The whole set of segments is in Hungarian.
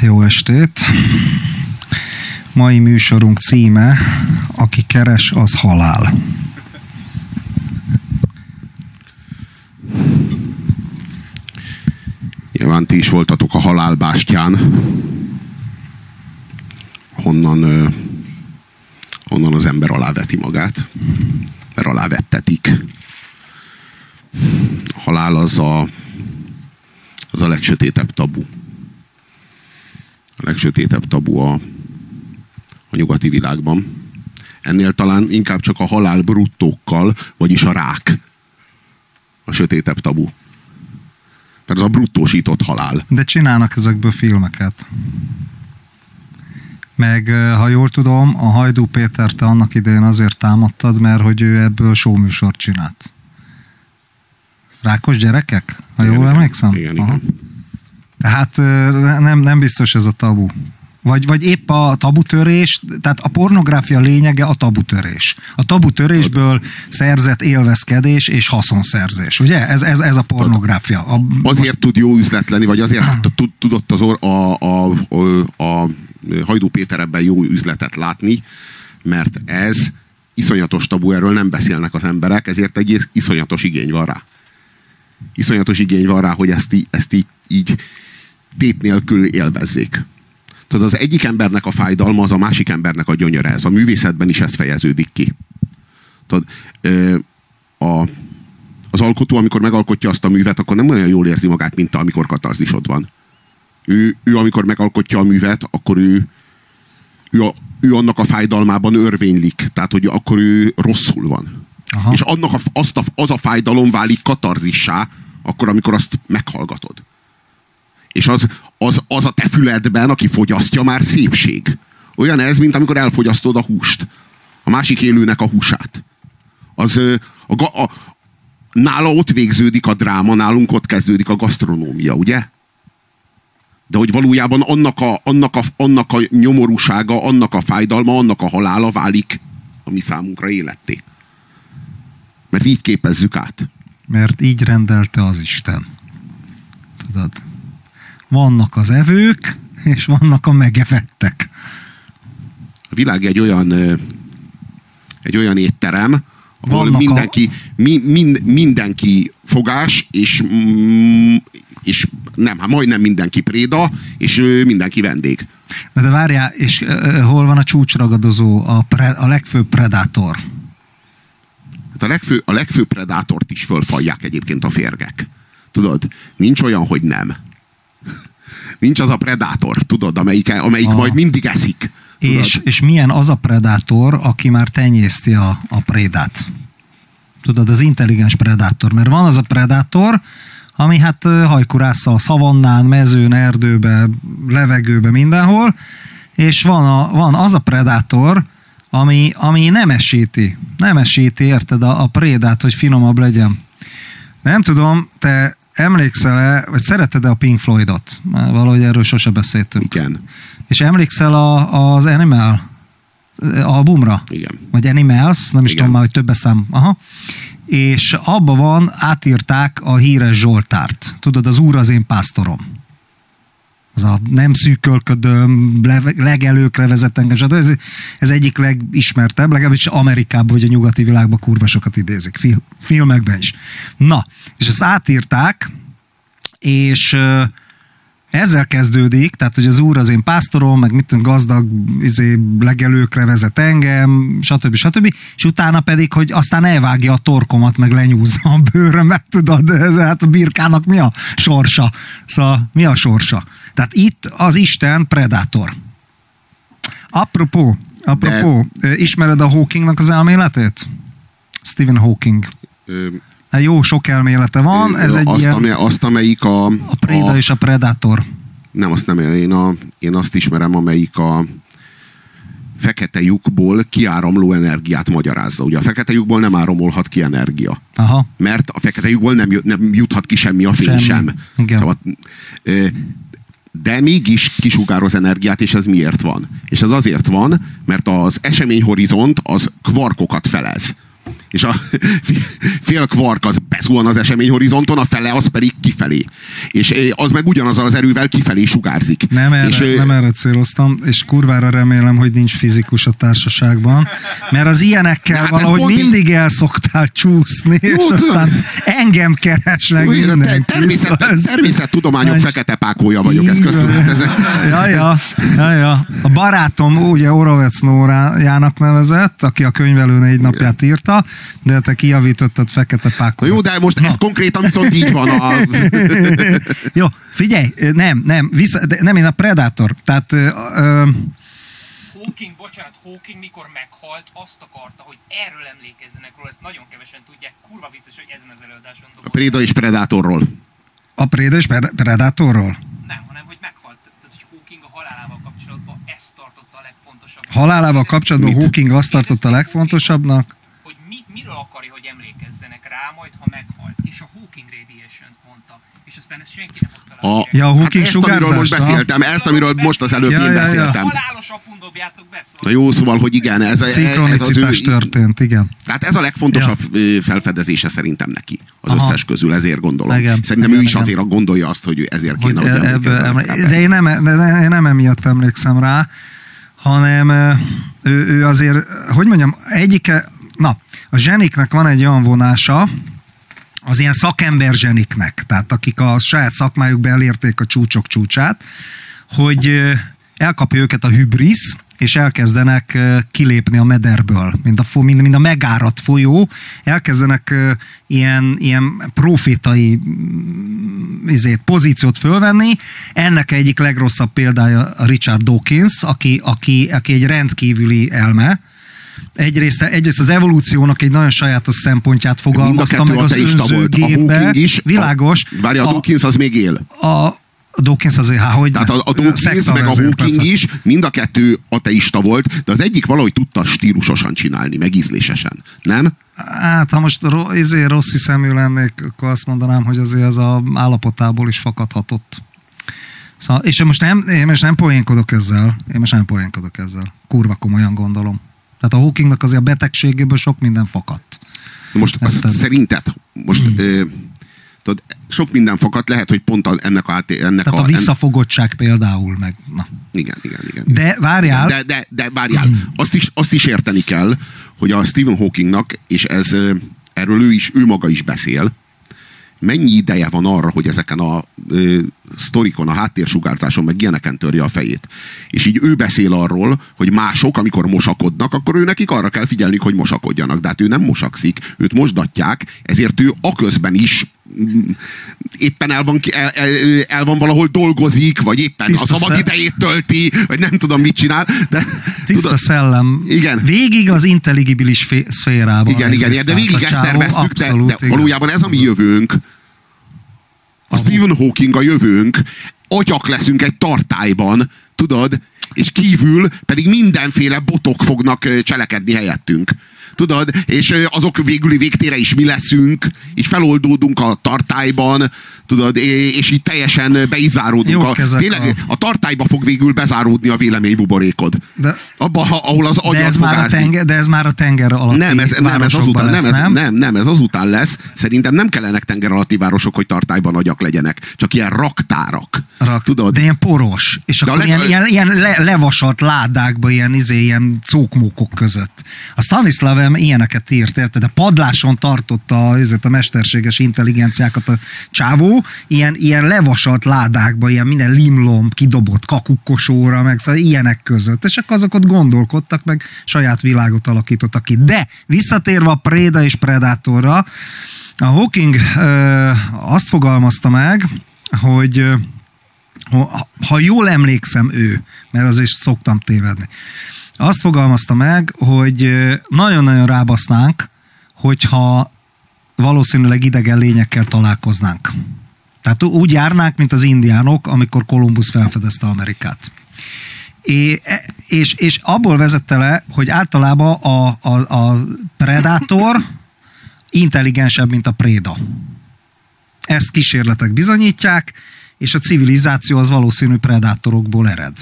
jó estét! Mai műsorunk címe Aki keres, az halál. Nyilván ti is voltatok a halálbástyán, honnan, honnan az ember aláveti magát, mert alávettetik. A halál az a, az a legsötétebb tabu. A legsötétebb tabu a, a nyugati világban. Ennél talán inkább csak a halál bruttókkal, vagyis a rák a sötétebb tabu. Mert az a bruttósított halál. De csinálnak ezekből filmeket. Meg, ha jól tudom, a Hajdú Péter te annak idején azért támadtad, mert hogy ő ebből showműsort csinált. Rákos gyerekek? Ha Igen, jól igen. emlékszem? Igen, Aha. igen. Tehát nem, nem biztos ez a tabu. Vagy, vagy épp a tabutörés, tehát a pornográfia lényege a tabutörés. A tabutörésből szerzett élvezkedés és haszonszerzés, ugye? Ez, ez, ez a pornográfia. A, Azért tud jó üzlet lenni, vagy azért tud- tudott az or, a, a, a, a Hajdú Péter ebben jó üzletet látni, mert ez iszonyatos tabu, erről nem beszélnek az emberek, ezért egy iszonyatos igény van rá. Iszonyatos igény van rá, hogy ezt, í- ezt így, így tét nélkül élvezzék. Tudod, az egyik embernek a fájdalma, az a másik embernek a gyönyöre. Ez a művészetben is ez fejeződik ki. Tudod, ö, a, az alkotó, amikor megalkotja azt a művet, akkor nem olyan jól érzi magát, mint te, amikor katarzisod van. Ő, ő amikor megalkotja a művet, akkor ő, ő, a, ő annak a fájdalmában örvénylik. Tehát, hogy akkor ő rosszul van. Aha. És annak a, azt a, az a fájdalom válik katarzissá, akkor, amikor azt meghallgatod. És az, az, az a te füledben, aki fogyasztja, már szépség. Olyan ez, mint amikor elfogyasztod a húst. A másik élőnek a húsát. Az, a, ga- a, nála ott végződik a dráma, nálunk ott kezdődik a gasztronómia, ugye? De hogy valójában annak a, annak, a, annak a nyomorúsága, annak a fájdalma, annak a halála válik a mi számunkra életté. Mert így képezzük át. mert így rendelte az Isten. Tudod? Vannak az evők, és vannak a megevettek. A világ egy olyan, egy olyan étterem, ahol Vannak a- mindenki, mi, mind, mindenki fogás, és, mm, és nem, hát majdnem mindenki préda, és mindenki vendég. De, de várjál, és hol van a csúcsragadozó, a, pre, a legfőbb predátor? Hát a, legfő, a legfőbb predátort is fölfalják egyébként a férgek. Tudod, nincs olyan, hogy nem. Nincs az a predátor, tudod, amelyik, amelyik Aha. majd mindig eszik. Tudod? És, és milyen az a predátor, aki már tenyészti a, a prédát? Tudod, az intelligens predátor. Mert van az a predátor, ami hát hajkurásza a szavannán, mezőn, erdőbe, levegőbe, mindenhol, és van, a, van az a predátor, ami, ami nem esíti, nem esíti, érted, a, a prédát, hogy finomabb legyen. Nem tudom, te emlékszel-e, vagy szereted-e a Pink Floydot? Már Valahogy erről sose beszéltünk. Igen, És emlékszel a, az Animal albumra? igen. Vagy Animals, nem is Igen. tudom már, hogy több szám. Aha. És abban van, átírták a híres Zsoltárt. Tudod, az Úr az én pásztorom. Az a nem szűkölködöm, le- legelőkre vezet engem. stb. Ez, ez egyik legismertebb, legalábbis Amerikában vagy a nyugati világban kurva sokat idézik. Fil, filmekben is. Na, és ezt átírták, és ezzel kezdődik, tehát hogy az úr az én pásztorom, meg mit gazdag izé, legelőkre vezet engem, stb. stb. És utána pedig, hogy aztán elvágja a torkomat, meg lenyúzza a bőrömet, tudod, ez hát a birkának mi a sorsa? Szóval mi a sorsa? Tehát itt az Isten predátor. Apropó, apropó, De... ismered a Hawkingnak az elméletét? Stephen Hawking. Ö, jó, sok elmélete van, ez egy azt, ilyen, ame, azt, amelyik a... a préda és a predátor. Nem, azt nem, én, a, én azt ismerem, amelyik a fekete lyukból kiáramló energiát magyarázza. Ugye a fekete lyukból nem áramolhat ki energia. Aha. Mert a fekete lyukból nem, nem juthat ki semmi a fény Semmi. sem. Igen. Tehát, ö, de mégis kisugároz energiát, és ez miért van? És ez azért van, mert az eseményhorizont az kvarkokat felez. És a fél kvark az bezuhan az eseményhorizonton, a fele az pedig kifelé. És az meg ugyanazzal az erővel kifelé sugárzik. Nem erre, és, nem erre céloztam, és kurvára remélem, hogy nincs fizikus a társaságban, mert az ilyenekkel hát valahogy mindig így... el szoktál csúszni, Jó, és tudom. aztán engem keresnek mindenki. Természet, szóval ez... Természettudományok Nagy... fekete pákója vagyok, ezt köszönöm. Ja, ja, ja, ja. A barátom ugye Orovec Nórájának nevezett, aki a könyvelő négy napját írta, de te kijavítottad fekete pákot. Jó, de most Na. ez konkrétan viszont így van. A... Jó, figyelj, nem, nem, vissza, de nem én a Predator. Tehát... Ö, ö, Hawking, bocsánat, Hawking mikor meghalt, azt akarta, hogy erről emlékezzenek róla, ezt nagyon kevesen tudják, kurva vicces, hogy ezen az előadáson A Préda és Predatorról. A Préda és Predatorról? Nem, hanem hogy meghalt. Tehát, hogy Hawking a halálával kapcsolatban ezt tartotta a legfontosabb. Halálával kapcsolatban Mit? Hawking azt tartotta a legfontosabbnak? Miről akarja, hogy emlékezzenek rá majd, ha meghalt. És a Hawking radiation mondta. És aztán ezt senki nem hozta a, ja, a Hawking hát ezt, amiről most beszéltem, ezt, amiről most az előbb ja, én beszéltem. Ja, Halálos apun dobjátok be, szóval. Na jó, szóval, hogy igen, ez, ez az ő... történt, igen. Tehát ez a legfontosabb ja. felfedezése szerintem neki, az Aha. összes közül, ezért gondolom. Igen, szerintem igen, ő is igen. azért gondolja azt, hogy ezért kéne, hogy, hogy e- ebbe, De én nem, de én nem emiatt emlékszem rá, hanem ő, ő azért, hogy mondjam, egyike, a zseniknek van egy olyan vonása, az ilyen szakember zseniknek, tehát akik a saját szakmájukban elérték a csúcsok csúcsát, hogy elkapja őket a hübrisz, és elkezdenek kilépni a mederből, mint a, mint, mint a megárat folyó, elkezdenek ilyen, ilyen profétai mm, izét, pozíciót fölvenni. Ennek egyik legrosszabb példája Richard Dawkins, aki, aki, aki egy rendkívüli elme, egyrészt, egyrészt az evolúciónak egy nagyon sajátos szempontját fogalmazta meg az önzőgépbe. A is. Világos. Várja, a, a Dawkins az még él. A, a Dawkins azért, hát hogy Tehát a, a Dawkins meg a Hawking persze. is, mind a kettő ateista volt, de az egyik valahogy tudta stílusosan csinálni, meg ízlésesen, nem? Hát, ha most ezért rossz hiszemű lennék, akkor azt mondanám, hogy azért az a állapotából is fakadhatott. Szóval, és én most nem, én most nem poénkodok ezzel, én most nem poénkodok ezzel. Kurva komolyan gondolom. Tehát a Hawkingnak azért a betegségéből sok minden fakadt. Most azt szerinted, most mm. ö, tudod, sok minden fakadt, lehet, hogy pont a, ennek a... Ennek Tehát a, a visszafogottság en... például meg. Na. Igen, igen, igen. De várjál. De, de, de várjál. Mm. Azt, is, azt is érteni kell, hogy a Stephen Hawkingnak, és ez erről ő is, ő maga is beszél, mennyi ideje van arra, hogy ezeken a ö, sztorikon, a háttérsugárzáson, meg ilyeneken törje a fejét. És így ő beszél arról, hogy mások, amikor mosakodnak, akkor ő nekik arra kell figyelni, hogy mosakodjanak. De hát ő nem mosakszik, őt mosdatják, ezért ő a közben is éppen el van, el, el, van valahol dolgozik, vagy éppen Tiszta a szabad idejét tölti, vagy nem tudom mit csinál. De, Tiszta tudod, szellem. Igen. Végig az intelligibilis szférában. Igen, igen, de végig ezt terveztük, de, de valójában ez a mi jövőnk. A Stephen Hawking a jövőnk, agyak leszünk egy tartályban, tudod, és kívül pedig mindenféle botok fognak cselekedni helyettünk tudod, és azok végüli végtére is mi leszünk, így feloldódunk a tartályban, tudod, és így teljesen beizáródunk. A, tényleg a... a tartályba fog végül bezáródni a véleménybuborékod. De, Abba, ahol az agy de ez, már a tenger, de ez már a tenger alatti nem, ez, nem, ez azután, lesz, nem, ez, nem? nem, nem, ez azután lesz. Szerintem nem kellenek tenger alatti városok, hogy tartályban agyak legyenek. Csak ilyen raktárak. Rak, tudod? De ilyen poros. És de akkor leg... ilyen, ilyen, ilyen le, levasalt ládákba, ilyen, izé, ilyen cókmókok között. A Stanislav hanem ilyeneket írt, érted? De padláson tartotta ezért a mesterséges intelligenciákat a csávó, ilyen, ilyen levasalt ládákba, ilyen minden limlom kidobott kakukkosóra, meg szóval ilyenek között. És akkor azok ott gondolkodtak, meg saját világot alakítottak ki. De visszatérve a Préda és Predatorra, a Hawking ö, azt fogalmazta meg, hogy ha jól emlékszem ő, mert azért szoktam tévedni, azt fogalmazta meg, hogy nagyon-nagyon rábasznánk, hogyha valószínűleg idegen lényekkel találkoznánk. Tehát úgy járnánk, mint az indiánok, amikor Kolumbusz felfedezte Amerikát. É, e, és, és abból vezette le, hogy általában a, a, a predátor intelligensebb, mint a préda. Ezt kísérletek bizonyítják, és a civilizáció az valószínű predátorokból ered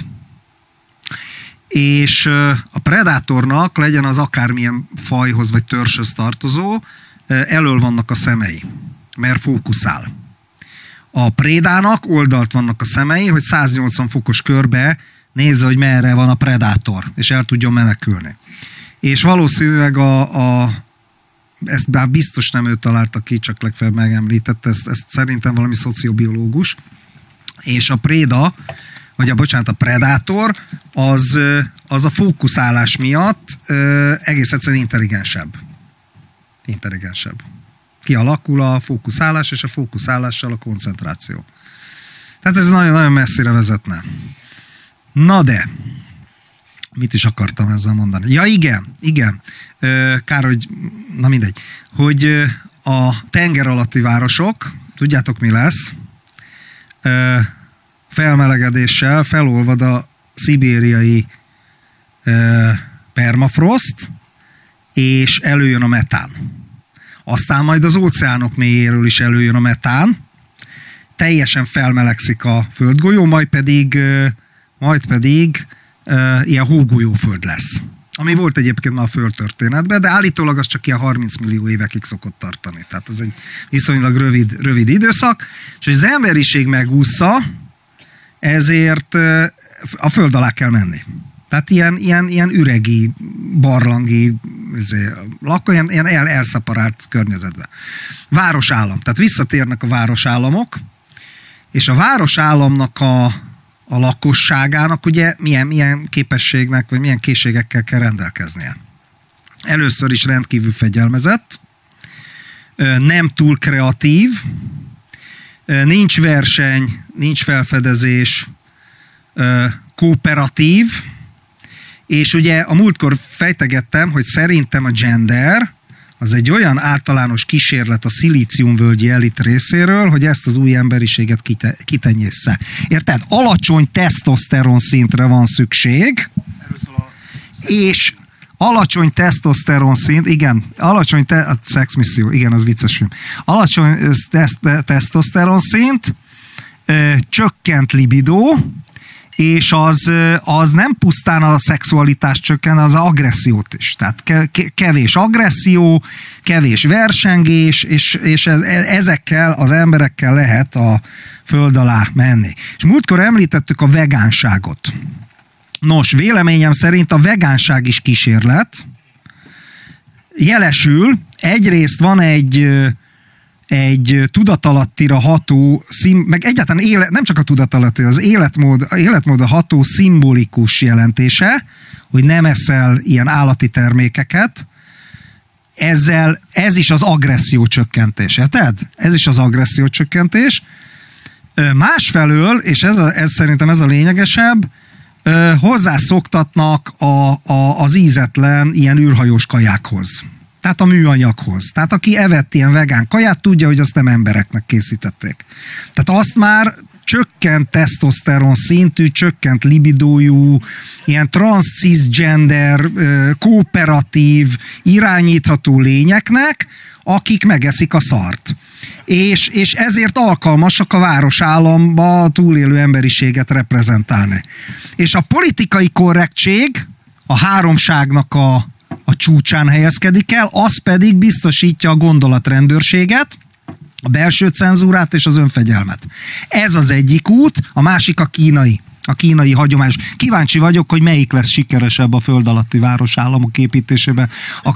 és a predátornak legyen az akármilyen fajhoz vagy törzshöz tartozó, elől vannak a szemei, mert fókuszál. A prédának oldalt vannak a szemei, hogy 180 fokos körbe nézze, hogy merre van a predátor, és el tudjon menekülni. És valószínűleg a, a ezt bár biztos nem ő találta ki, csak legfeljebb megemlítette, ezt, ezt szerintem valami szociobiológus, és a préda, vagy a bocsánat, a predátor, az, az a fókuszálás miatt egész egyszerűen intelligensebb. Intelligensebb. Kialakul a fókuszálás, és a fókuszálással a koncentráció. Tehát ez nagyon-nagyon messzire vezetne. Na de, mit is akartam ezzel mondani? Ja igen, igen. Kár, hogy, na mindegy, hogy a tenger alatti városok, tudjátok mi lesz, felmelegedéssel felolvad a szibériai permafrost, és előjön a metán. Aztán majd az óceánok mélyéről is előjön a metán, teljesen felmelegszik a földgolyó, majd pedig, majd pedig ilyen hógolyóföld lesz. Ami volt egyébként már a földtörténetben, de állítólag az csak ilyen 30 millió évekig szokott tartani. Tehát ez egy viszonylag rövid, rövid időszak, és hogy az emberiség megúszza, ezért a föld alá kell menni. Tehát ilyen, ilyen, ilyen üregi, barlangi, izé, lakó, ilyen, ilyen el, elszaparált környezetbe. Városállam. Tehát visszatérnek a városállamok, és a városállamnak a, a lakosságának ugye milyen, milyen képességnek, vagy milyen készségekkel kell rendelkeznie. Először is rendkívül fegyelmezett, nem túl kreatív, nincs verseny, nincs felfedezés, kooperatív, és ugye a múltkor fejtegettem, hogy szerintem a gender az egy olyan általános kísérlet a szilíciumvölgyi elit részéről, hogy ezt az új emberiséget kite, kitenyésze. Érted? Alacsony tesztoszteron szintre van szükség, és alacsony tesztoszteron szint, igen, alacsony te, a szexmisszió, igen, az vicces film. Alacsony teszt, tesztoszteron szint, ö, csökkent libidó, és az, az nem pusztán a szexualitás csökken, az agressziót is. Tehát kevés agresszió, kevés versengés, és, és ez, ezekkel az emberekkel lehet a föld alá menni. És múltkor említettük a vegánságot. Nos, véleményem szerint a vegánság is kísérlet. Jelesül, egyrészt van egy egy tudatalattira ható, szim, meg egyáltalán élet, nem csak a tudatalattira, az életmód, életmódra ható szimbolikus jelentése, hogy nem eszel ilyen állati termékeket, ezzel ez is az agresszió csökkentés, érted? Ez is az agresszió csökkentés. Másfelől, és ez, a, ez szerintem ez a lényegesebb, hozzászoktatnak a, a, az ízetlen ilyen űrhajós kajákhoz tehát a műanyaghoz. Tehát aki evett ilyen vegán kaját, tudja, hogy azt nem embereknek készítették. Tehát azt már csökkent tesztoszteron szintű, csökkent libidójú, ilyen transz-cisgender, kooperatív, irányítható lényeknek, akik megeszik a szart. És, és ezért alkalmasak a városállamba túlélő emberiséget reprezentálni. És a politikai korrektség a háromságnak a a csúcsán helyezkedik el, az pedig biztosítja a gondolatrendőrséget, a belső cenzúrát és az önfegyelmet. Ez az egyik út, a másik a kínai a kínai hagyományos. Kíváncsi vagyok, hogy melyik lesz sikeresebb a föld alatti városállamok építésében.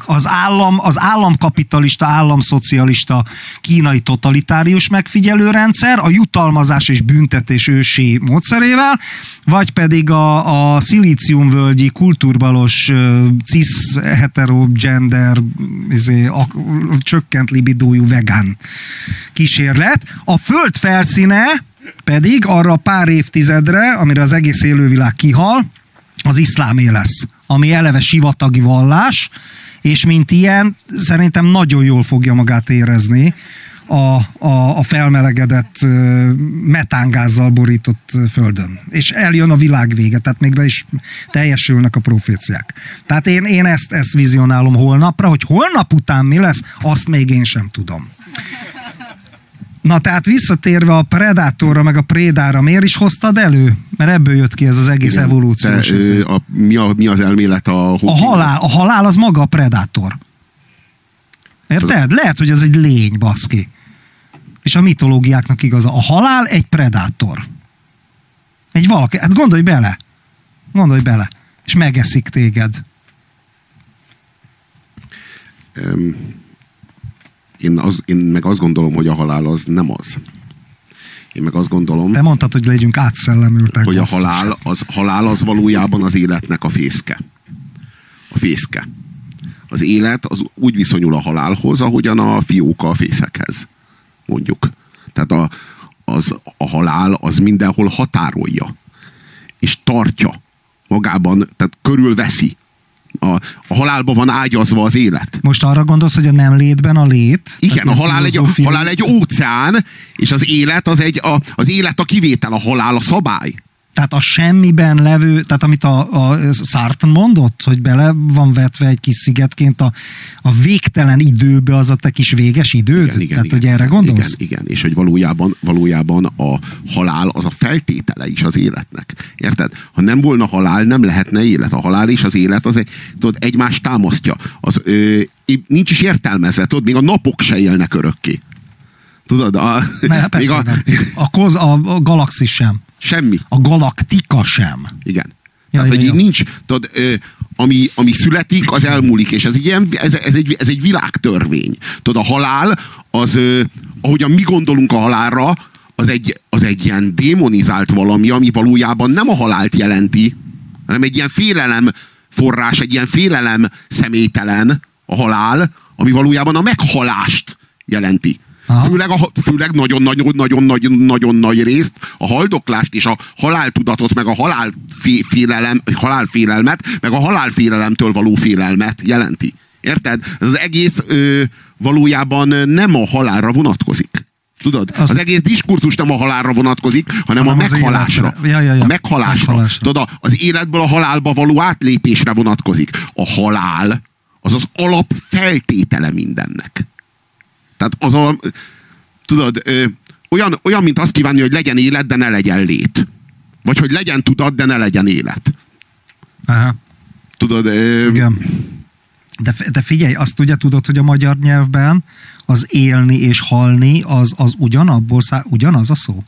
Az állam, az államkapitalista, államszocialista kínai totalitárius megfigyelőrendszer, a jutalmazás és büntetés ősi módszerével, vagy pedig a, a szilíciumvölgyi kultúrbalos cis hetero gender izé, a, csökkent libidójú vegán kísérlet. A föld felszíne pedig arra pár évtizedre, amire az egész élővilág kihal, az iszlámé lesz, ami eleve sivatagi vallás, és mint ilyen szerintem nagyon jól fogja magát érezni a, a, a felmelegedett metángázzal borított földön. És eljön a világ vége, tehát még be is teljesülnek a proféciák. Tehát én, én ezt, ezt vizionálom holnapra, hogy holnap után mi lesz, azt még én sem tudom. Na tehát visszatérve a Predatorra, meg a Prédára, miért is hoztad elő? Mert ebből jött ki ez az egész Igen. evolúciós. Te, a, mi, a, mi az elmélet a A halál, a halál az maga a Predator. Érted? Lehet, hogy ez egy lény, baszki. És a mitológiáknak igaza. A halál egy predátor. Egy valaki. Hát gondolj bele. Gondolj bele. És megeszik téged. Öm, én, az, én meg azt gondolom, hogy a halál az nem az. Én meg azt gondolom, Te mondtad, hogy legyünk átszellemültek. hogy a halál az, halál az valójában az életnek a fészke. A fészke. Az élet az úgy viszonyul a halálhoz, ahogyan a fióka a fészekhez. Mondjuk. Tehát a, az, a halál az mindenhol határolja. És tartja magában, tehát körülveszi. A, a halálba van ágyazva az élet. Most arra gondolsz, hogy a nem létben a lét? Igen, a halál egy, a halál egy óceán, és az élet az, egy, a, az élet a kivétel, a halál a szabály. Tehát a semmiben levő, tehát amit a, a Sartre mondott, hogy bele van vetve egy kis szigetként a, a végtelen időbe az a te kis véges időd? tehát, hogy erre gondolsz? Igen, igen, és hogy valójában, valójában a halál az a feltétele is az életnek. Érted? Ha nem volna halál, nem lehetne élet. A halál és az élet az egy, tudod, egymást támasztja. Az, ö, nincs is értelmezve, tudod, még a napok se élnek örökké. Tudod, a, Ne, persze, a, nem. a, koz, a, a galaxis sem. semmi. A galaktika sem. Igen. Ja, Tehát, ja, hogy ja. nincs, tudod, ö, ami, ami születik, az elmúlik, és ez, egy ilyen, ez, ez, egy, ez egy világtörvény. Tudod, a halál, az, ö, ahogyan mi gondolunk a halálra, az egy, az egy ilyen démonizált valami, ami valójában nem a halált jelenti, hanem egy ilyen félelem forrás, egy ilyen félelem személytelen a halál, ami valójában a meghalást jelenti. Aha. Főleg, a, főleg nagyon-nagyon-nagyon-nagyon nagy részt a haldoklást és a haláltudatot, meg a halálfélelem, halálfélelmet, meg a halálfélelemtől való félelmet jelenti. Érted? Ez az egész ö, valójában nem a halálra vonatkozik. Tudod? Azt- Az egész diskurzus nem a halálra vonatkozik, hanem, Hanem a meghalásra. Ja, ja, ja. A meghalásra. Meghalásra. Tudod, az életből a halálba való átlépésre vonatkozik. A halál az az alap feltétele mindennek. Tehát az a, tudod, ö, olyan, olyan, mint azt kívánni, hogy legyen élet, de ne legyen lét. Vagy hogy legyen tudat, de ne legyen élet. Aha. Tudod, ö, Igen. De, de figyelj, azt ugye tudod, hogy a magyar nyelvben az élni és halni az, az ugyanabból szá, ugyanaz a szó?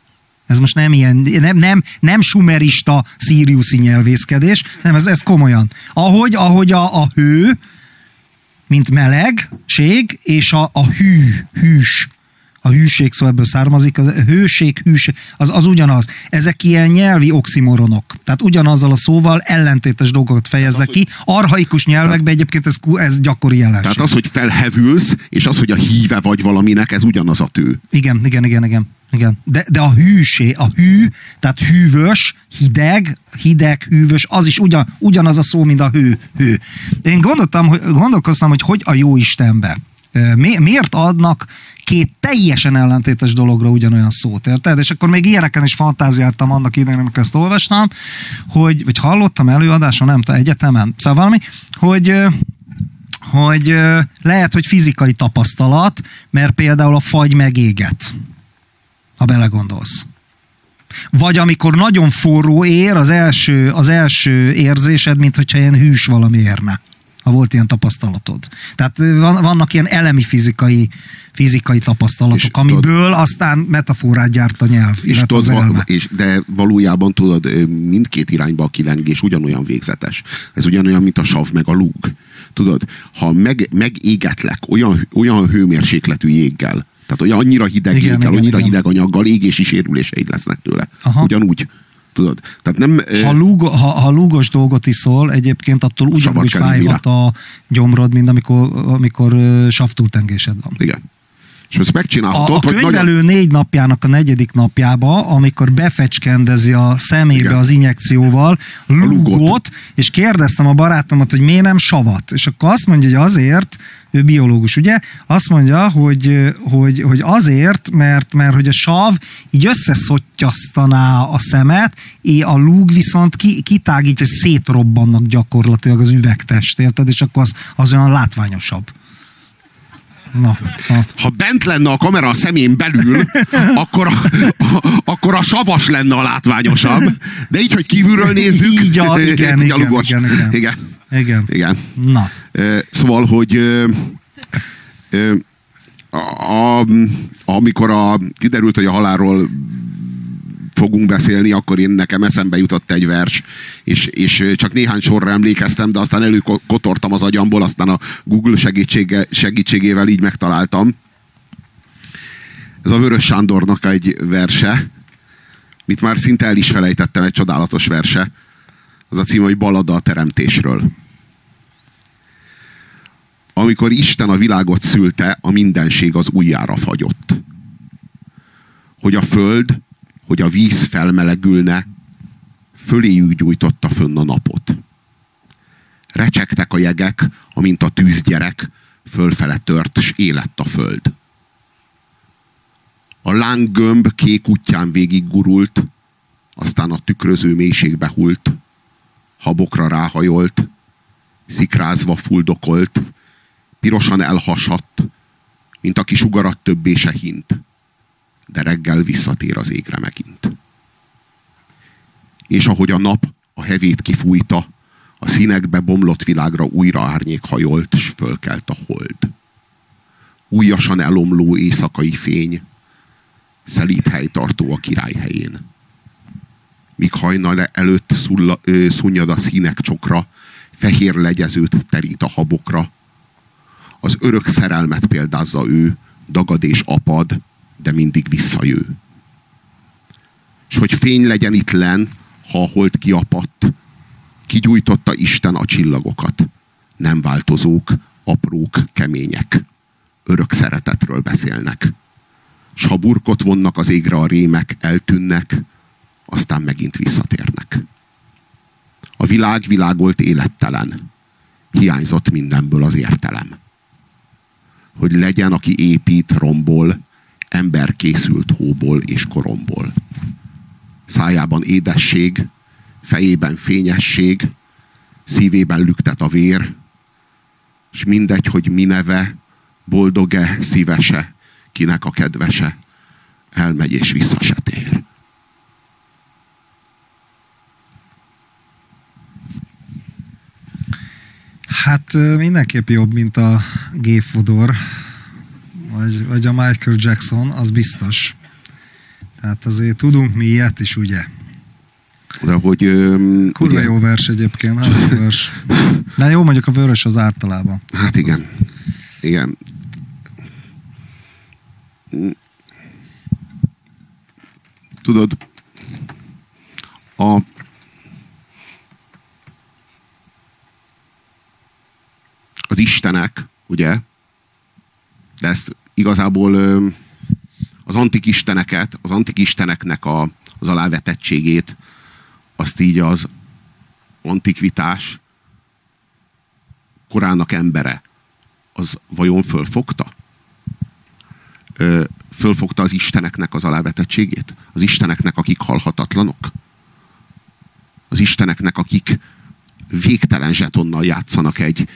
Ez most nem ilyen, nem, nem, nem sumerista szíriuszi nyelvészkedés, nem, ez, ez komolyan. Ahogy, ahogy a, a hő, mint melegség, és a, a hű, hűs, a hűség szó ebből származik, az hőség, hűség, az, az ugyanaz. Ezek ilyen nyelvi oximoronok. Tehát ugyanazzal a szóval ellentétes dolgokat fejeznek ki. Arhaikus nyelvekben egyébként ez, ez gyakori jelenség. tehát az, hogy felhevülsz, és az, hogy a híve vagy valaminek, ez ugyanaz a tő. Igen, igen, igen, igen. igen. De, de a hűsé, a hű, tehát hűvös, hideg, hideg, hűvös, az is ugyan, ugyanaz a szó, mint a hő. hő. Én gondoltam, hogy, gondolkoztam, hogy hogy a jó Istenbe. Mi, miért adnak két teljesen ellentétes dologra ugyanolyan szót, érted? És akkor még ilyeneken is fantáziáltam annak idején, amikor ezt olvastam, hogy, vagy hallottam előadáson, nem tudom, egyetemen, szóval valami, hogy hogy lehet, hogy fizikai tapasztalat, mert például a fagy megéget, ha belegondolsz. Vagy amikor nagyon forró ér, az első, az első érzésed, mint hogyha ilyen hűs valami érne. Ha volt ilyen tapasztalatod. Tehát vannak ilyen elemi fizikai, fizikai tapasztalatok, És amiből aztán metaforát gyárt a nyelv, És az tudod, va- és, de valójában tudod, mindkét irányba a kilengés ugyanolyan végzetes. Ez ugyanolyan, mint a sav meg a lúg. Tudod, ha meg, megégetlek olyan, olyan hőmérsékletű jéggel, tehát olyan annyira hideg Igen, jéggel, igen, annyira igen. hideg anyaggal, égési sérüléseid lesznek tőle. Aha. Ugyanúgy. Tudod? Tehát nem... Ha, lúgo, ha, ha lúgos dolgot iszol, egyébként attól ugyanúgy fájhat a gyomrod, mint amikor, amikor ö, savtúltengésed van. Igen. És ezt A, megcsinálhatod, a hogy nagyon... könyvelő négy napjának a negyedik napjába, amikor befecskendezi a szemébe Igen. az injekcióval lúgot. lúgot, és kérdeztem a barátomat, hogy miért nem savat. És akkor azt mondja, hogy azért, ő biológus, ugye? Azt mondja, hogy, hogy, hogy azért, mert, mert hogy a sav így összeszottyasztaná a szemet, és a lúg viszont ki, kitágítja, szétrobbannak gyakorlatilag az üvegtest, érted? És akkor az, az olyan látványosabb. Na, szóval. Ha bent lenne a kamera a szemén belül, akkor a, a, akkor a savas lenne a látványosabb. De így, hogy kívülről nézzük. Így, a, igen, igen, gyalogos. igen, igen. igen. Igen. Igen. Na. Szóval, hogy a, amikor a, kiderült, hogy a halálról fogunk beszélni, akkor én nekem eszembe jutott egy vers, és, és csak néhány sorra emlékeztem, de aztán előkotortam az agyamból, aztán a Google segítsége, segítségével így megtaláltam. Ez a Vörös Sándornak egy verse, mit már szinte el is felejtettem, egy csodálatos verse. Az a cím, hogy Balada a teremtésről amikor Isten a világot szülte, a mindenség az ujjára fagyott. Hogy a föld, hogy a víz felmelegülne, föléjük gyújtotta fönn a napot. Recsegtek a jegek, amint a tűzgyerek, fölfele tört, s élett a föld. A lánggömb kék útján végig gurult, aztán a tükröző mélységbe hult, habokra ráhajolt, szikrázva fuldokolt, pirosan elhasadt, mint aki sugarat többé se hint, de reggel visszatér az égre megint. És ahogy a nap a hevét kifújta, a színekbe bomlott világra újra árnyék hajolt, s fölkelt a hold. Újasan elomló éjszakai fény, szelít helytartó a király helyén. Míg hajnal előtt szulla, ö, szunnyad a színek csokra, fehér legyezőt terít a habokra, az örök szerelmet példázza ő, dagad és apad, de mindig visszajő. És hogy fény legyen itt len, ha a hold kiapadt, kigyújtotta Isten a csillagokat. Nem változók, aprók, kemények. Örök szeretetről beszélnek. S ha burkot vonnak az égre a rémek, eltűnnek, aztán megint visszatérnek. A világ világolt élettelen. Hiányzott mindenből az értelem hogy legyen, aki épít romból, ember készült hóból és koromból. Szájában édesség, fejében fényesség, szívében lüktet a vér, és mindegy, hogy mi neve, boldog-e, szívese, kinek a kedvese, elmegy és vissza se tér. Hát mindenképp jobb, mint a G-fodor, vagy, vagy a Michael Jackson, az biztos. Tehát azért tudunk mi ilyet is, ugye? De hogy... Öm, Kurva ugye, jó vers egyébként, jó vers. De jó, mondjuk a vörös az általában. Hát igen. Igen. Tudod, a az istenek, ugye, de ezt igazából az antik isteneket, az antik isteneknek a, az alávetettségét, azt így az antikvitás korának embere, az vajon fölfogta? Fölfogta az isteneknek az alávetettségét? Az isteneknek, akik halhatatlanok? Az isteneknek, akik végtelen zsetonnal játszanak egy,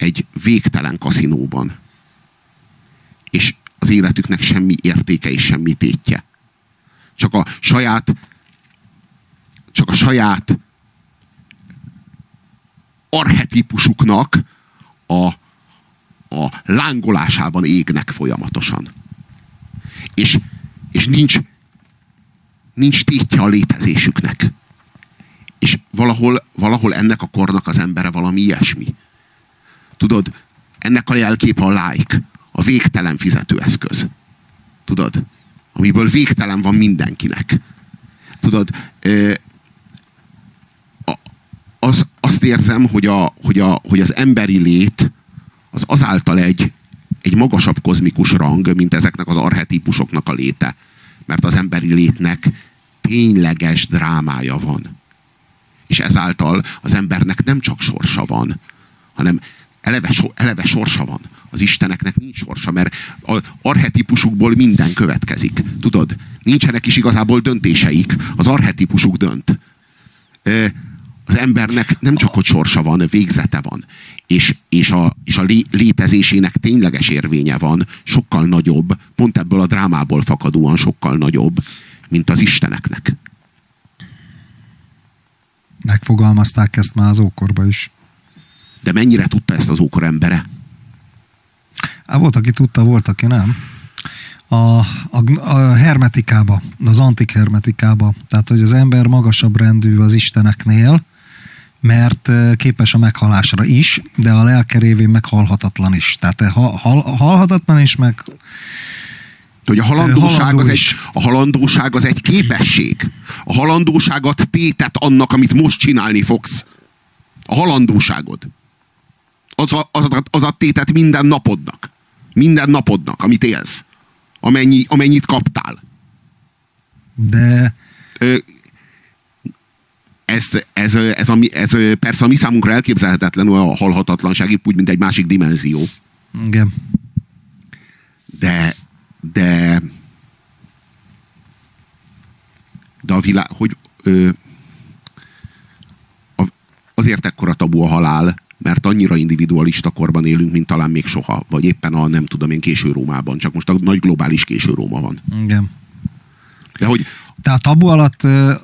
egy végtelen kaszinóban. És az életüknek semmi értéke és semmi tétje. Csak a saját csak a saját arhetipusuknak a, a lángolásában égnek folyamatosan. És, és nincs, nincs tétje a létezésüknek. És valahol, valahol ennek a kornak az embere valami ilyesmi. Tudod, ennek a jelképe a like, a végtelen fizetőeszköz. Tudod? Amiből végtelen van mindenkinek. Tudod, az, azt érzem, hogy, a, hogy, a, hogy az emberi lét az azáltal egy, egy magasabb kozmikus rang, mint ezeknek az arhetípusoknak a léte. Mert az emberi létnek tényleges drámája van. És ezáltal az embernek nem csak sorsa van, hanem eleve, so, eleve sorsa van. Az isteneknek nincs sorsa, mert az arhetipusukból minden következik. Tudod, nincsenek is igazából döntéseik, az arhetipusuk dönt. Az embernek nem csak hogy sorsa van, végzete van. És, és a, és a lé, létezésének tényleges érvénye van, sokkal nagyobb, pont ebből a drámából fakadóan sokkal nagyobb, mint az isteneknek. Megfogalmazták ezt már az ókorba is. De mennyire tudta ezt az ókor embere? Á, volt, aki tudta, volt, aki nem. A, a, a hermetikába, az antik hermetikába, tehát hogy az ember magasabb rendű az isteneknél, mert képes a meghalásra is, de a lelke révén meghalhatatlan is. Tehát ha, hal, halhatatlan is, meg Hogy a halandóság, Halandó az egy, a halandóság az egy képesség. A halandóságot tétet annak, amit most csinálni fogsz. A halandóságod. Az a, az, a, az a tétet minden napodnak. Minden napodnak, amit élsz. Amennyi, amennyit kaptál. de Ö, ez, ez, ez, a, ez, ö, persze a mi számunkra elképzelhetetlenül a halhatatlanság, úgy, mint egy másik dimenzió. igen. de de de a világ, hogy ö, a, azért ekkora tabu a halál, mert annyira individualista korban élünk, mint talán még soha, vagy éppen a nem tudom én késő Rómában, csak most a nagy globális késő Róma van. Igen. De hogy Tehát tabu alatt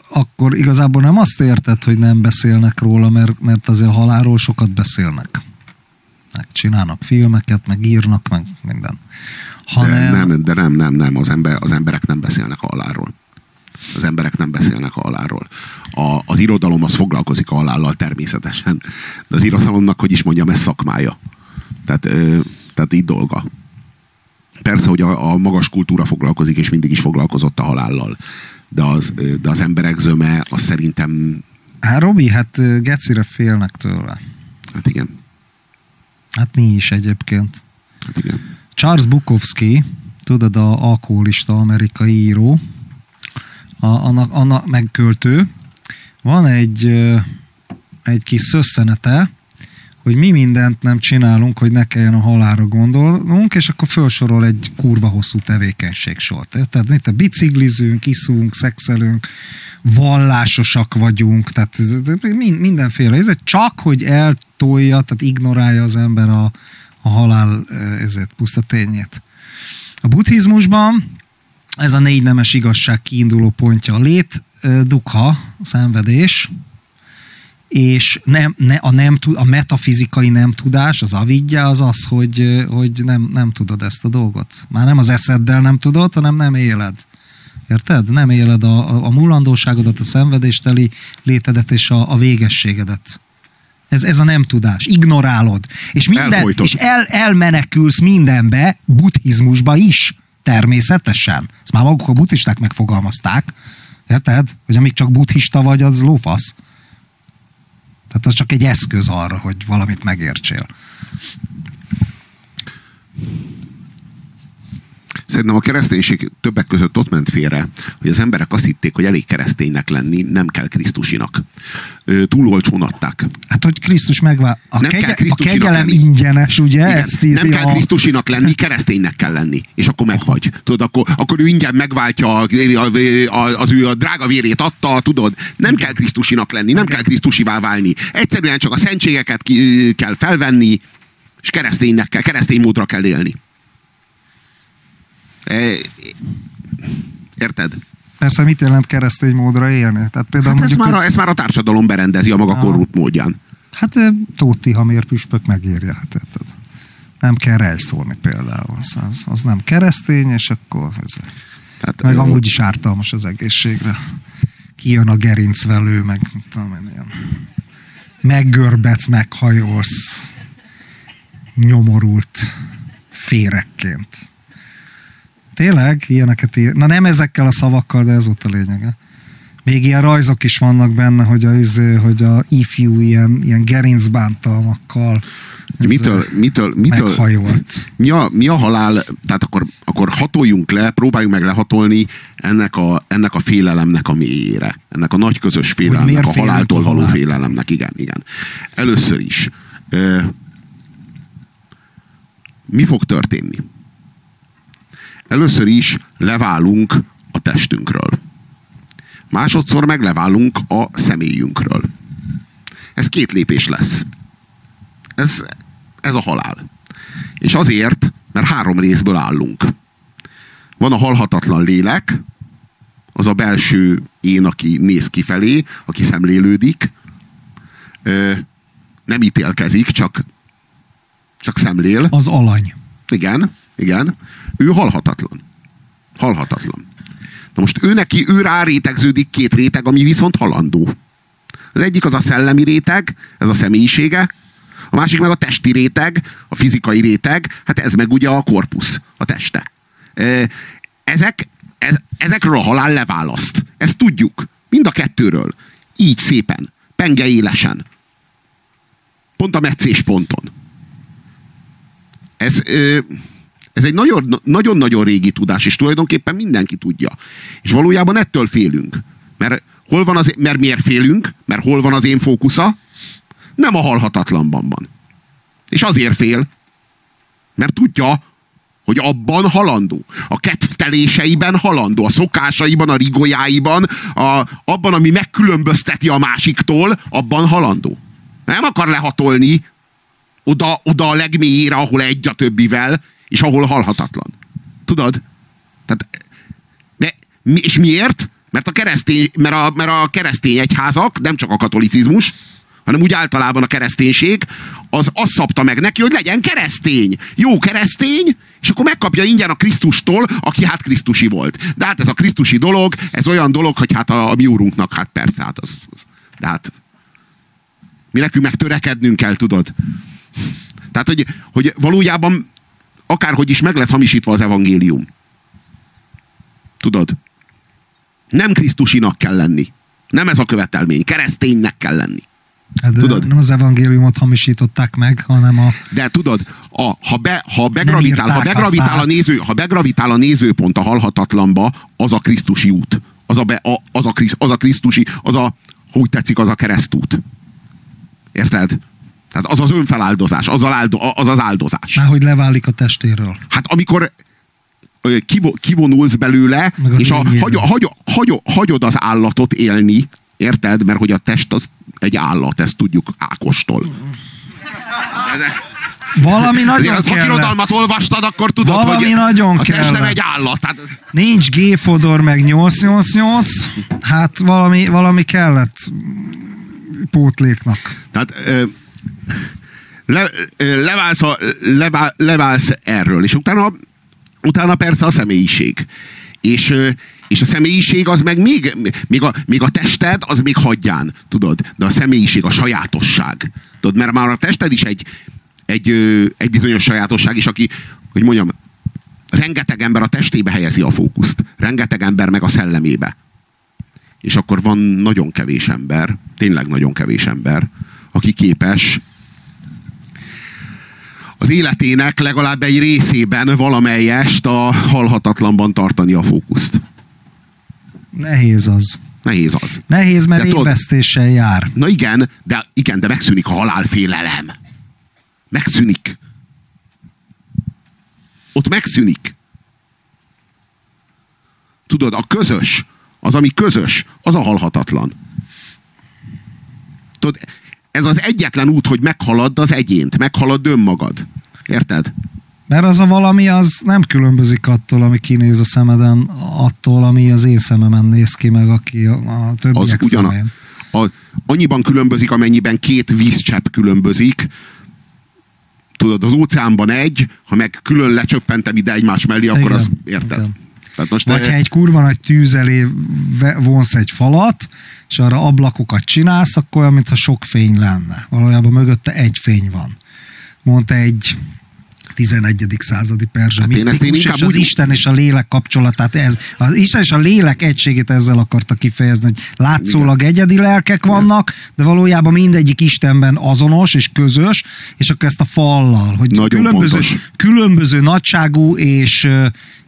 akkor igazából nem azt érted, hogy nem beszélnek róla, mert, mert azért a halálról sokat beszélnek. Meg csinálnak filmeket, meg írnak, meg minden. de Hanem, nem, de nem, nem, nem, az, ember, az emberek nem beszélnek a halálról. Az emberek nem beszélnek a halálról. A, az irodalom az foglalkozik a halállal természetesen, de az irodalomnak, hogy is mondjam, ez szakmája. Tehát, ö, tehát így dolga. Persze, hogy a, a magas kultúra foglalkozik, és mindig is foglalkozott a halállal. De az, de az emberek zöme, az szerintem, Hát Robi, hát gecire félnek tőle. hát igen, Hát mi is egyébként. hát igen. Charles Bukowski, tudod, a alkoholista amerikai író, a, annak, annak megköltő, van egy, egy kis szösszenete, hogy mi mindent nem csinálunk, hogy ne kelljen a halálra gondolnunk, és akkor felsorol egy kurva hosszú tevékenység sort. Tehát mit biciklizünk, iszunk, szexelünk, vallásosak vagyunk, tehát mindenféle. Ez csak, hogy eltolja, tehát ignorálja az ember a, a halál ezért puszta tényét. A buddhizmusban ez a négy nemes igazság kiinduló pontja a lét, dukha, szenvedés, és nem, ne, a, nem, a metafizikai nem tudás, az avidja az az, hogy, hogy nem, nem tudod ezt a dolgot. Már nem az eszeddel nem tudod, hanem nem éled. Érted? Nem éled a, a, a mulandóságodat, a szenvedésteli létedet és a, a végességedet. Ez, ez a nem tudás. Ignorálod. És, minden, és el, elmenekülsz mindenbe, buddhizmusba is. Természetesen. Ezt már maguk a buddhisták megfogalmazták. Érted? Hogy amíg csak buddhista vagy, az lófasz. Tehát az csak egy eszköz arra, hogy valamit megértsél. Szerintem a kereszténység többek között ott ment félre, hogy az emberek azt hitték, hogy elég kereszténynek lenni, nem kell Krisztusinak. Ö, Túl olcsón adták. Hát, hogy Krisztus megvál. A, Nem kell kegye, a Krisztusinak kegyelem lenni. ingyenes, ugye? Igen, Ezt írja nem kell a- Krisztusinak lenni, kereszténynek kell lenni. És akkor megvagy. Tudod, akkor, akkor ő ingyen megváltja, a- a- a- az ő a drága vérét adta, tudod. Nem kell Krisztusinak lenni, nem kell Krisztusivá válni. Egyszerűen csak a szentségeket ki, kell felvenni, és kereszténynek kell, keresztény módra kell élni. Érted? Persze mit jelent keresztény módra élni? Tehát például Hát ez már, a, ez már a társadalom berendezi a maga Ah. korrupt módján. Hát ö, Tóti Hamér püspök megírja. Hát, érted? Nem kell rejszólni például. Szóval Az, az nem keresztény, és akkor ez, Tehát, meg amúgy is ártalmas az egészségre. Kijön a gerincvelő, meg tudom én, ilyen meggörbetsz, meghajolsz, nyomorult férekként. Tényleg? Ilyeneket ír. Na nem ezekkel a szavakkal, de ez ott a lényege. Még ilyen rajzok is vannak benne, hogy a, izé, hogy a ifjú ilyen, ilyen gerincbántalmakkal mitől, mitől, mitől, meghajolt. mi a, mi a halál, tehát akkor, akkor hatoljunk le, próbáljunk meg lehatolni ennek a, ennek a félelemnek a mélyére. Ennek a nagy közös félelemnek, a haláltól való félelemnek. Igen, igen. Először is. Ö, mi fog történni? Először is leválunk a testünkről. Másodszor meg leválunk a személyünkről. ez két lépés lesz. Ez, ez a halál. És azért, mert három részből állunk. Van a halhatatlan lélek, az a belső én, aki néz kifelé, aki szemlélődik, nem ítélkezik, csak, csak szemlél. Az alany. Igen, igen. Ő halhatatlan. Halhatatlan. Na most ő neki, ő rá rétegződik két réteg, ami viszont halandó. Az egyik az a szellemi réteg, ez a személyisége, a másik meg a testi réteg, a fizikai réteg, hát ez meg ugye a korpusz, a teste. Ezek, ez, ezekről a halál leválaszt. Ezt tudjuk. Mind a kettőről. Így szépen. Penge élesen. Pont a meccés ponton. Ez, ez egy nagyon-nagyon régi tudás, és tulajdonképpen mindenki tudja. És valójában ettől félünk. Mert, hol van az, mert miért félünk? Mert hol van az én fókusza? Nem a halhatatlanban van. És azért fél, mert tudja, hogy abban halandó. A ketteléseiben halandó, a szokásaiban, a rigójáiban, a, abban, ami megkülönbözteti a másiktól, abban halandó. Nem akar lehatolni oda, oda a legmélyére, ahol egy a többivel, és ahol halhatatlan. Tudod? Tehát, de, és miért? Mert a, keresztény, mert, a, mert a keresztény egyházak, nem csak a katolicizmus, hanem úgy általában a kereszténység, az azt szabta meg neki, hogy legyen keresztény. Jó keresztény, és akkor megkapja ingyen a Krisztustól, aki hát Krisztusi volt. De hát ez a Krisztusi dolog, ez olyan dolog, hogy hát a, a mi úrunknak, hát persze, hát az, de hát mi nekünk meg törekednünk kell, tudod. Tehát, hogy, hogy valójában akárhogy is meg lett hamisítva az evangélium. Tudod? Nem Krisztusinak kell lenni. Nem ez a követelmény. Kereszténynek kell lenni. Hát tudod? Nem az evangéliumot hamisították meg, hanem a... De tudod, a, ha, be, ha, begravitál, ha, begravitál a néző, ha begravitál a nézőpont a halhatatlanba, az a Krisztusi út. Az a, be, a, az, a, az a Krisztusi, az a, hogy tetszik, az a keresztút. Érted? Tehát az az önfeláldozás, az, áldo, az az áldozás. Már hogy leválik a testéről. Hát amikor kivonulsz belőle, és a, hagy, hagy, hagy, hagyod az állatot élni, érted? Mert hogy a test az egy állat, ezt tudjuk Ákostól. Valami nagyon Az szakirodalmat olvastad, akkor tudod, Valami hogy nagyon a test nem egy állat. Hát... Nincs G-fodor meg 888, hát valami, valami kellett pótléknak. Tehát le, leválsz, a, levál, leválsz erről, és utána, utána persze a személyiség. És, és a személyiség az meg még, még a, még a tested, az még hagyján, tudod, de a személyiség, a sajátosság. Tudod, mert már a tested is egy, egy, egy bizonyos sajátosság, és aki, hogy mondjam, rengeteg ember a testébe helyezi a fókuszt, rengeteg ember meg a szellemébe. És akkor van nagyon kevés ember, tényleg nagyon kevés ember, aki képes az életének legalább egy részében valamelyest a halhatatlanban tartani a fókuszt. Nehéz az. Nehéz az. Nehéz, mert évesztéssel jár. Na igen, de igen, de megszűnik a halálfélelem. Megszűnik. Ott megszűnik. Tudod, a közös, az, ami közös, az a halhatatlan. Tudod, ez az egyetlen út, hogy meghaladd az egyént, meghaladd önmagad. Érted? Mert az a valami, az nem különbözik attól, ami kinéz a szemeden, attól, ami az én szememen néz ki, meg aki a, a többiek az ugyan, a, annyiban különbözik, amennyiben két vízcsepp különbözik. Tudod, az óceánban egy, ha meg külön lecsöppentem ide egymás mellé, akkor igen, az érted. Igen. Tehát most Vagy ne... ha egy kurva nagy tűz elé vonsz egy falat, és arra ablakokat csinálsz, akkor olyan, mintha sok fény lenne. Valójában mögötte egy fény van. Mondta egy 11. századi perzsa hát misztikus, és az úgy... Isten és a lélek kapcsolatát, ez, az Isten és a lélek egységét ezzel akarta kifejezni, hogy látszólag Igen. egyedi lelkek vannak, de valójában mindegyik Istenben azonos és közös, és akkor ezt a fallal, hogy Nagyon különböző, különböző nagyságú és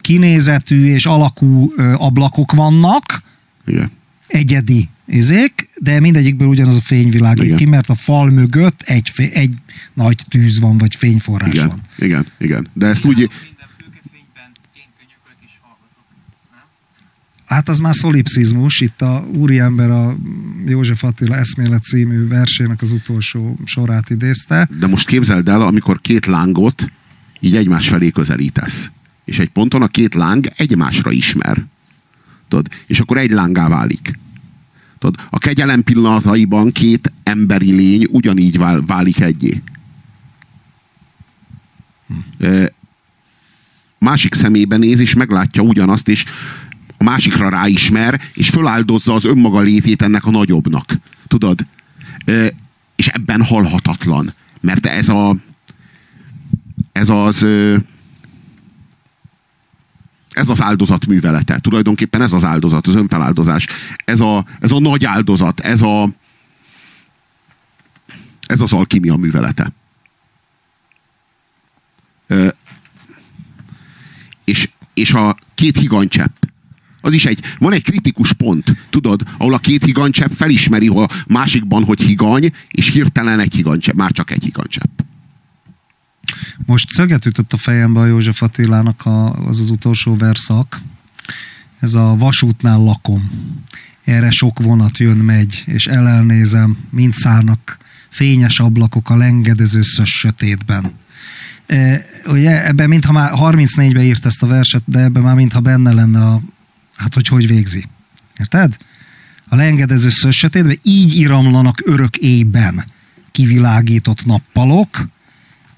kinézetű és alakú ö, vannak, Igen. egyedi izék, de mindegyikből ugyanaz a fényvilág igen. ki, mert a fal mögött egy, egy nagy tűz van, vagy fényforrás igen, van. Igen, igen. De ezt úgy... hát az már szolipszizmus, itt a úriember a József Attila eszmélet című versének az utolsó sorát idézte. De most képzeld el, amikor két lángot így egymás felé közelítesz. És egy ponton a két láng egymásra ismer. Tudod? És akkor egy lángá válik. Tudod? A kegyelem pillanataiban két emberi lény ugyanígy válik egyé. Hm. Másik szemébe néz, és meglátja ugyanazt, és a másikra ráismer, és föláldozza az önmaga létét ennek a nagyobbnak. Tudod? És ebben halhatatlan. Mert ez a ez az ez az áldozat művelete. Tulajdonképpen ez az áldozat, az önfeláldozás. Ez a, ez a nagy áldozat, ez a ez az alkimia művelete. és, és a két higanycsepp az is egy, van egy kritikus pont, tudod, ahol a két higanycsepp felismeri a másikban, hogy higany, és hirtelen egy higanycsepp, már csak egy higanycsepp. Most szöget ütött a fejembe a József Attilának a, az az utolsó verszak. Ez a vasútnál lakom. Erre sok vonat jön, megy, és elelnézem, mint szárnak fényes ablakok a lengedező sötétben. E, ugye ebben mintha már 34-ben írt ezt a verset, de ebben már mintha benne lenne a, hát hogy hogy végzi. Érted? A lengedező sötétben így iramlanak örök éjben kivilágított nappalok,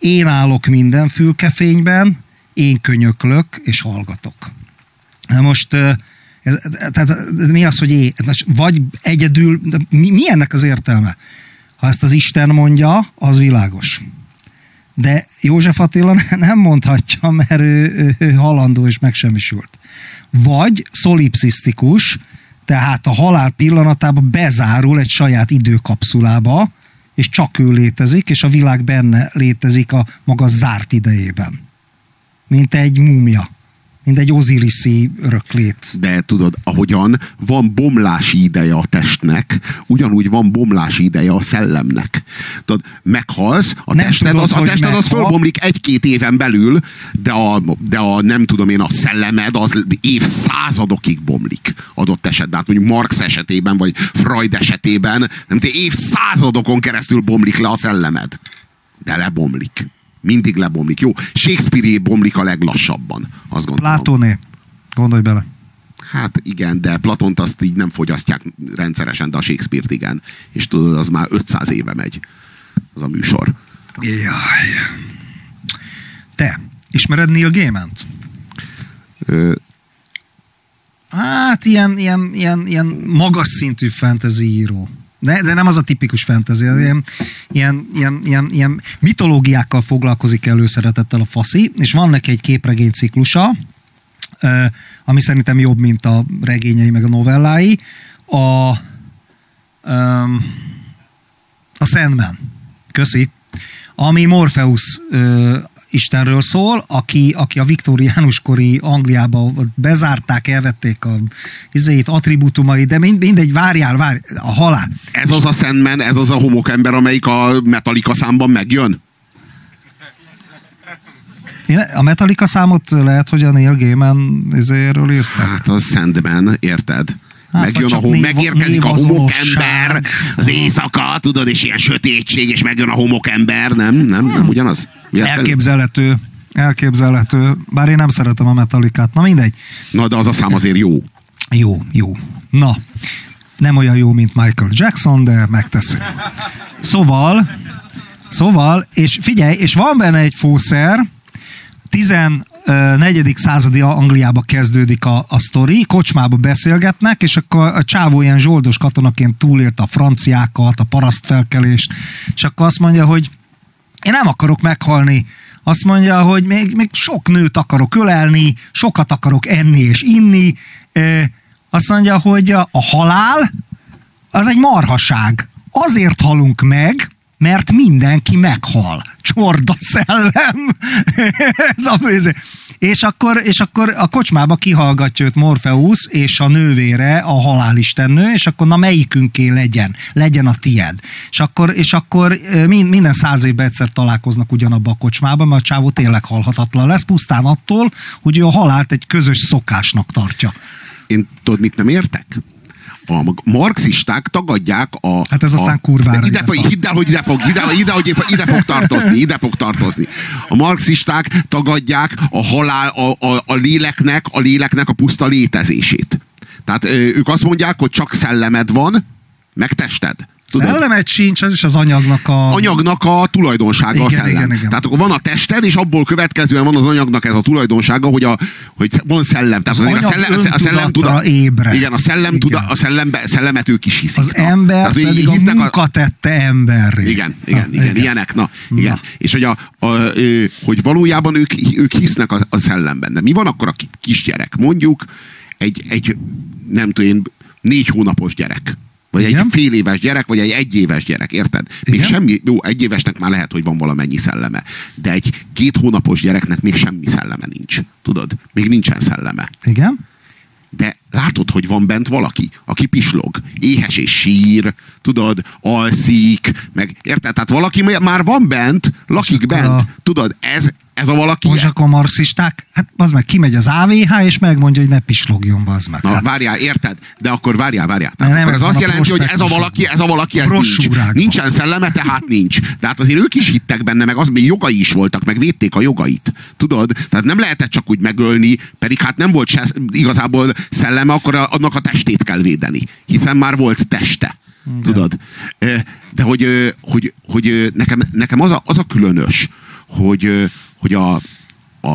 én állok minden fülkefényben, én könyöklök és hallgatok. Na most, ez, tehát mi az, hogy én, vagy egyedül, mi, mi ennek az értelme? Ha ezt az Isten mondja, az világos. De József Attila nem mondhatja, mert ő, ő, ő halandó és megsemmisült. Vagy szolipszisztikus, tehát a halál pillanatában bezárul egy saját időkapszulába, és csak ő létezik, és a világ benne létezik a maga zárt idejében. Mint egy múmia mint egy oziriszi öröklét. De tudod, ahogyan van bomlási ideje a testnek, ugyanúgy van bomlási ideje a szellemnek. Tudod, meghalsz, a nem tested, tudod, az, a tested az fölbomlik egy-két éven belül, de a, de a nem tudom én, a szellemed az évszázadokig bomlik adott esetben. Hát mondjuk Marx esetében, vagy Freud esetében, nem te évszázadokon keresztül bomlik le a szellemed. De lebomlik. Mindig lebomlik. Jó, Shakespeare bomlik a leglassabban, azt gondolom. Plátóné, gondolj bele. Hát igen, de Platont azt így nem fogyasztják rendszeresen, de a Shakespeare-t igen. És tudod, az már 500 éve megy, az a műsor. Jaj. Te, ismered Neil Gaiman-t? Ö... Hát ilyen, ilyen, ilyen, ilyen magas szintű fantasy író. De, de nem az a tipikus fantasy, ilyen, ilyen, ilyen, ilyen, ilyen mitológiákkal foglalkozik előszeretettel a faszi, és van neki egy képregény ciklusa, ami szerintem jobb, mint a regényei meg a novellái. A, a Sandman. Köszi. Ami Morpheus Istenről szól, aki, aki a viktoriánuskori Angliába bezárták, elvették a izéit, attribútumai, de mind, mindegy, várjál, várj, a halál. Ez az a Sandman, ez az a homokember, amelyik a Metallica számban megjön? A Metallica számot lehet, hogy a Neil Gaiman izéről írták? Hát a Sandman, érted? Hát, megjön a hom, név, megérkezik a homokember, az éjszaka, tudod, és ilyen sötétség, és megjön a homokember, nem? Nem, nem ugyanaz? Elképzelhető, elképzelhető, bár én nem szeretem a metalikát, na mindegy. Na, de az a szám azért jó. Jó, jó. Na, nem olyan jó, mint Michael Jackson, de megteszi. Szóval, szóval, és figyelj, és van benne egy fószer, 14. századi Angliába kezdődik a, a sztori, kocsmába beszélgetnek, és akkor a csávó ilyen zsoldos katonaként túlért a franciákat, a parasztfelkelést, és akkor azt mondja, hogy én nem akarok meghalni. Azt mondja, hogy még, még sok nőt akarok ölelni, sokat akarok enni és inni. Azt mondja, hogy a halál az egy marhaság. Azért halunk meg, mert mindenki meghal. Csorda szellem. Ez a bőző. És akkor, és akkor a kocsmába kihallgatja őt Morpheus és a nővére, a halálistennő, és akkor na melyikünké legyen, legyen a tied. És akkor, és akkor minden száz évben egyszer találkoznak ugyanabba a kocsmába, mert a csávó tényleg halhatatlan lesz, pusztán attól, hogy ő a halált egy közös szokásnak tartja. én tudod, mit nem értek? A marxisták tagadják a... Hát ez aztán a, kurvára de ide, fog, hidd el, hogy ide fog, ide, ide, hogy ide fog tartozni, ide fog tartozni. A marxisták tagadják a halál, a, a, a léleknek, a léleknek a puszta létezését. Tehát ők azt mondják, hogy csak szellemed van, meg tested. Tudod? Szellemet sincs, ez is az anyagnak a... anyagnak a tulajdonsága Igen, a szellem. igen, igen. Tehát akkor van a tested, és abból következően van az anyagnak ez a tulajdonsága, hogy, a, hogy van szellem. Tehát Az azért a szellem, a szellem öntudatra ébred. Igen, a szellem Igen. tuda, a szellembe, szellemet ők is hiszik. Az na. ember Tehát, pedig a munka tette emberré. igen, igen, Na, igen, igen, ilyenek, na, igen. Na. És hogy, a, a, ö, hogy valójában ők, ők hisznek a, a szellemben. De mi van akkor a ki- kisgyerek? Mondjuk egy, egy nem tudom én, négy hónapos gyerek. Vagy Igen. egy fél éves gyerek, vagy egy egyéves gyerek, érted? Még Igen. semmi, jó, egy évesnek már lehet, hogy van valamennyi szelleme. De egy két hónapos gyereknek még semmi szelleme nincs. Tudod? Még nincsen szelleme Igen? de látod, hogy van bent valaki, aki pislog, éhes és sír, tudod, alszik, meg érted? Tehát valaki már van bent, lakik bent, tudod, ez, ez a valaki... Most akkor marxisták, hát az meg kimegy az AVH, és megmondja, hogy ne pislogjon, az meg. Na, Hát, várjál, érted? De akkor várjál, várjál. Tehát nem, akkor ez azt jelenti, hogy ez a valaki, ez a valaki, ez nincs. Nincsen szelleme, tehát nincs. De hát azért ők is hittek benne, meg az még jogai is voltak, meg védték a jogait. Tudod? Tehát nem lehetett csak úgy megölni, pedig hát nem volt se igazából szelleme, akkor a- annak a testét kell védeni. Hiszen már volt teste. Tudod? Ö, De hogy, hogy, hogy nekem, nekem az, a, az a különös, hogy, hogy a, a,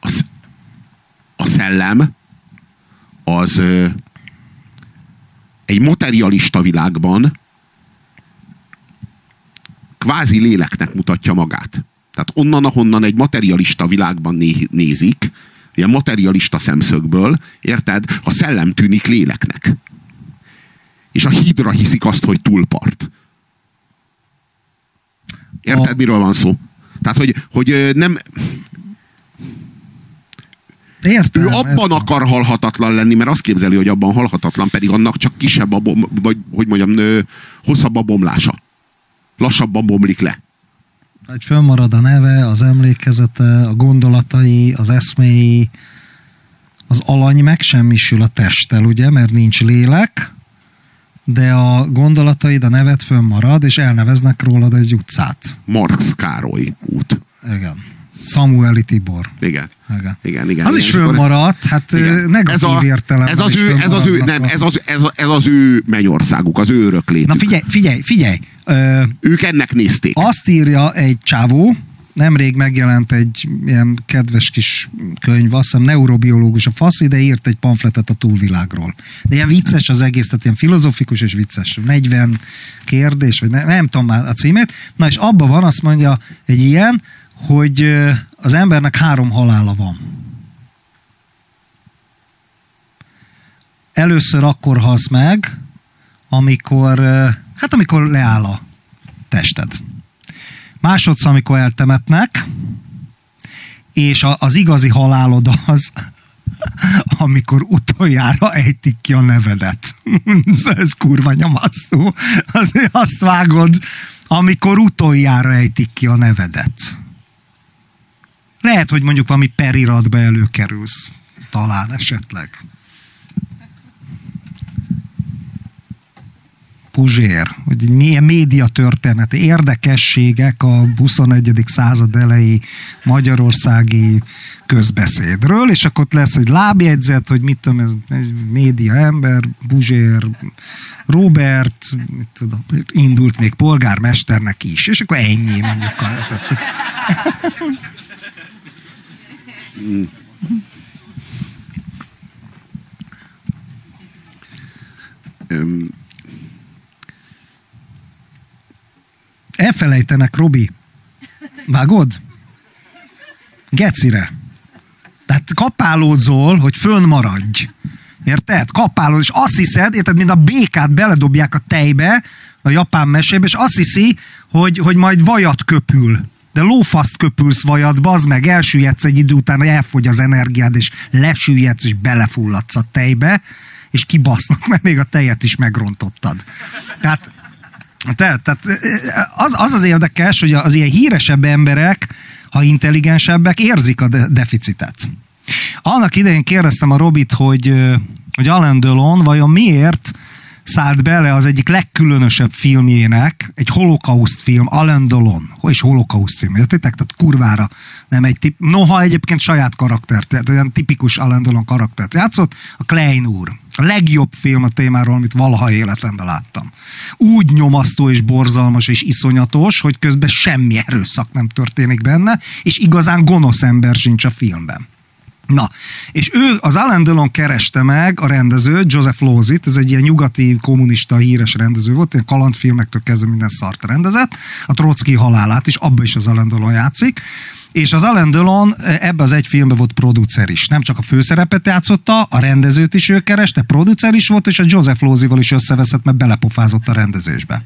a, a szellem az egy materialista világban kvázi léleknek mutatja magát. Tehát onnan, ahonnan egy materialista világban né- nézik, ilyen materialista szemszögből, érted? A szellem tűnik léleknek. És a hídra hiszik azt, hogy túlpart. Érted, miről van szó? Tehát, hogy, hogy nem, Értem. ő abban értem. akar halhatatlan lenni, mert azt képzeli, hogy abban halhatatlan, pedig annak csak kisebb a bom, vagy hogy mondjam, ö, hosszabb a bomlása. Lassabban bomlik le. Hogy fönnmarad a neve, az emlékezete, a gondolatai, az eszméi, az alany megsemmisül a testtel, ugye, mert nincs lélek, de a gondolataid, a nevet fönnmarad, és elneveznek rólad egy utcát. Marx Károly út. Igen. Samueli Tibor. Igen. Igen. Igen, igen. Az igen. is fönnmaradt, hát Igen. negatív ez a, értelemben ez az ő, ez az ő, nem, ez az, ez, ez az ő mennyországuk, az ő öröklétük. Na figyelj, figyelj, figyelj! Ö, Ők ennek nézték. Azt írja egy csávó, nemrég megjelent egy ilyen kedves kis könyv, azt hiszem neurobiológus a fasz, de írt egy pamfletet a túlvilágról. De ilyen vicces az egész, tehát ilyen filozofikus és vicces. 40 kérdés, vagy ne, nem tudom már a címét. Na és abban van, azt mondja egy ilyen, hogy az embernek három halála van. Először akkor halsz meg, amikor, hát amikor leáll a tested. Másodszor, amikor eltemetnek, és a, az igazi halálod az, amikor utoljára ejtik ki a nevedet. Ez kurva nyomasztó. Azt vágod, amikor utoljára ejtik ki a nevedet. Lehet, hogy mondjuk valami periratba előkerülsz. Talán esetleg. Puzsér, hogy milyen média történeti érdekességek a 21. század elejé magyarországi közbeszédről, és akkor ott lesz egy lábjegyzet, hogy mit tudom, ez egy média ember, Buzsér, Robert, mit tudom, indult még polgármesternek is, és akkor ennyi mondjuk az. Öm, Elfelejtenek, Robi. Vágod? Gecire. Tehát kapálódzol, hogy fönnmaradj. Érted? Kapálódz, és azt hiszed, érted, mint a békát beledobják a tejbe, a japán mesébe, és azt hiszi, hogy, hogy majd vajat köpül. De lófaszt köpülsz vajat, bazd meg, elsüllyedsz egy idő után, elfogy az energiád, és lesüllyedsz, és belefulladsz a tejbe, és kibasznak, mert még a tejet is megrontottad. Tehát tehát, tehát az, az az érdekes, hogy az ilyen híresebb emberek, ha intelligensebbek, érzik a de- deficitet. Annak idején kérdeztem a Robit, hogy, hogy Alain Delon vajon miért szállt bele az egyik legkülönösebb filmjének, egy holokauszt film, Alain Delon, és holokauszt film, értitek? Tehát kurvára nem egy tip, noha egyébként saját karakter, tehát olyan tipikus Alain Delon karaktert játszott, a Klein úr. A legjobb film a témáról, amit valaha életemben láttam. Úgy nyomasztó és borzalmas és iszonyatos, hogy közben semmi erőszak nem történik benne, és igazán gonosz ember sincs a filmben. Na, és ő, az Alain Delon kereste meg a rendező, Joseph Lozit, ez egy ilyen nyugati kommunista híres rendező volt, ilyen kalandfilmektől kezdve minden szart rendezett, a Trotsky halálát is, abban is az Alain Delon játszik, és az Alain Delon ebbe az egy filmbe volt producer is. Nem csak a főszerepet játszotta, a rendezőt is ő kereste, producer is volt, és a Joseph Lózival is összeveszett, mert belepofázott a rendezésbe.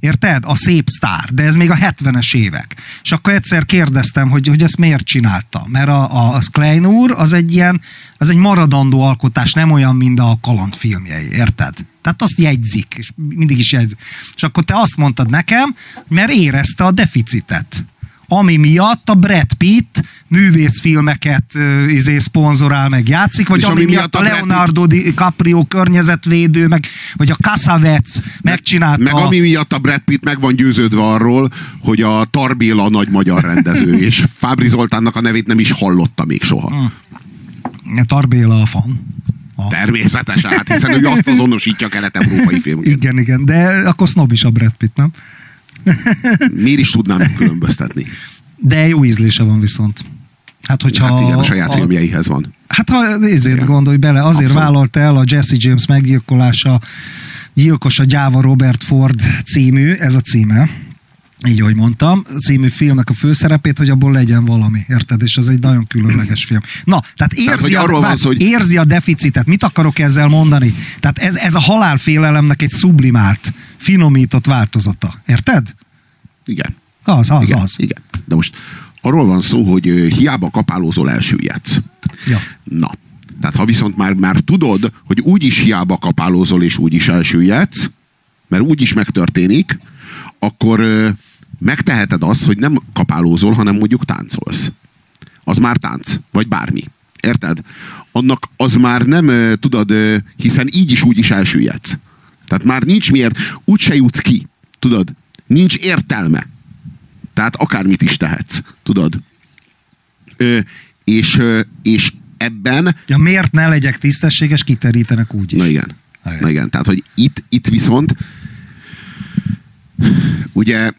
Érted? A szép sztár, de ez még a 70-es évek. És akkor egyszer kérdeztem, hogy, hogy ezt miért csinálta. Mert a, a, a Klein úr az egy ilyen, az egy maradandó alkotás, nem olyan, mint a kalandfilmjei, érted? Tehát azt jegyzik, és mindig is jegyzik. És akkor te azt mondtad nekem, mert érezte a deficitet ami miatt a Brad Pitt művészfilmeket uh, izé szponzorál, meg játszik, vagy És ami, ami miatt miatt a Leonardo DiCaprio környezetvédő, meg, vagy a Cassavetes megcsinálta. Meg ami miatt a Brad Pitt meg van győződve arról, hogy a Tarbéla nagy magyar rendező, és Fábri Zoltánnak a nevét nem is hallotta még soha. Tarbéla a fan. A- Természetesen, hát hiszen ő azt azonosítja kelet-európai filmként. Igen, igen, de akkor snob is a Brad Pitt, nem? Miért is tudnám különböztetni? De jó ízlése van viszont. Hát, hogyha Hát igen, a saját filmjeihez van. Hát ha ezért Igen. gondolj bele, azért Abszolút. vállalt el a Jesse James meggyilkolása, gyilkos a gyáva Robert Ford című, ez a címe, így ahogy mondtam, című filmnek a főszerepét, hogy abból legyen valami, érted? És az egy nagyon különleges film. Na, tehát érzi, hogy a, arról várj, szó, hogy- érzi a deficitet. Mit akarok ezzel mondani? Tehát ez, ez a halálfélelemnek egy sublimált, finomított változata. Érted? Igen. Az, az, igen, az. igen. De most arról van szó, hogy hiába kapálózol, elsüllyedsz. Ja. Na, tehát ha viszont már, már tudod, hogy úgy is hiába kapálózol, és úgy is elsüllyedsz, mert úgy is megtörténik, akkor megteheted azt, hogy nem kapálózol, hanem mondjuk táncolsz. Az már tánc, vagy bármi. Érted? Annak az már nem, tudod, hiszen így is úgy is elsüllyedsz. Tehát már nincs miért, úgy se jutsz ki. Tudod? Nincs értelme. Tehát akármit is tehetsz. Tudod? Ö, és, ö, és ebben ja, miért ne legyek tisztességes, kiterítenek úgy is. Na igen. Igen. Na igen. Tehát, hogy itt, itt viszont ugye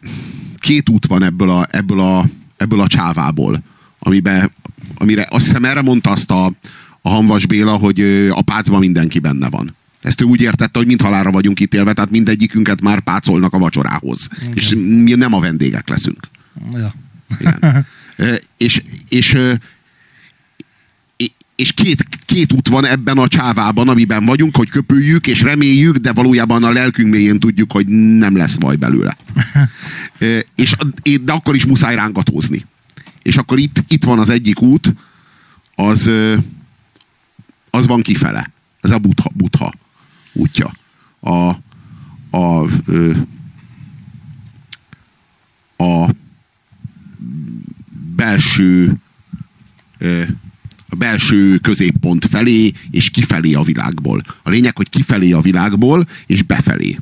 két út van ebből a, ebből a, ebből a csávából, amibe, amire azt hiszem erre mondta azt a, a Hanvas Béla, hogy a pácban mindenki benne van. Ezt ő úgy értette, hogy mind halára vagyunk ítélve, tehát mindegyikünket már pácolnak a vacsorához. Igen. És mi nem a vendégek leszünk. Ja. Igen. És, és, és két, két út van ebben a csávában, amiben vagyunk, hogy köpüljük és reméljük, de valójában a lelkünk mélyén tudjuk, hogy nem lesz vaj belőle. És, de akkor is muszáj rángatózni. És akkor itt, itt van az egyik út, az, az van kifele. Ez a butha, butha útja. A, a, a belső a belső középpont felé, és kifelé a világból. A lényeg, hogy kifelé a világból, és befelé.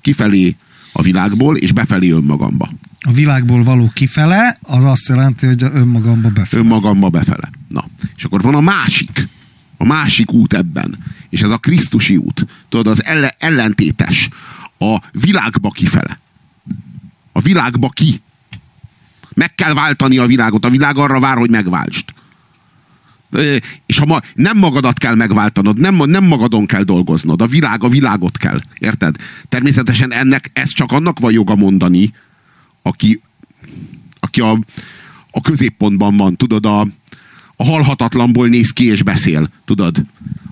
Kifelé a világból, és befelé önmagamba. A világból való kifele, az azt jelenti, hogy önmagamba befele. Önmagamba befele. Na, és akkor van a másik. A másik út ebben. És ez a Krisztusi út. Tudod, az elle, ellentétes. A világba kifele. A világba ki. Meg kell váltani a világot. A világ arra vár, hogy megváltsd. És ha ma, nem magadat kell megváltanod, nem, nem magadon kell dolgoznod, a világ a világot kell. Érted? Természetesen ennek, ez csak annak van joga mondani, aki, aki a, a középpontban van, tudod, a, a halhatatlanból néz ki és beszél, tudod.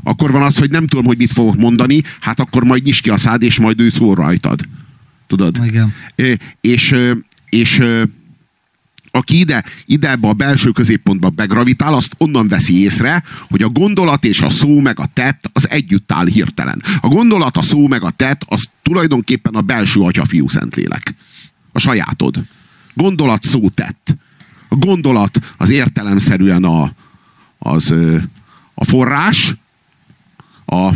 Akkor van az, hogy nem tudom, hogy mit fogok mondani, hát akkor majd nyisd ki a szád, és majd ő szól rajtad. Tudod? Igen. És, és ö, aki ide, ide ebbe a belső középpontba begravitál, azt onnan veszi észre, hogy a gondolat és a szó meg a tett az együtt áll hirtelen. A gondolat, a szó meg a tett az tulajdonképpen a belső atya, fiú, szentlélek. A sajátod. Gondolat, szó, tett. A gondolat az értelemszerűen a, az a forrás, a,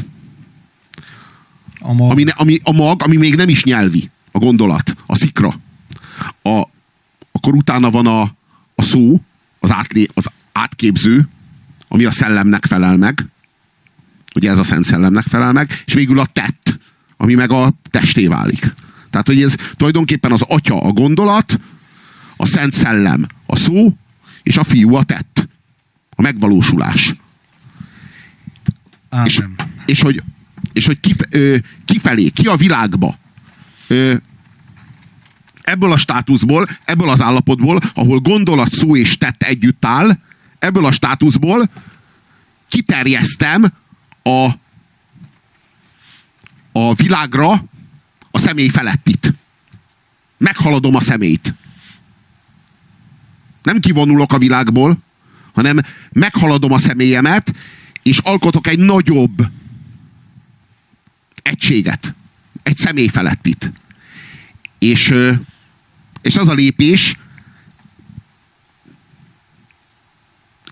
A mag. ami, ne- ami, a mag, ami még nem is nyelvi, a gondolat, a szikra. A, akkor utána van a, a szó, az, átlé, az átképző, ami a szellemnek felel meg. Ugye ez a szent szellemnek felel meg, és végül a tett, ami meg a testé válik. Tehát, hogy ez tulajdonképpen az atya a gondolat, a szent szellem a szó, és a fiú a tett. A megvalósulás. És, Ámen. és hogy, és hogy kif, ö, kifelé, ki a világba. Ö, ebből a státuszból, ebből az állapotból, ahol gondolat, szó és tett együtt áll, ebből a státuszból kiterjesztem a, a világra a személy felettit. Meghaladom a szemét. Nem kivonulok a világból, hanem meghaladom a személyemet, és alkotok egy nagyobb egységet. Egy személy felettit. És, és az a lépés,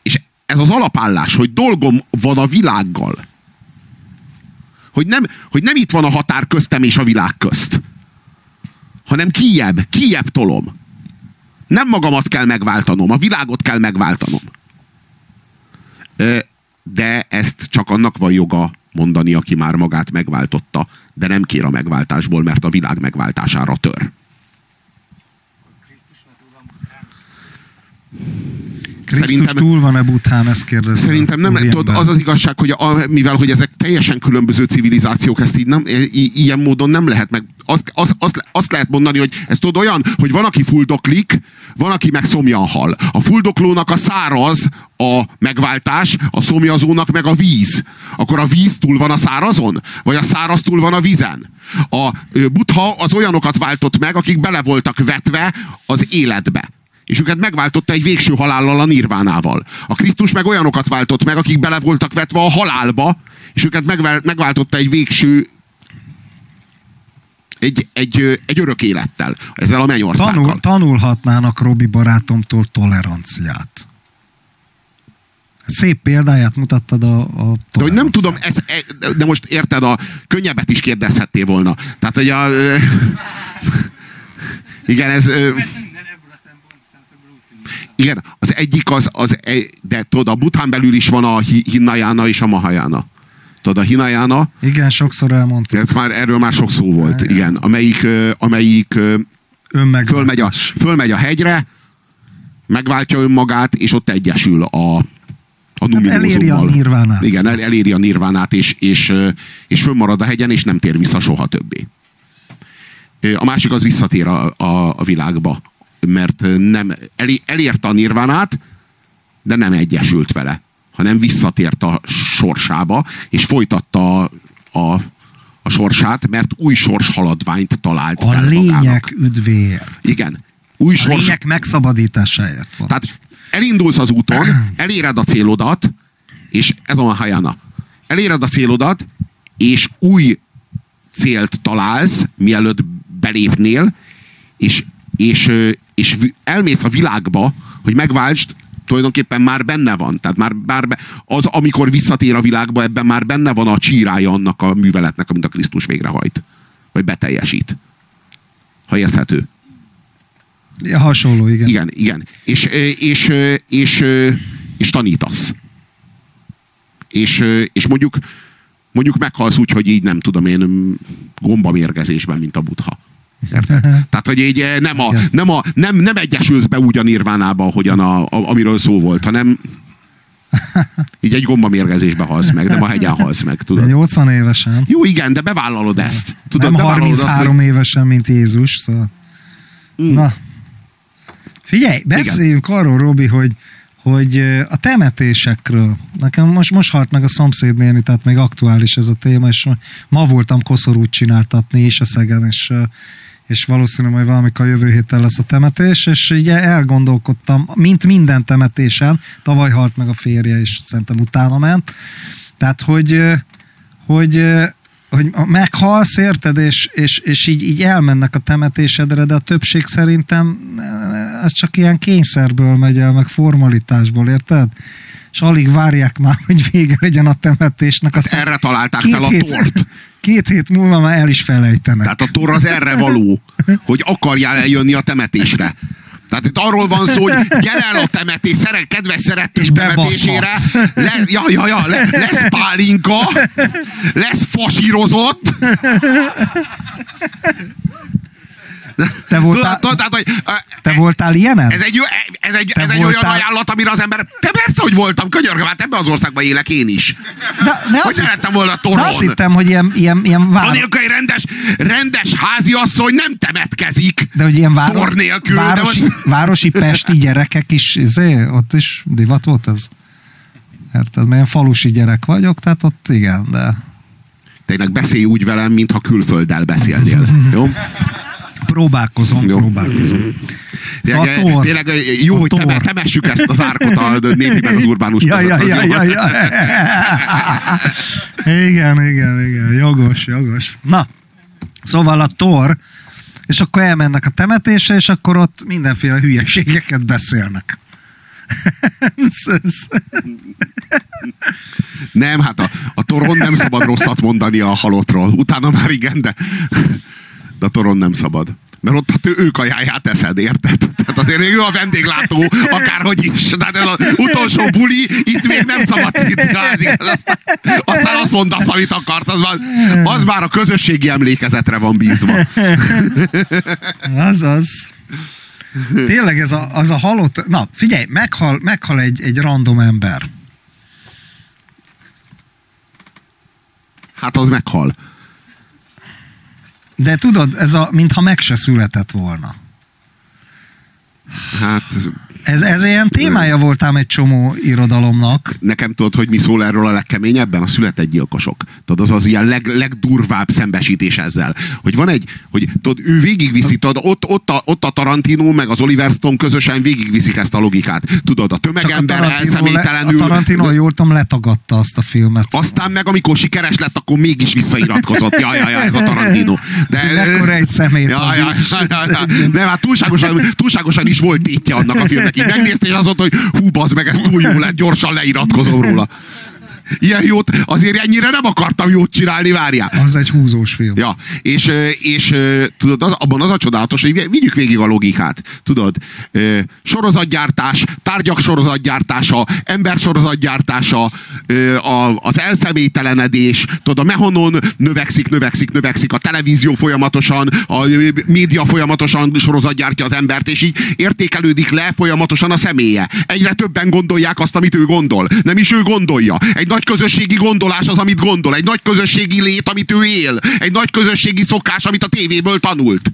és ez az alapállás, hogy dolgom van a világgal. Hogy nem, hogy nem itt van a határ köztem és a világ közt. Hanem kijebb, kijebb tolom. Nem magamat kell megváltanom, a világot kell megváltanom. De ezt csak annak van joga mondani, aki már magát megváltotta, de nem kér a megváltásból, mert a világ megváltására tör. Krisztus Szerintem- túl van-e Bután, ezt kérdezi. Szerintem nem tudod, az az igazság, hogy a, mivel hogy ezek teljesen különböző civilizációk, ezt így nem, i, ilyen módon nem lehet meg. Azt, azt, azt, azt lehet mondani, hogy ez tudod olyan, hogy van, aki fuldoklik, van, aki meg szomjan hal. A fuldoklónak a száraz a megváltás, a szomjazónak meg a víz. Akkor a víz túl van a szárazon? Vagy a száraz túl van a vízen? A ö, buddha az olyanokat váltott meg, akik bele voltak vetve az életbe és őket megváltotta egy végső halállal a nirvánával. A Krisztus meg olyanokat váltott meg, akik bele voltak vetve a halálba, és őket megvál, megváltotta egy végső egy, egy, egy örök élettel, ezzel a mennyországgal. Tanul, tanulhatnának Robi barátomtól toleranciát. Szép példáját mutattad a, a De hogy nem tudom, ez, e- de most érted, a könnyebbet is kérdezhettél volna. Tehát, hogy a... Igen, ez... ö, Mert minden ebből a szempont, szemszögből úgy tűnik. Igen, az egyik az, az de tudod, a Buthán belül is van a hi- Hinayana és a Mahayana. Tudod, a Hinayana, Igen, sokszor elmondtuk. ez már, erről már sok szó volt, igen, amelyik, ö, amelyik Önmeg. fölmegy a, fölmegy a hegyre, megváltja önmagát, és ott egyesül a, a eléri a numinózummal. nirvánát. Igen, el, eléri a nirvánát, és, és, és fönnmarad a hegyen, és nem tér vissza soha többé. A másik az visszatér a, a, a világba, mert nem, elé, elérte a nirvánát, de nem egyesült vele, hanem visszatért a sorsába, és folytatta a, a, a sorsát, mert új sorshaladványt talált A fel lények magának. üdvéért. Igen. Új A sors, lények megszabadításáért. Pont. tehát elindulsz az úton, eléred a célodat, és ez a Mahayana. Eléred a célodat, és új célt találsz, mielőtt belépnél, és, és, és elmész a világba, hogy megváltsd, tulajdonképpen már benne van. Tehát már, már be, az, amikor visszatér a világba, ebben már benne van a csírája annak a műveletnek, amit a Krisztus végrehajt. Vagy beteljesít. Ha érthető. Ja, hasonló, igen. Igen, igen. És, és, és, ö, és tanítasz. És, és mondjuk, mondjuk meghalsz úgy, hogy így nem tudom én gombamérgezésben, mint a butha. Érted? Tehát, hogy így eh, nem, a, Igen. nem, a, nem, nem egyesülsz be úgy a nirvánába, ahogyan a, a, amiről szó volt, hanem így egy gombamérgezésbe halsz meg, nem a hegyen halsz meg, De tudod? 80 évesen. Jó, igen, de bevállalod ezt. Tudod, nem bevállalod 33 azt, évesen, mint Jézus. Szóval. Mm. Na. Figyelj, beszéljünk arról, Robi, hogy, hogy ö, a temetésekről. Nekem most, most halt meg a szomszédnéni, tehát még aktuális ez a téma, és ma voltam koszorút csináltatni is a szegen, és, ö, és valószínűleg majd valamikor a jövő héten lesz a temetés, és így elgondolkodtam, mint minden temetésen, tavaly halt meg a férje, és szerintem utána ment, tehát hogy, hogy hogy meghalsz, érted, és, és, és így, így elmennek a temetésedre, de a többség szerintem eh, ez csak ilyen kényszerből megy el, meg formalitásból, érted? és alig várják már, hogy vége legyen a temetésnek. Aztán Erre találták fel a tort. Két hét múlva már el is felejtenek. Tehát a tor az erre való, hogy akarjál eljönni a temetésre. Tehát itt arról van szó, hogy gyere el a temetés, szeret, kedves szeretős És temetésére, le, ja, ja, ja, le, lesz pálinka, lesz fasírozott, Te voltál, Tudod, tehát, hogy, te voltál ilyenen? ez egy, ez egy, Te ez egy olyan voltál- ajánlat, amire az ember... Te persze, hogy voltam, könyörgöm, hát ebben az országban élek én is. Na, ne Hogy szerettem volna de toron. azt hittem, hogy ilyen, ilyen, ilyen vár, Anélkül egy rendes, rendes házi asszony nem temetkezik. de hogy ilyen váro, tor nélkül, de városi, most- városi pesti gyerekek is, izé, ott is divat volt ez? Érted? Mert ilyen falusi gyerek vagyok, tehát ott igen, de Tényleg beszélj úgy velem, mintha külfölddel beszélnél. Jó? Próbálkozom, Jó. próbálkozom. Szóval Tényleg, a tor. tényleg jó, A hogy teme, temessük ezt az árkot a népi meg az urbánus Ja, között. ja, ja, ja, ja. igen, igen, igen, jogos, jogos. Na, szóval a tor, és akkor elmennek a temetésre, és akkor ott mindenféle hülyeségeket beszélnek. Nem, hát a, a toron nem szabad rosszat mondani a halottról. Utána már igen, de, de a toron nem szabad. Mert ott hát ő kajáját eszed, érted? Tehát azért még ő a vendéglátó, akárhogy is. Tehát ez az utolsó buli, itt még nem szabad szitkázni. Aztán, aztán azt mondasz, amit akarsz. Az már, az már a közösségi emlékezetre van bízva. Az az. Tényleg ez a, az a halott... Na, figyelj, meghal, meghal egy, egy random ember. Hát az meghal. De tudod, ez a, mintha meg se született volna. Hát Ez, ez ilyen témája voltám egy csomó irodalomnak. nekem tudod, hogy mi szól erről a legkeményebben? A született gyilkosok. Tudod, az az ilyen leg, legdurvább szembesítés ezzel. Hogy van egy, hogy tudod, ő végigviszi, tudod, ott, ott, a, ott a Tarantino meg az Oliver Stone közösen végigviszik ezt a logikát. Tudod, a tömegember Tarantino, le, a elszemélytelenül... Tarantino, jól tudom, letagadta azt a filmet. Aztán meg, amikor sikeres lett, akkor mégis visszairatkozott. Ja, ja, ja, ez a Tarantino. Ez mekkora egy szemét Ja, ja, ja, ja, ja. Nem, hát túlságosan, túlságosan is volt tétje annak a filmnek. Így megnézte, és azt mondta, hogy hú, bazd meg, ez túl jó lett, gyorsan leiratkozom róla. Ilyen jót, azért ennyire nem akartam jót csinálni, várjál. Az egy húzós film. Ja, és, és tudod, az, abban az a csodálatos, hogy vigyük végig a logikát. Tudod, sorozatgyártás, tárgyak sorozatgyártása, ember sorozatgyártása, az elszemélytelenedés, tudod, a mehonon növekszik, növekszik, növekszik, a televízió folyamatosan, a média folyamatosan sorozatgyártja az embert, és így értékelődik le folyamatosan a személye. Egyre többen gondolják azt, amit ő gondol. Nem is ő gondolja. Egy nagy közösségi gondolás az, amit gondol. Egy nagy közösségi lét, amit ő él. Egy nagy közösségi szokás, amit a tévéből tanult.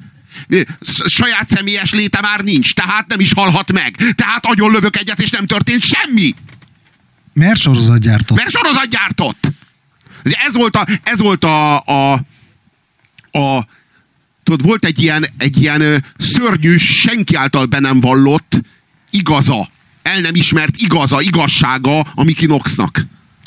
Saját személyes léte már nincs, tehát nem is halhat meg. Tehát agyon lövök egyet, és nem történt semmi. Mert sorozatgyártó. Mert sorozat gyártott. Ez volt a, ez volt a, a, a tudod, volt egy ilyen, egy ilyen szörnyű, senki által be nem vallott igaza, el nem ismert igaza, igazsága a Mickey Knoxnak.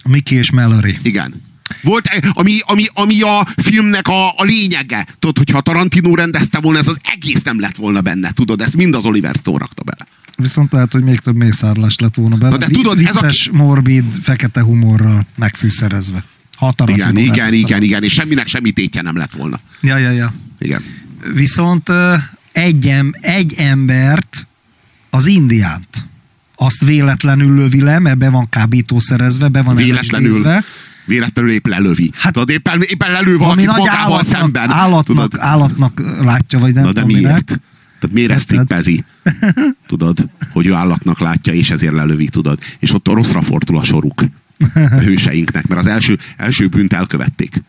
Mickey és Mallory. Igen. Volt, ami, ami, ami a filmnek a, a lényege. Tudod, hogyha Tarantino rendezte volna, ez az egész nem lett volna benne. Tudod, ezt mind az Oliver Stone rakta bele. Viszont lehet, hogy még több mészárlás lett volna bele. Na de tudod, ez a- Vicces, morbid, fekete humorral megfűszerezve. Ha Igen, igen, igen, igen, és semminek semmi tétje nem lett volna. Ja, ja, ja. Igen. Viszont egy, em, egy embert, az indiánt, azt véletlenül lövi le, mert be van kábítószerezve, be van Véletlenül, véletlenül épp lelövi. Hát, tudod, éppen, éppen lelő valakit magával állatnak, szemben. állatnak, tudod? állatnak látja, vagy nem Na de miért? minek. Tehát miért ezt tippezi? Tudod, hogy ő állatnak látja, és ezért lelövi, tudod. És ott rosszra fordul a soruk a hőseinknek, mert az első, első bűnt elkövették.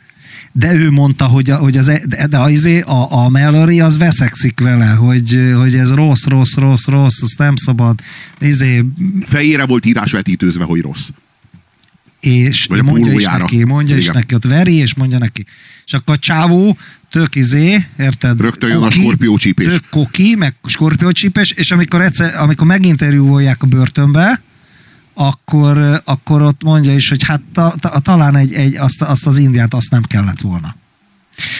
De ő mondta, hogy, a, hogy az, e- de, de izé, a, a Mallory az veszekszik vele, hogy, hogy ez rossz, rossz, rossz, rossz, azt nem szabad. Izé, Fejére volt írás vetítőzve, hogy rossz. és Vagy mondja is neki, mondja is Igen. neki, ott veri, és mondja neki. És akkor a csávó tök izé, érted? Rögtön jön a skorpiócsípés. Tök koki, meg skorpiócsípés, és amikor, egyszer, amikor meginterjúolják a börtönbe, akkor, akkor ott mondja is, hogy hát ta, ta, talán egy, egy, azt, azt az indiát azt nem kellett volna.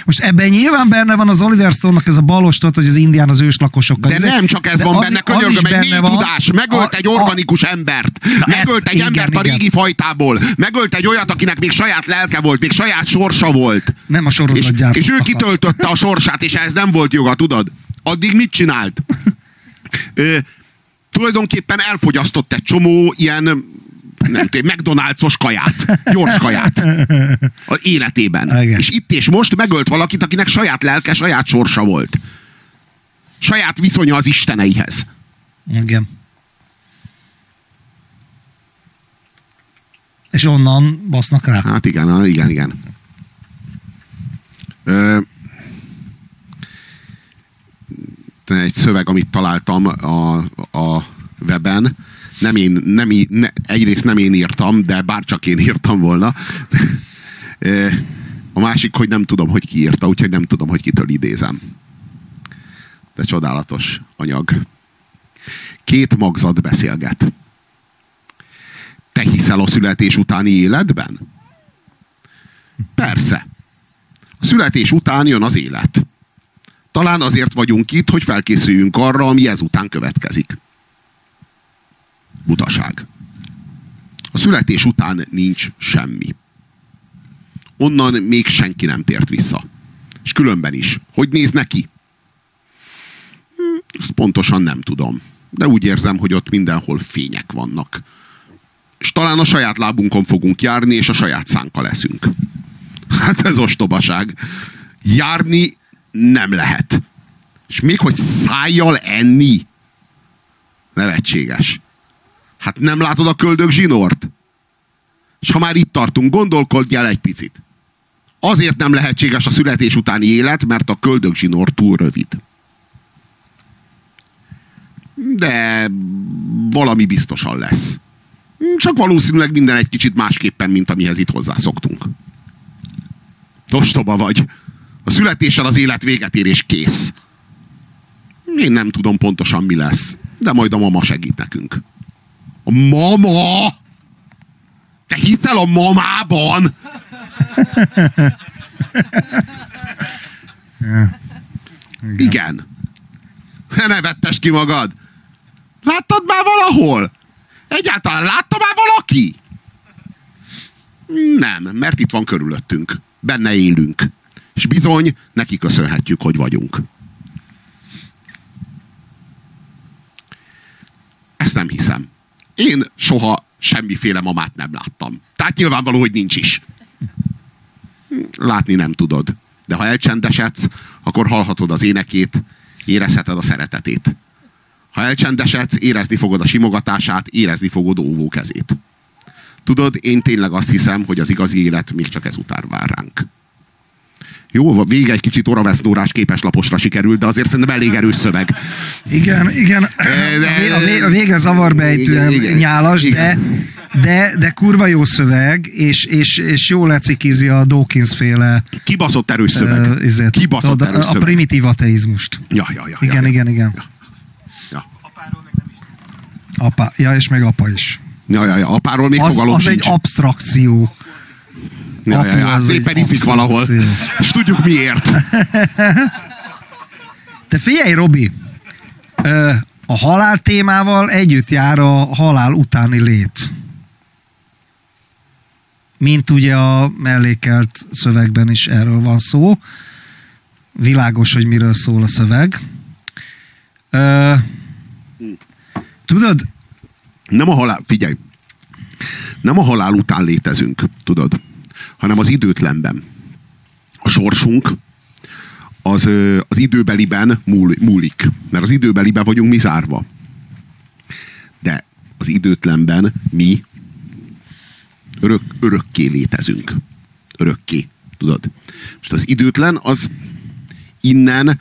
Most ebben nyilván benne van az Oliver Stone-nak ez a balostot, hogy az indián az őslakosokkal. De nem csak ez van az- benne, könyörgöm, egy benne van. tudás, megölt A- egy a- organikus embert, Na megölt ezt- egy igen, embert a igen. régi fajtából, megölt egy olyat, akinek még saját lelke volt, még saját sorsa volt. Nem a És, sorozatgyártók. és ő kitöltötte a sorsát, és ez nem volt joga, tudod? Addig mit csinált? Ö, tulajdonképpen elfogyasztott egy csomó ilyen nem tudom, McDonald's-os kaját, gyors kaját az életében. Igen. És itt és most megölt valakit, akinek saját lelke, saját sorsa volt. Saját viszonya az isteneihez. Igen. És onnan basznak rá. Hát igen, igen, igen. Ö, egy szöveg, amit találtam a, a weben, nem én, nem, én- ne, egyrészt nem én írtam, de bárcsak én írtam volna. A másik, hogy nem tudom, hogy ki írta, úgyhogy nem tudom, hogy kitől idézem. De csodálatos anyag. Két magzat beszélget. Te hiszel a születés utáni életben? Persze. A születés után jön az élet. Talán azért vagyunk itt, hogy felkészüljünk arra, ami ezután következik. Butaság. A születés után nincs semmi. Onnan még senki nem tért vissza. És különben is. Hogy néz neki? Hm, Ezt pontosan nem tudom. De úgy érzem, hogy ott mindenhol fények vannak. És talán a saját lábunkon fogunk járni, és a saját szánka leszünk. Hát ez ostobaság. Járni nem lehet. És még hogy szájjal enni? Nevetséges. Hát nem látod a köldög zsinort? És ha már itt tartunk, gondolkodj el egy picit. Azért nem lehetséges a születés utáni élet, mert a köldög zsinór túl rövid. De valami biztosan lesz. Csak valószínűleg minden egy kicsit másképpen, mint amihez itt hozzászoktunk. Ostoba vagy. A születéssel az élet véget ér és kész. Én nem tudom pontosan mi lesz, de majd a mama segít nekünk. A mama? Te hiszel a mamában? Igen. Ne nevettest ki magad. Láttad már valahol? Egyáltalán látta már valaki? Nem, mert itt van körülöttünk. Benne élünk. És bizony, neki köszönhetjük, hogy vagyunk. Ezt nem hiszem. Én soha semmiféle mamát nem láttam. Tehát nyilvánvaló, hogy nincs is. Látni nem tudod. De ha elcsendesedsz, akkor hallhatod az énekét, érezheted a szeretetét. Ha elcsendesedsz, érezni fogod a simogatását, érezni fogod óvó kezét. Tudod, én tényleg azt hiszem, hogy az igazi élet még csak ezután vár ránk. Jó, vége egy kicsit oravesznórás képeslaposra sikerült, de azért szerintem elég erős szöveg. Igen, igen. A, vé- a, vé- a vége zavarbejtően Igen, igen. nyálas, de, Igen. de, de kurva jó szöveg, és, és, és jól lecikizi a Dawkins féle Kibaszott erős szöveg. uh, izét, Kibaszott tudod, erős a szöveg. primitív ateizmust. Ja, ja, ja, Igen, ja, igen, igen. Ja. Ja. Apáról meg nem is. Apa, ja, és meg apa is. Ja, ja, ja, apáról még Az, fogalom az egy sincs. abstrakció. Ja, ja, ja, szépen iszik valahol. És tudjuk miért. Te figyelj, Robi! A halál témával együtt jár a halál utáni lét. Mint ugye a mellékelt szövegben is erről van szó. Világos, hogy miről szól a szöveg. Tudod, Nem a halál, figyelj, nem a halál után létezünk, tudod, hanem az időtlenben. A sorsunk az, az időbeliben múl, múlik, mert az időbeliben vagyunk mi zárva. De az időtlenben mi örök, örökké létezünk. Örökké, tudod. Most az időtlen az innen,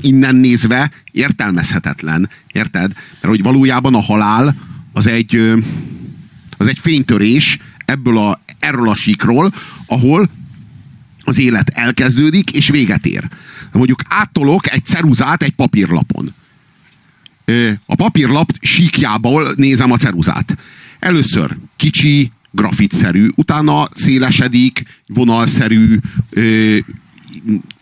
innen nézve értelmezhetetlen, érted? Mert hogy valójában a halál az egy, az egy fénytörés ebből a, erről a síkról, ahol az élet elkezdődik és véget ér. Mondjuk áttolok egy ceruzát egy papírlapon. A papírlap síkjából nézem a ceruzát. Először kicsi, grafitszerű, utána szélesedik, vonalszerű, ö,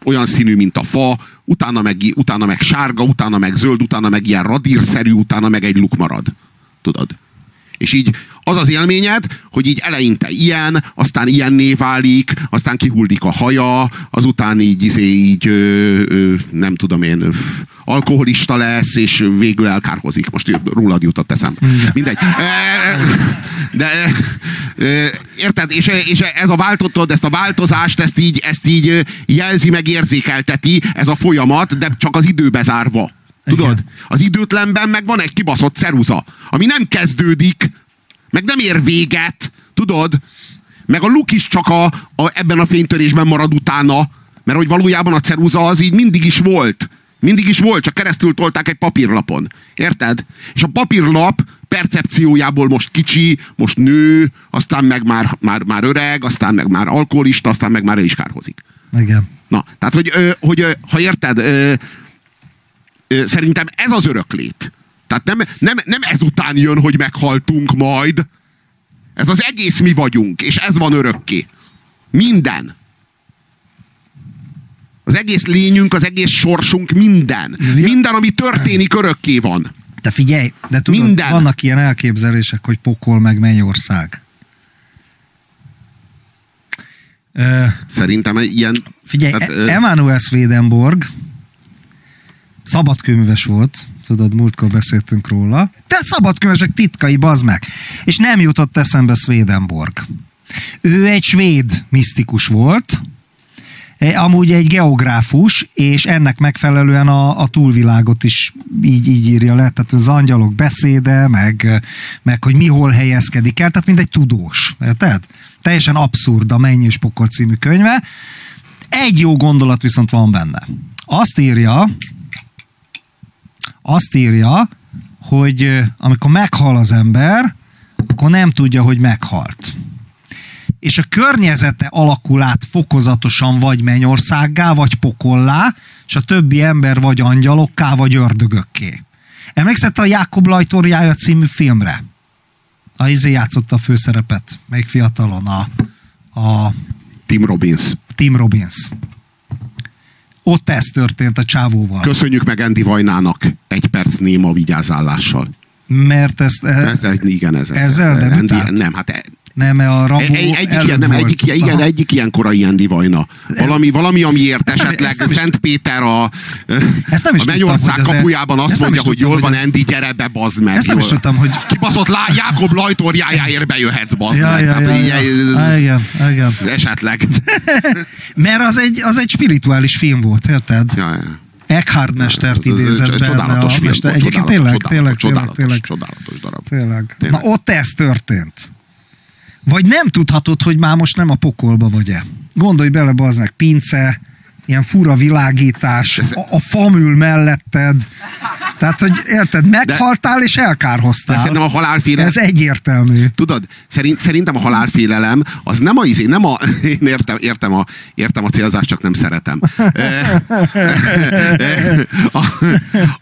olyan színű, mint a fa, utána meg, utána meg sárga, utána meg zöld, utána meg ilyen radírszerű, utána meg egy luk marad. Tudod? És így az az élményed, hogy így eleinte ilyen, aztán ilyenné válik, aztán kihullik a haja, azután így, izé, így ö, ö, nem tudom én, alkoholista lesz, és végül elkárhozik. Most rólad jutott eszem. Mindegy. De érted? És, és ez a váltottad, ezt a változást, ezt így, ezt így jelzi, meg érzékelteti ez a folyamat, de csak az időbe zárva. Tudod? Igen. Az időtlenben meg van egy kibaszott ceruza, ami nem kezdődik, meg nem ér véget, tudod? Meg a luk is csak a, a, ebben a fénytörésben marad utána, mert hogy valójában a ceruza az így mindig is volt. Mindig is volt, csak keresztül tolták egy papírlapon. Érted? És a papírlap percepciójából most kicsi, most nő, aztán meg már, már, már öreg, aztán meg már alkoholista, aztán meg már el is kárhozik. Igen. Na, tehát, hogy, hogy ha érted, szerintem ez az öröklét. Tehát nem, nem, nem ezután jön, hogy meghaltunk majd. Ez az egész mi vagyunk, és ez van örökké. Minden. Az egész lényünk, az egész sorsunk, minden. Minden, ami történik, örökké van. De figyelj, de tudod, minden. vannak ilyen elképzelések, hogy pokol meg mennyország. Szerintem ilyen... Figyelj, tehát, Emanuel Swedenborg szabadkőműves volt, tudod, múltkor beszéltünk róla, de szabadkőművesek titkai, bazd meg. És nem jutott eszembe Swedenborg. Ő egy svéd misztikus volt, e, amúgy egy geográfus, és ennek megfelelően a, a túlvilágot is így, így írja le, tehát az angyalok beszéde, meg, meg hogy mi hol helyezkedik el, tehát mint egy tudós, érted? Teljesen abszurd a Menny és Pokol című könyve. Egy jó gondolat viszont van benne. Azt írja, azt írja, hogy amikor meghal az ember, akkor nem tudja, hogy meghalt. És a környezete alakul át fokozatosan vagy mennyországgá, vagy pokollá, és a többi ember vagy angyalokká, vagy ördögökké. Emlékszel a Jákob Lajtorjája című filmre? A izé játszotta a főszerepet, még fiatalon, a, a Tim Robbins. Tim Robbins. Ott ez történt a csávóval. Köszönjük meg Andy Vajnának egy perc néma vigyázállással. Mert ezt... Ez, ez, igen, ez, ez, ezzel ez, nem Andy, Nem, hát e- nem, a Rambo egy, egyik ilyen, nem, egyik, ilyen, igen, egyik ilyen korai Andy Vajna. Valami, valami amiért ezt esetleg nem, Szent Péter a, ezt nem is a Mennyország tudtam, kapujában azt mondja, hogy jól van, Andy, gyere be, bazd meg. Ezt nem is tudtam, hogy... Kibaszott lá, Jákob Lajtorjájáért bejöhetsz, bazd ja, meg. Ja, Tehát, ja, ja. igen, igen. Esetleg. Mert az egy, az egy spirituális film volt, érted? Ja, ja. Eckhard mestert idézett benne. Csodálatos film. Egyébként tényleg, tényleg, tényleg. Csodálatos darab. Tényleg. Na ott ez történt. Vagy nem tudhatod, hogy már most nem a pokolba vagy-e. Gondolj bele, az meg pince, ilyen fura világítás, a, a famül melletted. Tehát, hogy érted, meghaltál és elkárhoztál. De szerintem a halálfélelem... Ez egyértelmű. Tudod, szerint, szerintem a halálfélelem az nem a izé, nem a... Én értem, értem, a, értem a célzást, csak nem szeretem. a,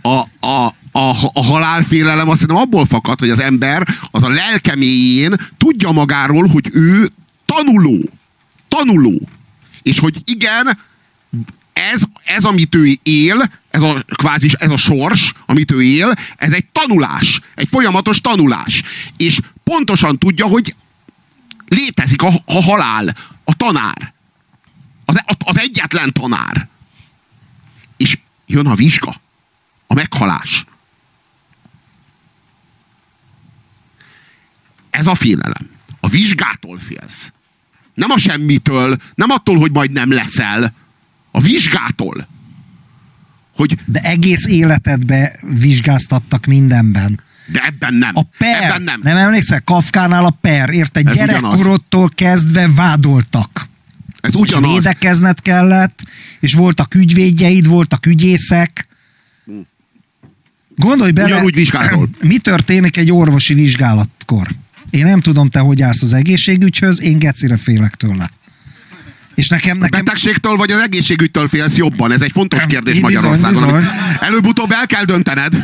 a, a, a, a halálfélelem azt szerintem abból fakad, hogy az ember az a lelkeméjén tudja magáról, hogy ő tanuló. Tanuló. És hogy igen, ez, ez, amit ő él, ez a kvázi, ez a sors, amit ő él, ez egy tanulás, egy folyamatos tanulás. És pontosan tudja, hogy létezik a, a halál, a tanár. Az, az egyetlen tanár. És jön a vizsga, a meghalás. Ez a félelem. A vizsgától félsz. Nem a semmitől, nem attól, hogy majd nem leszel. A vizsgától. Hogy... De egész életedbe vizsgáztattak mindenben. De ebben nem. A per. Ebben nem. Nem emlékszel? Kafkánál a per. Érted? Ez Gyerekkorodtól ugyanaz. kezdve vádoltak. Ez ugyanaz. Védekezned kellett, és voltak ügyvédjeid, voltak ügyészek. Gondolj bele, Ugyanúgy vizsgázol. mi történik egy orvosi vizsgálatkor? Én nem tudom, te hogy állsz az egészségügyhöz, én gecire félek tőle. És nekem, nekem... A betegségtől vagy az egészségügytől félsz jobban? Ez egy fontos kérdés bizony, Magyarországon. Bizony. Előbb-utóbb el kell döntened.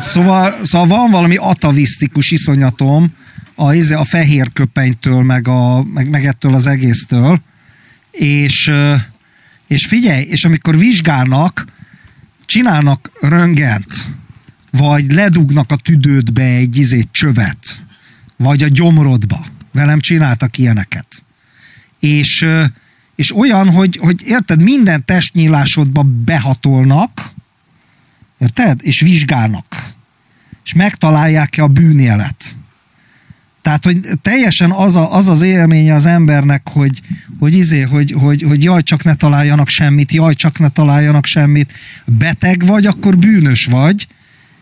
Szóval, szóval van valami atavisztikus iszonyatom a, izé, a fehér köpenytől, meg, a, meg, meg ettől az egésztől, és, És figyelj, és amikor vizsgálnak, csinálnak röngent, vagy ledugnak a tüdődbe egy izét csövet, vagy a gyomrodba. Velem csináltak ilyeneket. És, és olyan, hogy, hogy érted, minden testnyílásodba behatolnak, érted? És vizsgálnak. És megtalálják-e a bűnjelet. Tehát, hogy teljesen az, a, az az élménye az embernek, hogy, hogy, izé, hogy, hogy, hogy jaj, csak ne találjanak semmit, jaj, csak ne találjanak semmit. Beteg vagy, akkor bűnös vagy,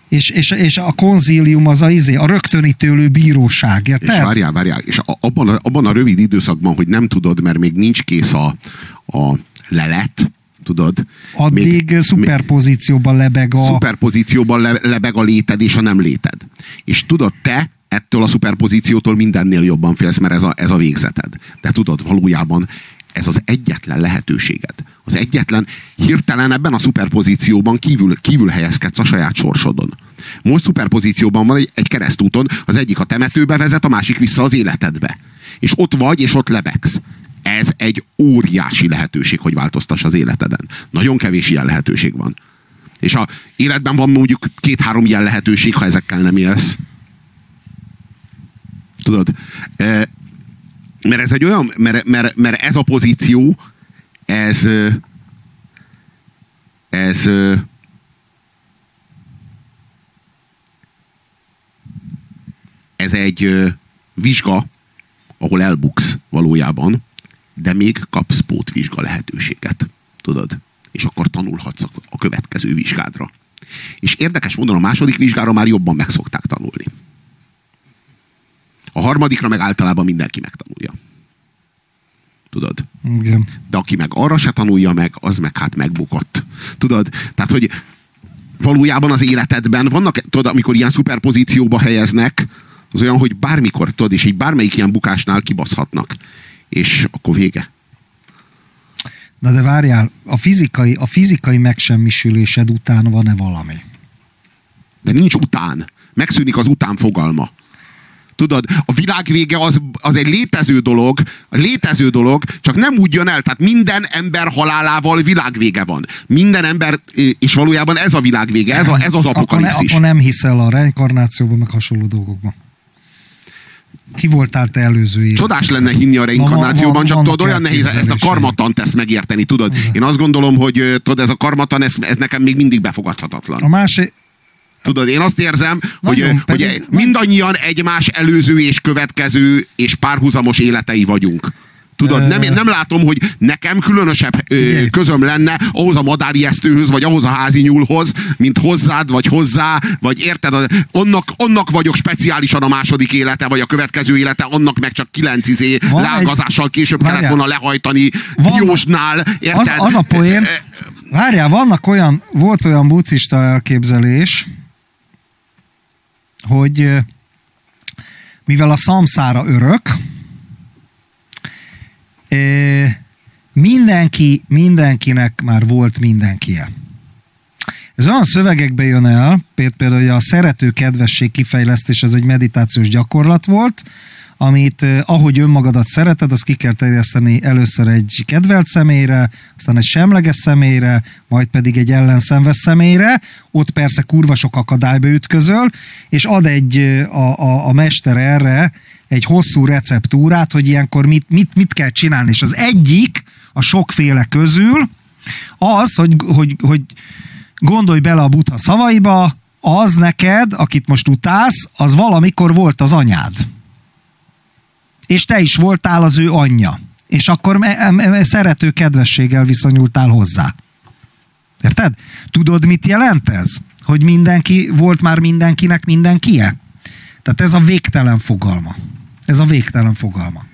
és, és, és a konzílium az a, izé, a rögtönítőlő bíróság, érted? És várjál, várjál, és a- abban a, abban a rövid időszakban, hogy nem tudod, mert még nincs kész a, a lelet, tudod? Addig még, szuperpozícióban lebeg a... szuperpozícióban le, lebeg a léted és a nem léted. És tudod, te ettől a szuperpozíciótól mindennél jobban félsz, mert ez a, ez a végzeted. De tudod, valójában ez az egyetlen lehetőséged. Az egyetlen, hirtelen ebben a szuperpozícióban kívül, kívül helyezkedsz a saját sorsodon. Most szuperpozícióban van egy, egy keresztúton, az egyik a temetőbe vezet, a másik vissza az életedbe. És ott vagy, és ott lebegsz. Ez egy óriási lehetőség, hogy változtass az életeden. Nagyon kevés ilyen lehetőség van. És a életben van mondjuk két-három ilyen lehetőség, ha ezekkel nem élsz. Tudod? Mert ez egy olyan, mert, mert, mert ez a pozíció, ez ez ez egy vizsga, ahol elbuksz valójában, de még kapsz pótvizsga lehetőséget. Tudod? És akkor tanulhatsz a következő vizsgádra. És érdekes módon a második vizsgára már jobban meg szokták tanulni. A harmadikra meg általában mindenki megtanulja. Tudod? Igen. De aki meg arra se tanulja meg, az meg hát megbukott. Tudod? Tehát, hogy valójában az életedben vannak, tudod, amikor ilyen szuperpozícióba helyeznek, az olyan, hogy bármikor, tudod, és így bármelyik ilyen bukásnál kibaszhatnak. És akkor vége. Na de várjál, a fizikai, a fizikai megsemmisülésed után van-e valami? De nincs után. Megszűnik az után fogalma. Tudod, a világ vége az, az egy létező dolog, létező dolog, csak nem úgy jön el. Tehát minden ember halálával világvége van. Minden ember, és valójában ez a világvége, ez, a, ez az Akkor, ne, apokalipszis. akkor nem hiszel a reinkarnációban, meg hasonló dolgokban. Ki voltál te előző élet? Csodás lenne hinni a reinkarnációban, van- csak tudod, olyan nehéz ezt a karmatant ezt megérteni, tudod. Én azt gondolom, hogy tudod, ez a karmatan, ez, ez nekem még mindig befogadhatatlan. A másik, Tudod, én azt érzem, hogy, Nagyon, hogy pedig- mindannyian egymás előző és következő és párhuzamos életei vagyunk. Tudod, nem, nem látom, hogy nekem különösebb ö, közöm lenne ahhoz a madárijesztőhöz, vagy ahhoz a házi nyúlhoz, mint hozzád, vagy hozzá, vagy érted, annak, annak vagyok speciálisan a második élete, vagy a következő élete, annak meg csak kilenc izé Van lágazással később Várjál. kellett volna lehajtani Van- Diósnál, az, érted? az a poén, várjál, vannak olyan, volt olyan buddhista elképzelés, hogy mivel a szamszára örök, mindenki, mindenkinek már volt mindenkie. Ez olyan szövegekbe jön el, péld- például hogy a szerető kedvesség kifejlesztés, ez egy meditációs gyakorlat volt, amit eh, ahogy önmagadat szereted, azt ki kell terjeszteni először egy kedvelt személyre, aztán egy semleges személyre, majd pedig egy ellenszenves személyre, ott persze kurva sok akadályba ütközöl, és ad egy eh, a, a, a mester erre egy hosszú receptúrát, hogy ilyenkor mit, mit, mit kell csinálni. És az egyik a sokféle közül az, hogy, hogy, hogy gondolj bele a buddha szavaiba, az neked, akit most utálsz, az valamikor volt az anyád. És te is voltál az ő anyja. És akkor szerető kedvességgel viszonyultál hozzá. Érted? Tudod, mit jelent ez? Hogy mindenki, volt már mindenkinek mindenkie? Tehát ez a végtelen fogalma. Ez a végtelen fogalma.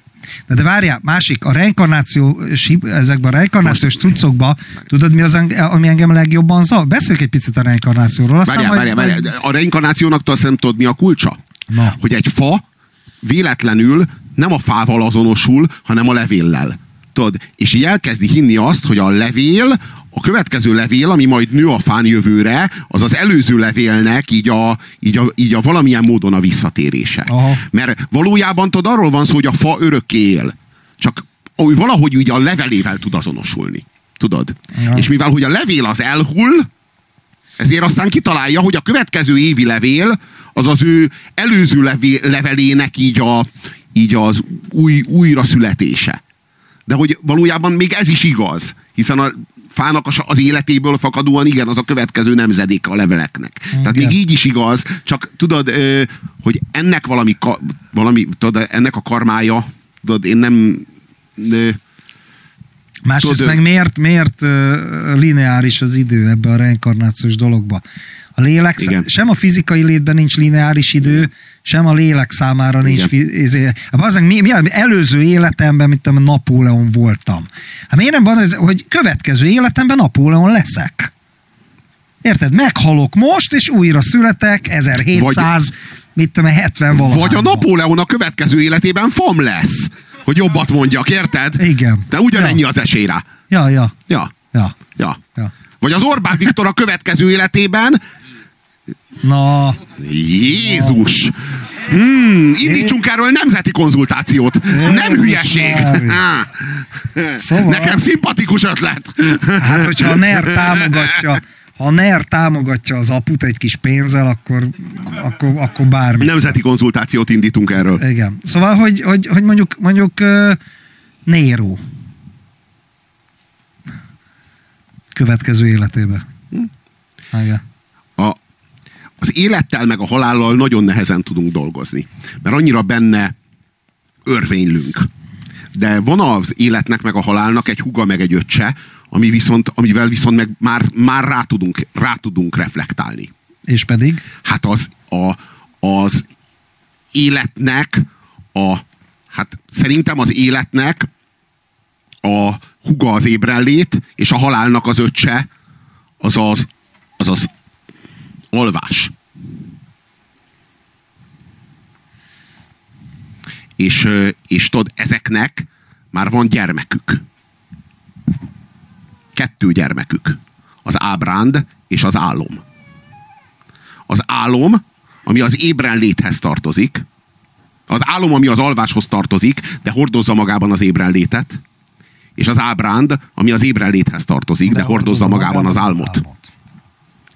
De, de várjál, másik, a reinkarnáció, ezekben a reinkarnációs cuccokban, tudod mi az, ami engem legjobban zavar? Beszéljük egy picit a reinkarnációról. Aztán Várjál, majd, várjál, várjál. A reinkarnációnak azt nem tudod, mi a kulcsa? Na. Hogy egy fa véletlenül nem a fával azonosul, hanem a levéllel. Tudod? És így elkezdi hinni azt, hogy a levél, a következő levél, ami majd nő a fán jövőre, az az előző levélnek így a, így a, így a valamilyen módon a visszatérése. Aha. Mert valójában tudod, arról van szó, hogy a fa örökké él. Csak úgy valahogy úgy a levelével tud azonosulni. Tudod? Ja. És mivel, hogy a levél az elhull, ezért aztán kitalálja, hogy a következő évi levél az az ő előző levé, levelének így, a, így az új, újra születése. De hogy valójában még ez is igaz, hiszen a fának az- életéből fakadóan igen, az a következő nemzedék a leveleknek. Tehát még így is igaz, csak tudod, hogy ennek valami, valami tudod, ennek a karmája, tudod, én nem... Ö, Másrészt Tudod, meg miért, miért lineáris az idő ebbe a reinkarnációs dologba? A lélek, Igen. sem a fizikai létben nincs lineáris idő, sem a lélek számára nincs. Igen. Fi, izé, hát bazdmeg, mi, mi, előző életemben, mint tudom, Napóleon voltam. Hát miért nem van ez, hogy következő életemben Napóleon leszek? Érted? Meghalok most, és újra születek 1700, mit tudom, én, 70 valahány. vagy a Napóleon a következő életében fam lesz. Hogy jobbat mondjak, érted? Igen. De ugyanennyi Ja. az esély rá. Ja, ja, Ja, ja, ja. ja. Vagy az Orbán Viktor a következő életében Na, Jézus! Hmm, indítsunk erről nemzeti konzultációt. Nem Jézus hülyeség. Mária. Há. Szóval- Nekem szimpatikus ötlet. Hát, hogyha a NER támogatja, ha a NER támogatja az aput egy kis pénzzel, akkor, akkor, akkor bármi. Nemzeti konzultációt indítunk erről. Igen. Szóval, hogy, hogy, hogy mondjuk, mondjuk Néró következő életébe. Igen. Az élettel meg a halállal nagyon nehezen tudunk dolgozni. Mert annyira benne örvénylünk. De van az életnek meg a halálnak egy huga meg egy öccse, ami viszont, amivel viszont meg már, már rá, tudunk, rá tudunk reflektálni. És pedig? Hát az, a, az életnek a, hát szerintem az életnek a huga az ébrenlét, és a halálnak az öccse az az, az, az alvás. És, és tudod, ezeknek már van gyermekük. Kettő gyermekük. Az ábránd és az álom. Az álom, ami az ébrenléthez tartozik, az álom, ami az alváshoz tartozik, de hordozza magában az ébrenlétet, és az ábránd, ami az ébrenléthez tartozik, de, de hordozza magában az álmot.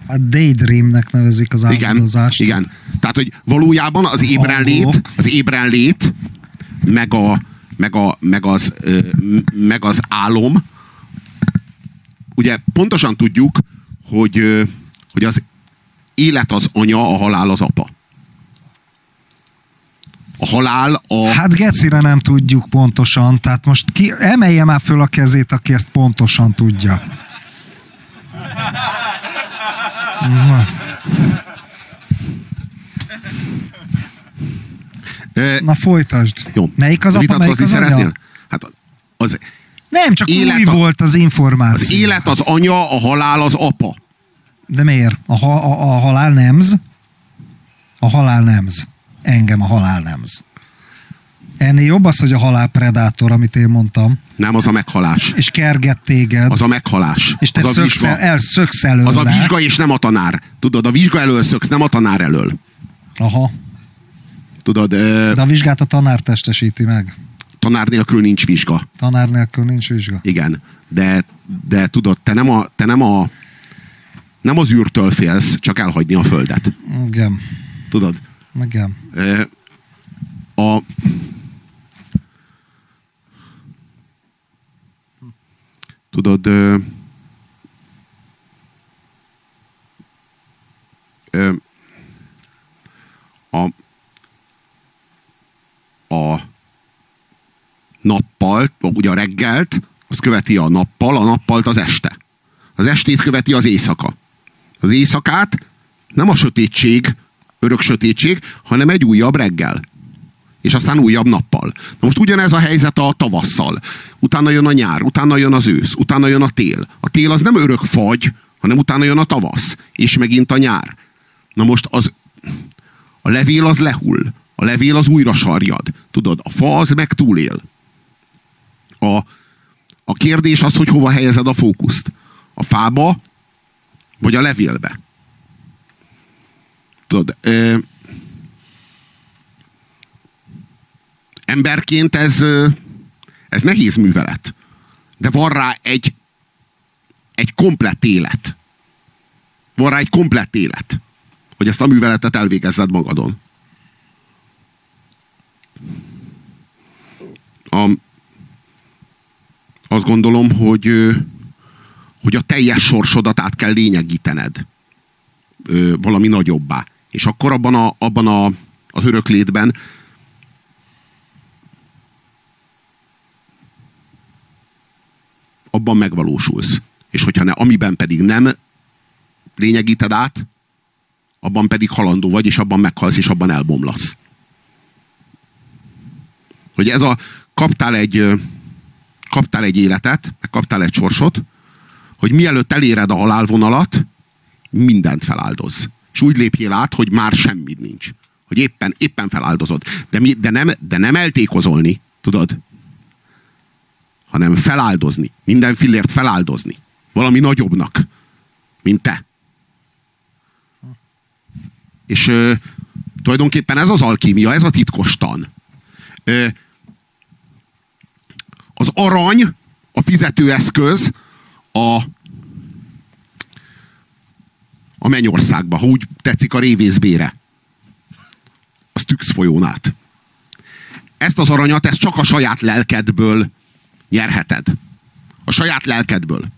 Hát daydreamnek nevezik az Igen, álmodozást. igen. Tehát, hogy valójában az, Az ébrenlét, angolok. az ébrenlét, meg, a, meg, a, meg, az, meg az álom, ugye pontosan tudjuk, hogy, hogy az élet az anya, a halál az apa. A halál a... Hát gecire nem tudjuk pontosan, tehát most ki, emelje már föl a kezét, aki ezt pontosan tudja. Na, folytasd. jó. Melyik az apa, melyik az szeretnél? anya? Hát az, Nem, csak Élet új a- volt az információ. az élet az anya, a halál az apa. De miért? A, ha, a, a halál nemz? A halál nemz. Engem a halál nemz. Ennél jobb az, hogy a halál predátor, amit én mondtam, Nem az a meghalás. és kerget téged, Az a meghalás. és te az a szöksz, vizsga. el, szöksz előle. Az a vizsga és nem a tanár. Tudod, a vizsga elől szöksz, nem a tanár elől. Aha, Tudod, ö, de a vizsgát a tanár testesíti meg. tanár nélkül nincs vizsga. Tanár nélkül nincs vizsga. Igen. De, de tudod, te nem, a, te nem a nem az űrtől félsz, csak elhagyni a földet. Igen, Tudod? igen. Ö, A, tudod, ö, ö, a, a nappal, ugye a reggelt, az követi a nappal, a nappalt az este. Az estét követi az éjszaka. Az éjszakát nem a sötétség, örök sötétség, hanem egy újabb reggel. És aztán újabb nappal. Na most ugyanez a helyzet a tavasszal. Utána jön a nyár, utána jön az ősz, utána jön a tél. A tél az nem örök fagy, hanem utána jön a tavasz, és megint a nyár. Na most az, a levél az lehull. A levél az újra sarjad. Tudod, a fa az meg túlél. A, a kérdés az, hogy hova helyezed a fókuszt. A fába, vagy a levélbe. Tudod, ö, emberként ez, ez nehéz művelet. De van rá egy egy komplett élet. Van rá egy komplett élet, hogy ezt a műveletet elvégezzed magadon. A, azt gondolom, hogy, hogy a teljes sorsodat át kell lényegítened valami nagyobbá. És akkor abban, a, abban a, az öröklétben abban megvalósulsz. És hogyha ne, amiben pedig nem lényegíted át, abban pedig halandó vagy, és abban meghalsz, és abban elbomlasz. Hogy ez a kaptál egy kaptál egy életet, meg kaptál egy sorsot, hogy mielőtt eléred a halálvonalat, mindent feláldoz. És úgy lépjél át, hogy már semmit nincs. Hogy éppen, éppen feláldozod. De, mi, de, nem, de nem eltékozolni, tudod? Hanem feláldozni. Minden fillért feláldozni. Valami nagyobbnak, mint te. És ö, tulajdonképpen ez az alkímia, ez a titkostan. Ö, az arany, a fizetőeszköz, a, a mennyországba, ha úgy tetszik a révészbére. Az Tüx folyón át. Ezt az aranyat, ezt csak a saját lelkedből nyerheted. A saját lelkedből.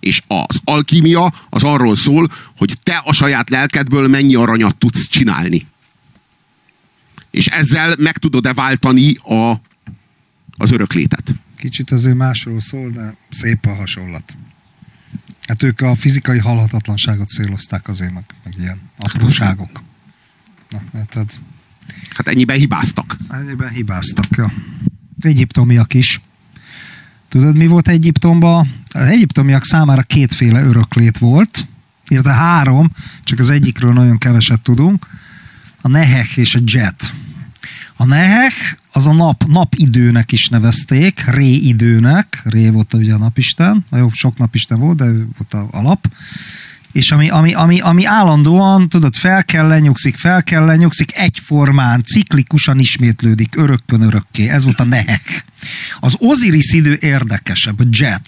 És az alkímia az arról szól, hogy te a saját lelkedből mennyi aranyat tudsz csinálni. És ezzel meg tudod-e váltani a, az öröklétet. Kicsit azért másról szól, de szép a hasonlat. Hát ők a fizikai halhatatlanságot célozták azért, meg, meg ilyen apróságok. Na, hát, hát ennyiben hibáztak. Ennyiben hibáztak, ja. Egyiptomiak is. Tudod, mi volt Egyiptomban? Az egyiptomiak számára kétféle öröklét volt, illetve három, csak az egyikről nagyon keveset tudunk. A Nehek és a Jet. A Nehek az a nap, napidőnek is nevezték, Ré időnek, Ré volt ugye a napisten, jó, sok napisten volt, de ő volt a alap, és ami, ami, ami, ami állandóan, tudod, fel kell lenyugszik, fel kell lenyugszik, egyformán, ciklikusan ismétlődik, örökkön örökké. Ez volt a nehek. Az Osiris idő érdekesebb, a jet,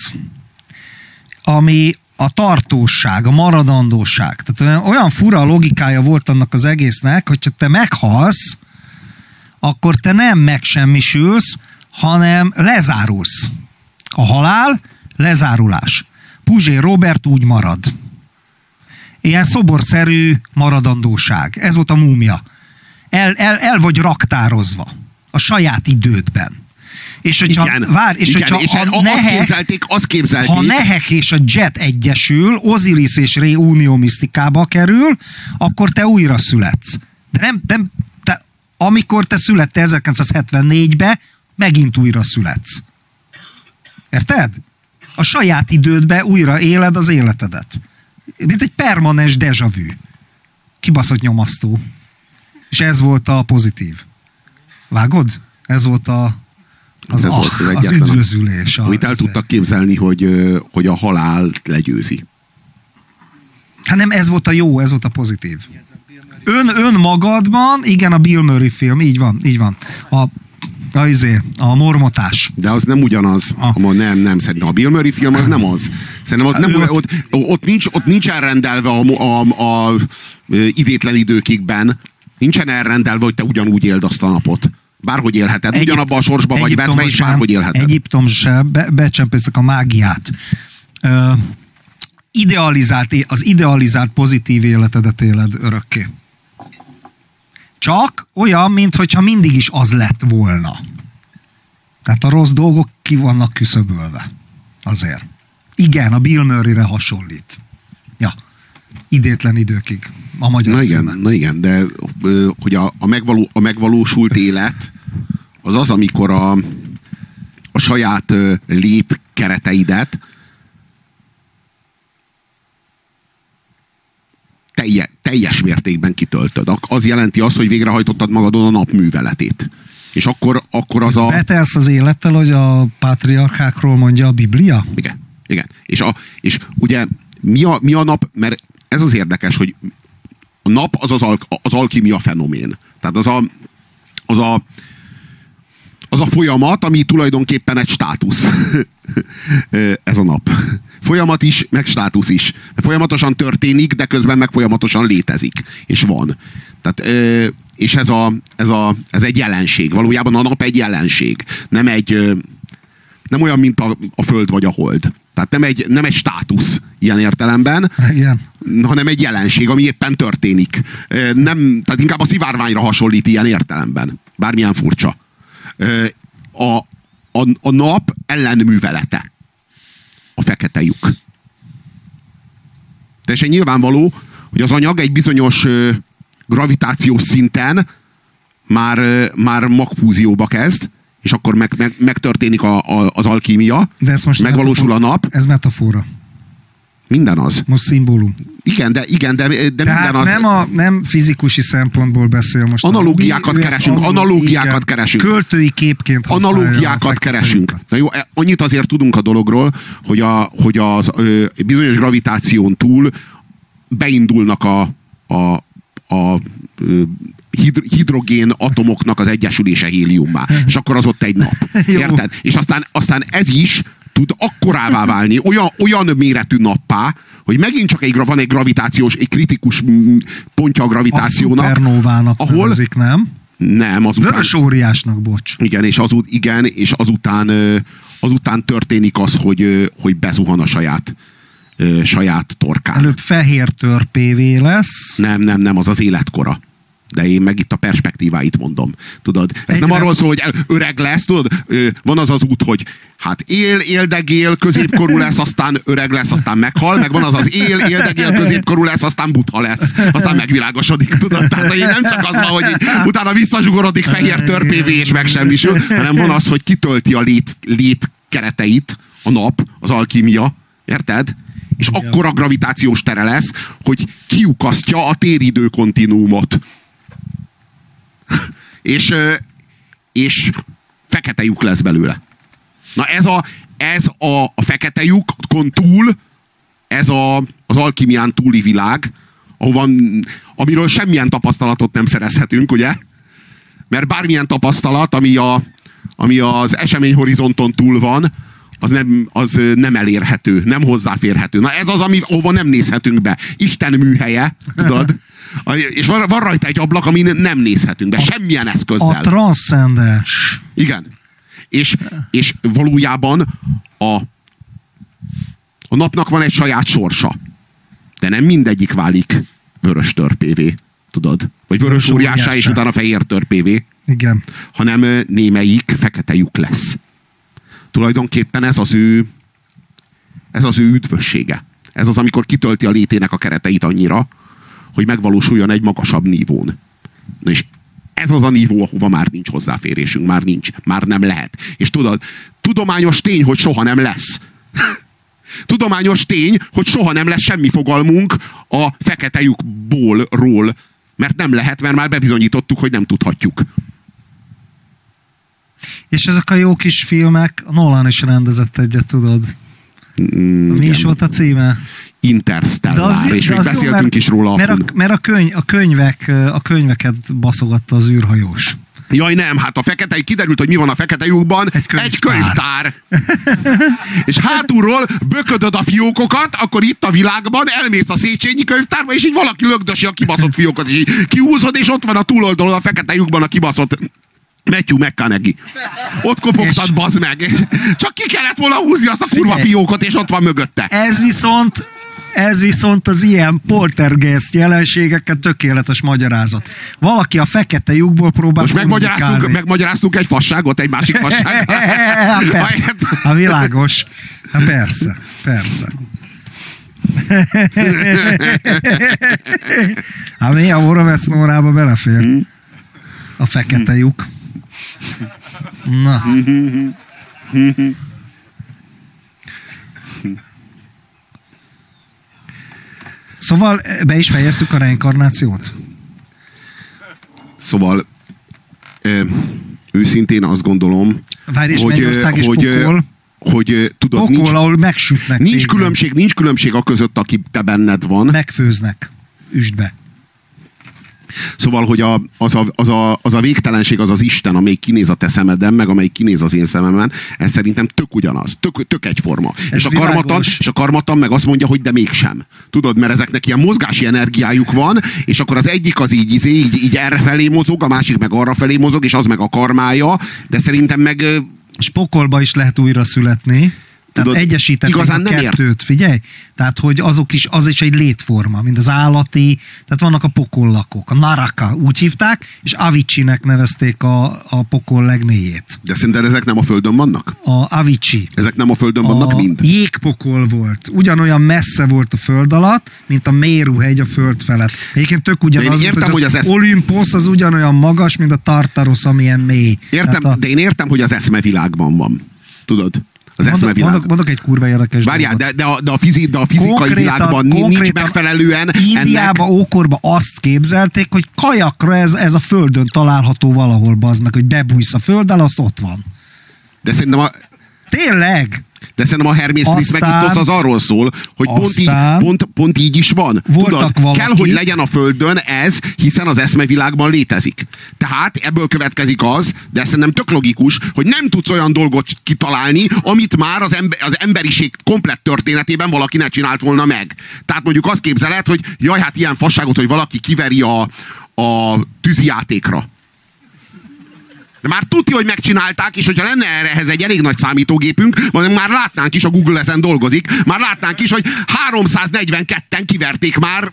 ami a tartóság, a maradandóság. Tehát olyan fura logikája volt annak az egésznek, hogyha te meghalsz, akkor te nem megsemmisülsz, hanem lezárulsz. A halál, lezárulás. Puzsé Robert úgy marad. Ilyen szoborszerű maradandóság. Ez volt a múmia. El, el, el vagy raktározva. A saját idődben. És hogyha, igen, vár, és igen, hogyha és a azt nehek, képzelték, azt képzelték. Ha Nehek és a Jet egyesül, Osiris és Ré unió misztikába kerül, akkor te újra születsz. De nem, nem, amikor te születtél 1974-be, megint újra születsz. Érted? A saját idődbe újra éled az életedet. Mint egy permanens deja vu. Kibaszott nyomasztó. És ez volt a pozitív. Vágod? Ez volt a az, ez ah, volt az, az üdvözülés. Amit el tudtak képzelni, hogy, hogy a halál legyőzi. Hát nem, ez volt a jó, ez volt a pozitív. Ön, ön magadban, igen, a Bill Murray film, így van, így van. A a, izé, a mormotás. De az nem ugyanaz. A. a nem, nem, szerintem a Bill Murray film az nem az. Szerintem az nem, ott, ott, nincs, ott nincs elrendelve a, a, a, idétlen időkikben. Nincsen elrendelve, hogy te ugyanúgy éld azt a napot. Bárhogy élheted. Egyip, Ugyanabban a sorsban vagy vetve, és bárhogy élheted. Egyiptom se, be, becsempészek a mágiát. Ö, idealizált, az idealizált pozitív életedet éled örökké. Csak olyan, mintha mindig is az lett volna. Tehát a rossz dolgok ki vannak küszöbölve. Azért. Igen, a Bill Murray-re hasonlít. Ja, idétlen időkig. A magyar na igen, na igen, de hogy a, a, megvaló, a megvalósult élet az az, amikor a, a saját lét kereteidet telje, teljes mértékben kitöltöd. Az jelenti azt, hogy végrehajtottad magadon a nap műveletét. És akkor, akkor az a... Betelsz az élettel, hogy a pátriarchákról mondja a Biblia? Igen. Igen. És, a, és ugye mi a, mi a nap, mert ez az érdekes, hogy a nap az az, al, az alkimia fenomén. Tehát az a, az a az a folyamat, ami tulajdonképpen egy státusz. Ez a nap. Folyamat is, meg státusz is. Folyamatosan történik, de közben meg folyamatosan létezik. És van. Tehát, és ez, a, ez, a, ez egy jelenség. Valójában a nap egy jelenség. Nem egy nem olyan, mint a, a Föld vagy a Hold. Tehát nem egy, nem egy státusz ilyen értelemben, Igen. hanem egy jelenség, ami éppen történik. Nem, tehát inkább a szivárványra hasonlít ilyen értelemben. Bármilyen furcsa. A, a, a nap ellenművelete. A fekete lyuk. Teljesen nyilvánvaló, hogy az anyag egy bizonyos gravitációs szinten már, már magfúzióba kezd, és akkor meg, meg, megtörténik a, a, az alkímia, De ez most megvalósul a nap. Ez metafora. Minden az. Most szimbólum. Igen, de, igen, de, de Tehát minden az. nem, a, nem fizikusi szempontból beszél most. Analógiákat keresünk, analó- analógiákat igen, keresünk. Költői képként analógiákat keresünk. Na jó, e- annyit azért tudunk a dologról, hogy, a, hogy az ö, bizonyos gravitáción túl beindulnak a, a, a ö, hid- hidrogén atomoknak az egyesülése héliummá. És akkor az ott egy nap. Érted? És aztán, aztán ez is tud akkorává válni, olyan, olyan méretű nappá, hogy megint csak egy, van egy gravitációs, egy kritikus pontja a A gravitációnak, szupernóvának ahol- ahol nevezik, nem? nem, azután, Vörös óriásnak, bocs. igen, és, azut, igen, és azután, azután történik az, hogy, hogy bezuhan a saját, saját torkán. Előbb fehér törpévé lesz. Nem, nem, nem, az az életkora. De én meg itt a perspektíváit mondom. Tudod, ez Egyre- nem arról szól, hogy öreg lesz, tudod, van az az út, hogy hát él, éldegél, középkorú lesz, aztán öreg lesz, aztán meghal, meg van az az él, éldegél, középkorú lesz, aztán butha lesz, aztán megvilágosodik, tudod? Tehát hogy nem csak az van, hogy így, utána visszazsugorodik fehér törpévé és megsemmisül, hanem van az, hogy kitölti a lét, lét kereteit, a nap, az alkímia, érted? És akkor a gravitációs tere lesz, hogy kiukasztja a téridő kontinuumot. és, és fekete lyuk lesz belőle. Na ez a, ez a, a fekete lyukon túl, ez a, az alkimián túli világ, ahova, amiről semmilyen tapasztalatot nem szerezhetünk, ugye? Mert bármilyen tapasztalat, ami, a, ami az eseményhorizonton túl van, az nem, az nem elérhető, nem hozzáférhető. Na ez az, ami, ahova nem nézhetünk be. Isten műhelye, tudod? A- És van, van rajta egy ablak, amin nem nézhetünk be, semmilyen A eszközzel. transzcendens. Igen. És, és valójában a, a napnak van egy saját sorsa. De nem mindegyik válik vörös törpévé. Tudod? Vagy vörös óriássá, és utána fehér törpévé. Igen. Hanem némelyik fekete lyuk lesz. Tulajdonképpen ez az ő ez az ő üdvössége. Ez az, amikor kitölti a létének a kereteit annyira, hogy megvalósuljon egy magasabb nívón. Na és ez az a nívó, ahova már nincs hozzáférésünk, már nincs, már nem lehet. És tudod, tudományos tény, hogy soha nem lesz. Tudományos tény, hogy soha nem lesz semmi fogalmunk a fekete lyukból, ról, mert nem lehet, mert már bebizonyítottuk, hogy nem tudhatjuk. És ezek a jó kis filmek, Nolan is rendezett egyet, Mm, tudod. Mi igen. is volt a címe? Interstellar, és még jó, beszéltünk mert, is róla. Mert a, mert a, könyv, a, könyvek, a könyveket baszogatta az űrhajós. Jaj nem, hát a fekete, kiderült, hogy mi van a fekete lyukban. Egy könyvtár. Egy könyvtár. és hátulról böködöd a fiókokat, akkor itt a világban elmész a Széchenyi könyvtárba, és így valaki lögdösi a kibaszott fiókot, és így kihúzod, és ott van a túloldalon a fekete lyukban a kibaszott Matthew McConaughey. Ott kopogtat, És- bazd meg. Csak ki kellett volna húzni azt a kurva fiókot, és ott van mögötte. Ez viszont ez viszont az ilyen poltergeist jelenségeket tökéletes magyarázat. Valaki a fekete lyukból próbál Most megmagyaráztunk, megmagyaráztunk egy fasságot, egy másik fasságot. Hát persze. A világos. Hát persze, persze. Hát mi a Moravec Nórába belefér? A fekete lyuk. Na. Szóval be is fejeztük a reinkarnációt? Szóval ö, őszintén azt gondolom, Várj, és hogy, és hogy, pokol? hogy tudod, Pokol, nincs, ahol megsütnek nincs, téged. különbség, nincs különbség a között, aki te benned van. Megfőznek. Üsd be. Szóval, hogy a, az, a, az, a, az a végtelenség, az az Isten, amelyik kinéz a te szemeden, meg amelyik kinéz az én szememben, ez szerintem tök ugyanaz, tök, tök egyforma. Ez és a, világos. karmatan, és a karmatan meg azt mondja, hogy de mégsem. Tudod, mert ezeknek ilyen mozgási energiájuk van, és akkor az egyik az így, izé, így, így erre felé mozog, a másik meg arra felé mozog, és az meg a karmája, de szerintem meg És pokolba is lehet újra születni. Tehát Tudod, egyesítették igazán a nem ért- kettőt, figyelj. Tehát, hogy azok is, az is egy létforma, mint az állati, tehát vannak a pokollakok, a naraka, úgy hívták, és Avicii-nek nevezték a, a pokol legmélyét. de szerinted ezek nem a Földön vannak? A Avicii. Ezek nem a Földön vannak a mind? jégpokol volt. Ugyanolyan messze volt a föld alatt, mint a Méru hegy a föld felett. Egyébként tök ugyanaz, De én mint, értem, hogy az, hogy az esz- Olympos az ugyanolyan magas, mint a Tartaros, amilyen mély. Értem, Tehát a, de én értem, hogy az eszmevilágban van. Tudod? Az mondok, eszmevilág. mondok, mondok egy kurva érdekes Várjál, de, de, a, de, a fizi, de a fizikai világban ni- nincs megfelelően Indiába, ennek... ókorban azt képzelték, hogy kajakra ez, ez a földön található valahol, bazd meg, hogy bebújsz a földdel, azt ott van. De szerintem a, Tényleg? De szerintem a Hermész Trismegistus az arról szól, hogy pont így, pont, pont így is van. Tudod, valakik- kell, hogy legyen a Földön ez, hiszen az eszmevilágban létezik. Tehát ebből következik az, de szerintem tök logikus, hogy nem tudsz olyan dolgot kitalálni, amit már az, ember, az emberiség komplett történetében valaki ne csinált volna meg. Tehát mondjuk azt képzeled, hogy jaj, hát ilyen fasságot, hogy valaki kiveri a, a tűzijátékra. De már tudja, hogy megcsinálták, és hogyha lenne ehhez egy elég nagy számítógépünk, már látnánk is, a Google ezen dolgozik, már látnánk is, hogy 342-en kiverték már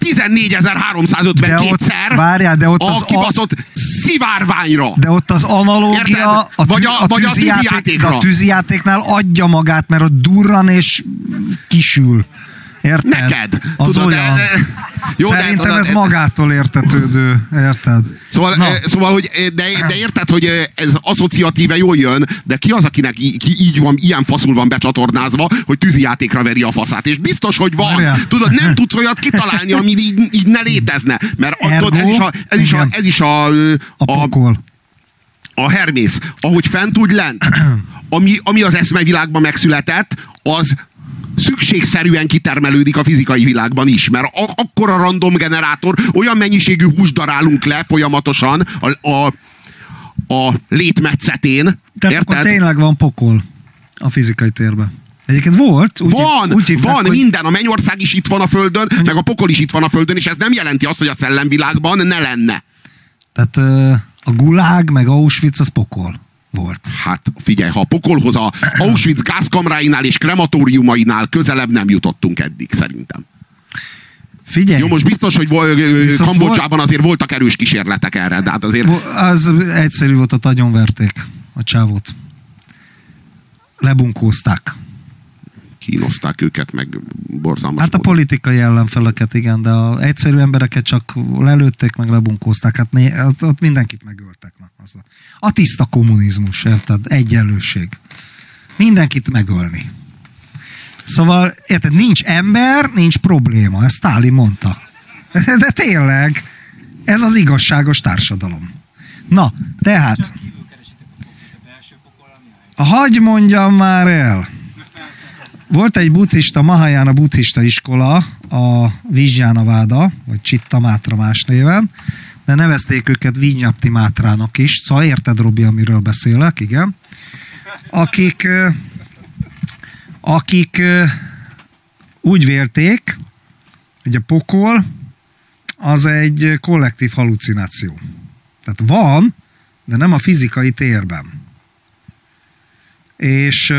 14.352-szer várjál, de ott a az a- kibaszott szivárványra. De ott az analógia Érted? a, Vagy a- vagy a tűzijáték- tűzijátékra. a tűzijátéknál adja magát, mert ott durran és kisül. Érted? Neked. Az Tudod, olyan. de- jó, de- Szerintem de- ez de- magától értetődő. Érted? Szóval, Na. eh, szóval hogy, eh, de, de érted, hogy eh, ez asszociatíve jól jön, de ki az, akinek ki így van, ilyen faszul van becsatornázva, hogy tűzijátékra veri a faszát. És biztos, hogy van. Várjál. Tudod, nem tudsz olyat kitalálni, ami így, így ne létezne. Mert Ergo, tudod, ez is a, ez is a, ez is a, A a, pokol. a Hermész, ahogy fent, úgy lent. Ami, ami az eszmevilágban megszületett, az szükségszerűen kitermelődik a fizikai világban is, mert a, akkora random generátor, olyan mennyiségű húst darálunk le folyamatosan a, a, a létmetszetén. Tehát akkor érted? tényleg van pokol a fizikai térben. Egyébként volt. Úgy, Van, úgy hívták, van, hogy minden. A mennyország is itt van a földön, meg a pokol is itt van a földön, és ez nem jelenti azt, hogy a szellemvilágban ne lenne. Tehát a gulág meg Auschwitz az pokol volt. Hát figyelj, ha a pokolhoz a Auschwitz gázkamráinál és krematóriumainál közelebb nem jutottunk eddig, szerintem. Figyelj, Jó, most biztos, hogy Kambodzsában azért voltak erős kísérletek erre, de hát azért az egyszerű volt, a agyonverték a csávót. Lebunkózták. Kínozták őket, meg borzalmas Hát a módon. politikai ellenfeleket, igen, de a egyszerű embereket csak lelőtték, meg lebunkózták. Hát né, ott, ott mindenkit megöltek. Na, az a, a tiszta kommunizmus, érted? Egyenlőség. Mindenkit megölni. Szóval, érted, nincs ember, nincs probléma. Ezt Stalin mondta. De tényleg, ez az igazságos társadalom. Na, tehát, hagy mondjam már el. Volt egy buddhista, Mahayana buddhista iskola, a Vizsjánaváda, vagy Csitta Mátra más néven, de nevezték őket Vinyapti Mátrának is, szóval érted, Robi, amiről beszélek, igen. Akik, akik úgy vélték, hogy a pokol az egy kollektív halucináció. Tehát van, de nem a fizikai térben. És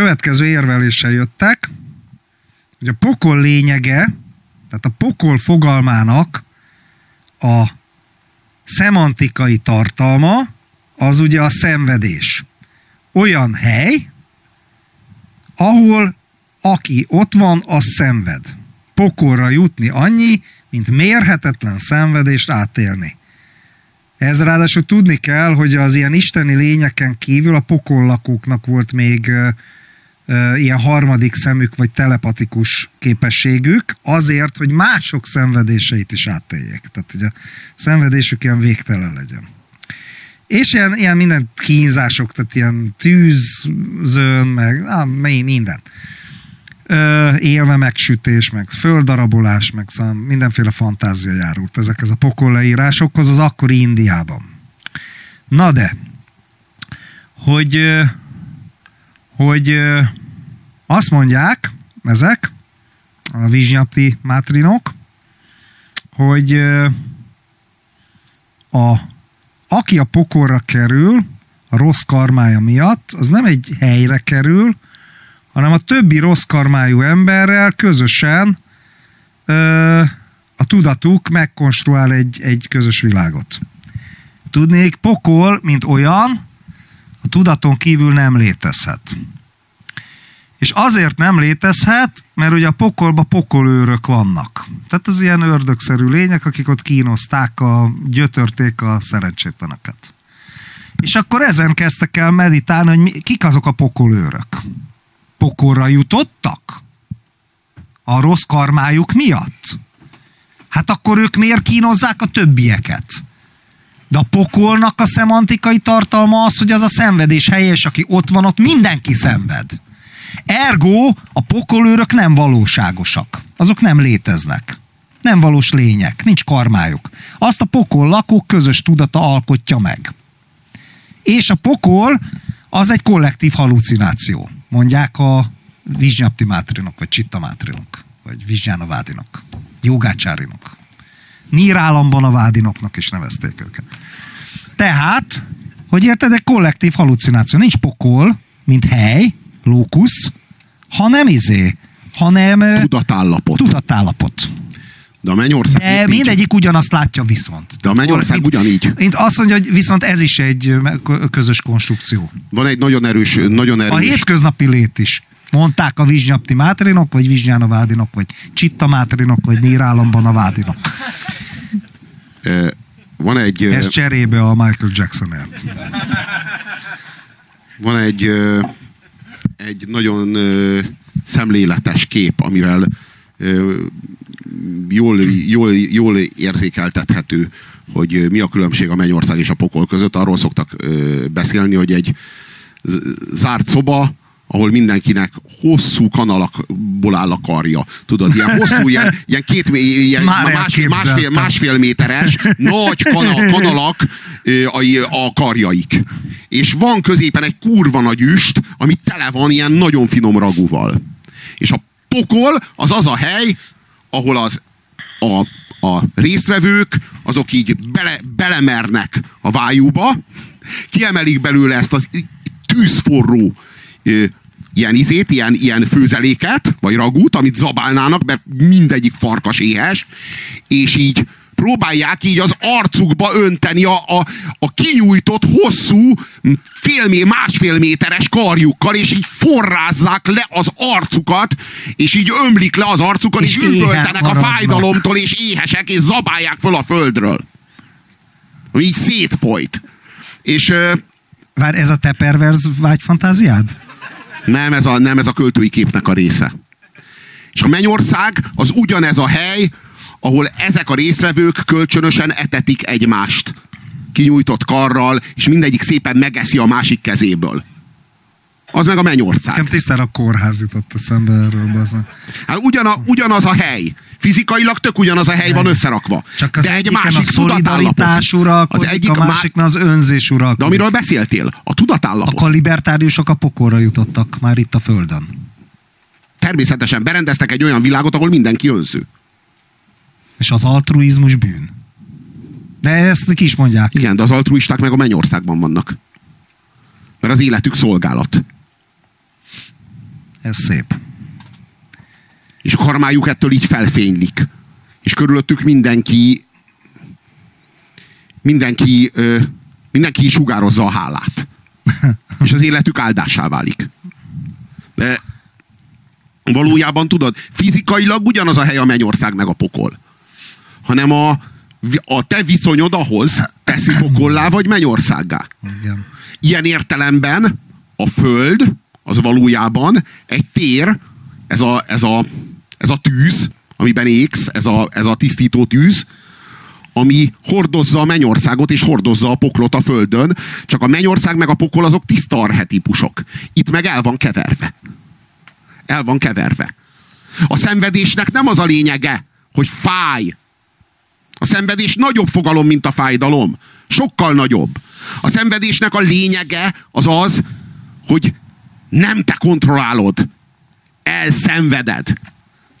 következő érveléssel jöttek, hogy a pokol lényege, tehát a pokol fogalmának a szemantikai tartalma, az ugye a szenvedés. Olyan hely, ahol aki ott van, az szenved. Pokolra jutni annyi, mint mérhetetlen szenvedést átélni. Ez ráadásul tudni kell, hogy az ilyen isteni lényeken kívül a pokollakóknak volt még ilyen harmadik szemük, vagy telepatikus képességük, azért, hogy mások szenvedéseit is átéljék. Tehát hogy a szenvedésük ilyen végtelen legyen. És ilyen, ilyen minden kínzások, tehát ilyen tűzzön, meg á, mi- minden. ö, élve megsütés, meg földarabolás, meg szóval mindenféle fantázia járult ezekhez a pokolleírásokhoz az akkori Indiában. Na de, hogy, hogy azt mondják ezek, a Vizsnyapti mátrinok, hogy a, aki a pokorra kerül, a rossz karmája miatt, az nem egy helyre kerül, hanem a többi rossz karmájú emberrel közösen ö, a tudatuk megkonstruál egy, egy közös világot. Tudnék, pokol, mint olyan, a tudaton kívül nem létezhet. És azért nem létezhet, mert ugye a pokolba pokolőrök vannak. Tehát az ilyen ördögszerű lények, akik ott kínozták, a, gyötörték a szerencsétleneket. És akkor ezen kezdtek el meditálni, hogy mi, kik azok a pokolőrök. Pokolra jutottak? A rossz karmájuk miatt? Hát akkor ők miért kínozzák a többieket? De a pokolnak a szemantikai tartalma az, hogy az a szenvedés helye, és aki ott van, ott mindenki szenved. Ergo a pokolőrök nem valóságosak. Azok nem léteznek. Nem valós lények, nincs karmájuk. Azt a pokol lakók közös tudata alkotja meg. És a pokol az egy kollektív halucináció. Mondják a Vizsnyapti mátrinok, vagy Csitta mátrinok, vagy Vizsnyána vádinok, Jogácsárinok. Nírállamban a vádinoknak is nevezték őket. Tehát, hogy érted, egy kollektív halucináció. Nincs pokol, mint hely, lókusz, hanem izé, hanem Tudatállapot. tudatállapot. De a mennyország De mindegyik ugyanazt látja viszont. De a mennyország ugyanígy. Itt azt mondja, hogy viszont ez is egy közös konstrukció. Van egy nagyon erős, nagyon A erős hétköznapi lét is. Mondták a Vizsnyapti Mátrinok, vagy Vizsnyána Vádinok, vagy Csitta Mátrinok, vagy Nírállamban a Vádinok. van egy, Ez cserébe a Michael Jacksonért. van egy, egy nagyon ö, szemléletes kép, amivel ö, jól, jól, jól érzékeltethető, hogy mi a különbség a mennyország és a pokol között. Arról szoktak ö, beszélni, hogy egy zárt szoba, ahol mindenkinek hosszú kanalakból áll a karja. Tudod, ilyen hosszú, ilyen, ilyen két, ilyen Már másfél, másfél, méteres, nagy kanal, kanalak a, a karjaik. És van középen egy kurva nagy üst, ami tele van ilyen nagyon finom ragúval. És a pokol az az a hely, ahol az a, a résztvevők, azok így bele, belemernek a vájúba, kiemelik belőle ezt az tűzforró ilyen izét, ilyen, ilyen főzeléket, vagy ragút, amit zabálnának, mert mindegyik farkas éhes, és így próbálják így az arcukba önteni a, a, a kinyújtott, hosszú, fél, másfél méteres karjukkal, és így forrázzák le az arcukat, és így ömlik le az arcukon, és, És üvöltenek a fájdalomtól, és éhesek, és zabálják föl a földről. Így szétfolyt. És Vár, ez a te perverz vágyfantáziád? Nem ez, a, nem ez a költői képnek a része. És a mennyország az ugyanez a hely, ahol ezek a részvevők kölcsönösen etetik egymást. Kinyújtott karral, és mindegyik szépen megeszi a másik kezéből. Az meg a mennyország. Nekem tisztára a kórház jutott eszembe erről. Hát ugyana, ugyanaz a hely. Fizikailag tök ugyanaz a hely van összerakva. Csak az De egy másik a szolidaritás uralkodik, Az egyik a má- másiknál az önzés uralkodik. De amiről beszéltél, a tudatállapot. A libertáriusok a pokolra jutottak már itt a Földön. Természetesen berendeztek egy olyan világot, ahol mindenki önző. És az altruizmus bűn. De ezt ki is mondják. Igen, de az altruisták meg a mennyországban vannak. Mert az életük szolgálat. Ez szép. És a karmájuk ettől így felfénylik. És körülöttük mindenki mindenki ö, mindenki sugározza a hálát. És az életük áldássá válik. De valójában tudod, fizikailag ugyanaz a hely a mennyország meg a pokol. Hanem a, a te viszonyod ahhoz teszi pokollá vagy mennyországgá. Igen. Ilyen értelemben a Föld az valójában egy tér, ez a, ez a, ez a tűz, amiben égsz, ez a, ez a tisztító tűz, ami hordozza a mennyországot és hordozza a poklot a Földön, csak a mennyország meg a pokol azok tiszta arhetipusok. Itt meg el van keverve. El van keverve. A szenvedésnek nem az a lényege, hogy fáj. A szenvedés nagyobb fogalom, mint a fájdalom. Sokkal nagyobb. A szenvedésnek a lényege az az, hogy nem te kontrollálod. Elszenveded.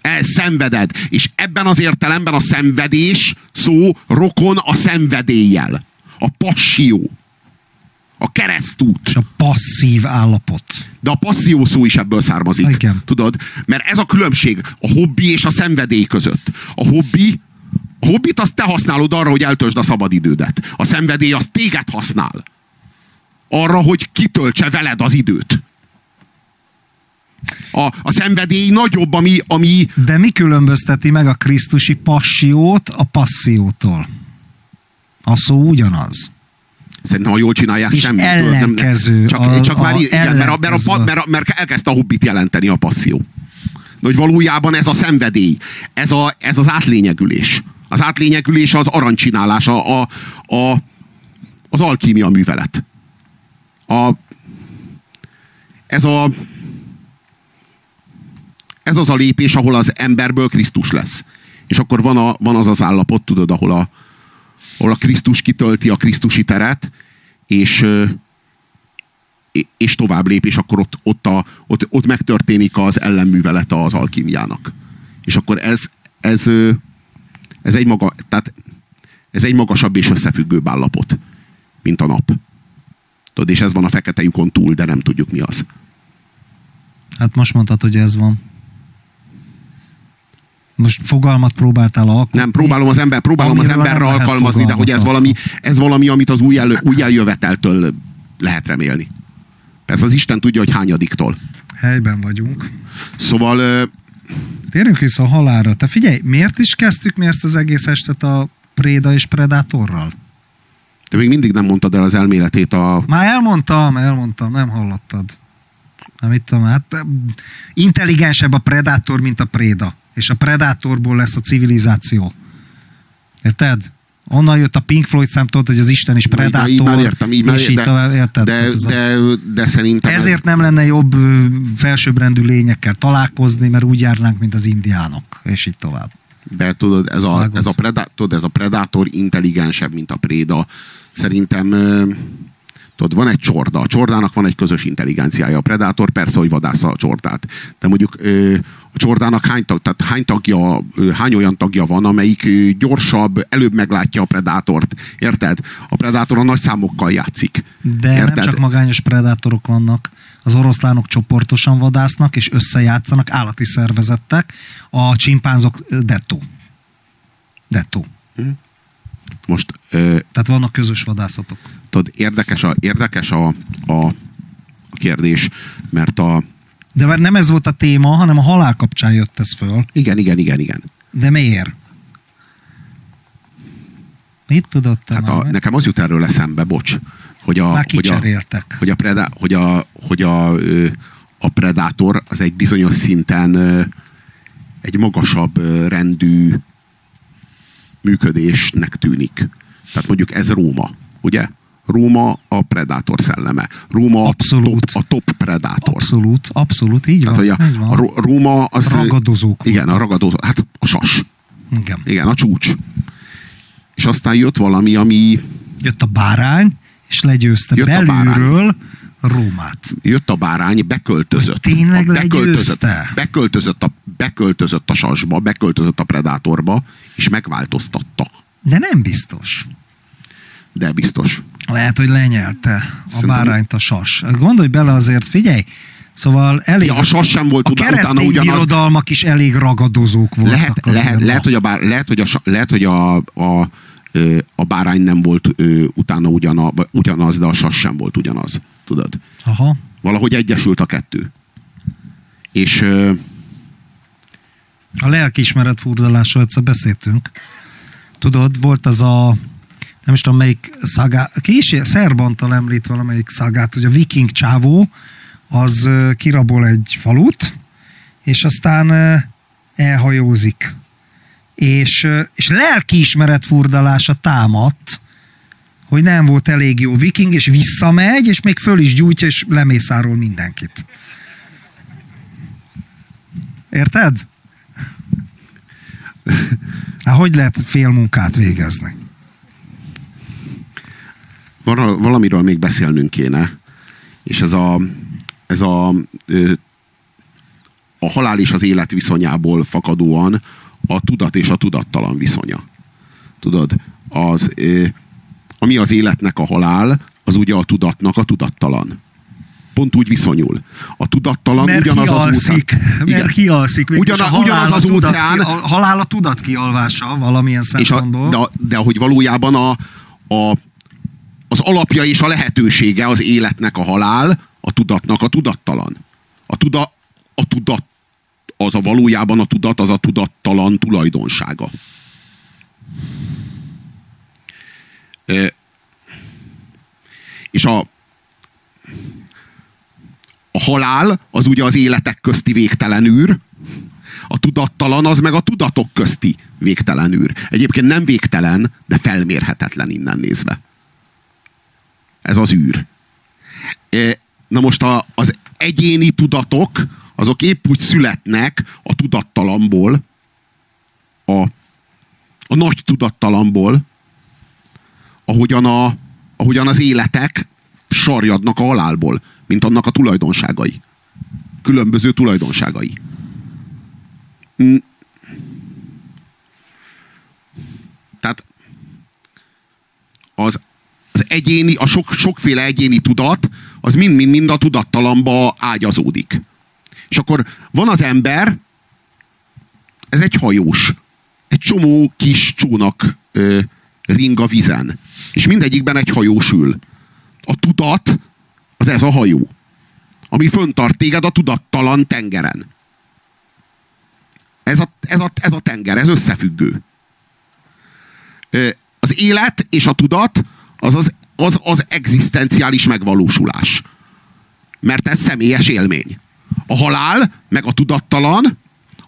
Elszenveded. És ebben az értelemben a szenvedés szó rokon a szenvedéllyel. A passió. A keresztút. És a passzív állapot. De a passzió szó is ebből származik. Igen. Tudod? Mert ez a különbség a hobbi és a szenvedély között. A hobbi, a hobbit azt te használod arra, hogy eltöltsd a szabadidődet. A szenvedély az téged használ. Arra, hogy kitöltse veled az időt. A, a szenvedély nagyobb, ami, ami De mi különbözteti meg a krisztusi passiót a passziótól? A szó ugyanaz. Szerintem, ha jól csinálják, És semmi. ellenkező, csak, a- csak már a igen, mert, a, mert, a, mert, a, mert elkezdte a hobbit jelenteni a passzió. De hogy valójában ez a szenvedély, ez, a, ez az átlényegülés. Az átlényegülés az arancsinálás, a, a, a, az alkímia művelet. A, ez a ez az a lépés, ahol az emberből Krisztus lesz. És akkor van, a, van az az állapot, tudod, ahol a, ahol a Krisztus kitölti a Krisztusi teret, és, és tovább lép, és akkor ott, ott, a, ott, ott megtörténik az ellenművelete az alkimiának. És akkor ez, ez, ez egy maga, tehát ez egy magasabb és összefüggőbb állapot, mint a nap. Tudod, és ez van a fekete lyukon túl, de nem tudjuk mi az. Hát most mondtad, hogy ez van. Most fogalmat próbáltál alkotni. Nem, próbálom az ember, próbálom az emberre alkalmazni, de hogy ez valami, ez valami, amit az új, elő, új eljöveteltől lehet remélni. Ez az Isten tudja, hogy hányadiktól. Helyben vagyunk. Szóval Térjünk vissza a halálra. Te figyelj, miért is kezdtük mi ezt az egész estet a Préda és Predátorral? te még mindig nem mondtad el az elméletét a... Már elmondtam, elmondtam, nem hallottad. Nem mit tudom, hát intelligensebb a Predátor, mint a Préda. És a Predátorból lesz a civilizáció. Érted? Onnan jött a Pink Floyd tudod, hogy az Isten is Predátor, így már értem, így már, és így tovább, érted? de, ez a- de, de szerintem ez- Ezért nem lenne jobb felsőbbrendű lényekkel találkozni, mert úgy járnánk, mint az indiánok, és így tovább. De tudod, ez a, ez a, predá, tudod, ez a predátor intelligensebb, mint a préda. Szerintem tudod, van egy csorda. A csordának van egy közös intelligenciája. A predátor persze, hogy vadásza a csordát. De mondjuk a csordának hány, tag, tehát hány, tagja, hány olyan tagja van, amelyik gyorsabb, előbb meglátja a predátort. Érted? A predátor a nagy számokkal játszik. De Érted? nem csak magányos predátorok vannak, az oroszlánok csoportosan vadásznak, és összejátszanak, állati szervezettek, a csimpánzok dettó. Dettó. Most ö, Tehát vannak közös vadászatok. Tudod, érdekes a, érdekes a, a, a kérdés, mert a, De már nem ez volt a téma, hanem a halál kapcsán jött ez föl. igen, igen, igen, igen. De miért? Mit tudod te Hát a, nekem az jut erről eszembe, bocs, hogy a, hogy a, hogy a, preda, hogy a, hogy a, a predátor az egy bizonyos szinten egy magasabb rendű működésnek tűnik. Tehát mondjuk ez Róma, ugye? Róma a predátor szelleme. Róma Abszolút. a top, a top predátor. Abszolút, abszolút, így Tehát, van. a, így van. a Ró- Róma az... Ragadozók Igen, a ragadozó. Hát a sas. Igen. Igen, a csúcs. És aztán jött valami, ami Jött a bárány, és legyőzte Jött a belülről Rómát. jött a bárány, beköltözött. Hogy tényleg A- beköltözött, legyőzte? beköltözött, a, beköltözött a sasba, beköltözött a predátorba, és megváltoztatta. De nem biztos. De biztos. Lehet, hogy lenyelte a Szerintem- bárányt a sas. Gondolj bele azért, figyelj, szóval elég... Ja, a sas sem volt a utána- utána ugyanaz. birodalmak is elég ragadozók voltak. Lehet, lehet, lehet, hogy a, bár, lehet, hogy a, lehet, hogy a, a, a bárány nem volt ö, utána ugyana, ugyanaz, de a sas sem volt ugyanaz. Tudod? Aha. Valahogy egyesült a kettő. És ö, A lelkiismeret furdalásról egyszer beszéltünk. Tudod, volt az a nem is tudom melyik szagá, is Szerbantal említ valamelyik szagát, hogy a viking csávó az kirabol egy falut, és aztán elhajózik. És, és lelkiismeret furdalása támadt, hogy nem volt elég jó viking, és visszamegy, és még föl is gyújtja, és lemészárol mindenkit. Érted? Hát hogy lehet fél munkát végezni? Val- valamiről még beszélnünk kéne, és ez a, ez a, a halál és az élet viszonyából fakadóan a tudat és a tudattalan viszonya. Tudod, az, ami az életnek a halál, az ugye a tudatnak a tudattalan. Pont úgy viszonyul. A tudattalan Mert ugyanaz az kialszik, óceán. mert kialszik. végülis Ugyan- a ugyanaz az óceán. Ki, a halál a tudat kialvása valamilyen És a, szempontból. de, de hogy valójában a, a, az alapja és a lehetősége az életnek a halál, a tudatnak a tudattalan. A, tuda, a tudat, az a valójában a tudat, az a tudattalan tulajdonsága. Ö, És a, a halál az ugye az életek közti végtelen űr, a tudattalan az meg a tudatok közti végtelen űr. Egyébként nem végtelen, de felmérhetetlen innen nézve. Ez az űr. Na most a, az egyéni tudatok, azok épp úgy születnek a tudattalamból, a, a nagy tudattalamból, ahogyan, a, ahogyan az életek sarjadnak a halálból, mint annak a tulajdonságai. Különböző tulajdonságai. Tehát az egyéni, a sok, sokféle egyéni tudat, az mind-mind-mind a tudattalamba ágyazódik. És akkor van az ember, ez egy hajós. Egy csomó kis csónak ö, ring a vizen. És mindegyikben egy hajós ül. A tudat, az ez a hajó. Ami föntart téged a tudattalan tengeren. Ez a, ez, a, ez a tenger, ez összefüggő. Ö, Az élet és a tudat az az, az, az egzisztenciális megvalósulás. Mert ez személyes élmény. A halál, meg a tudattalan,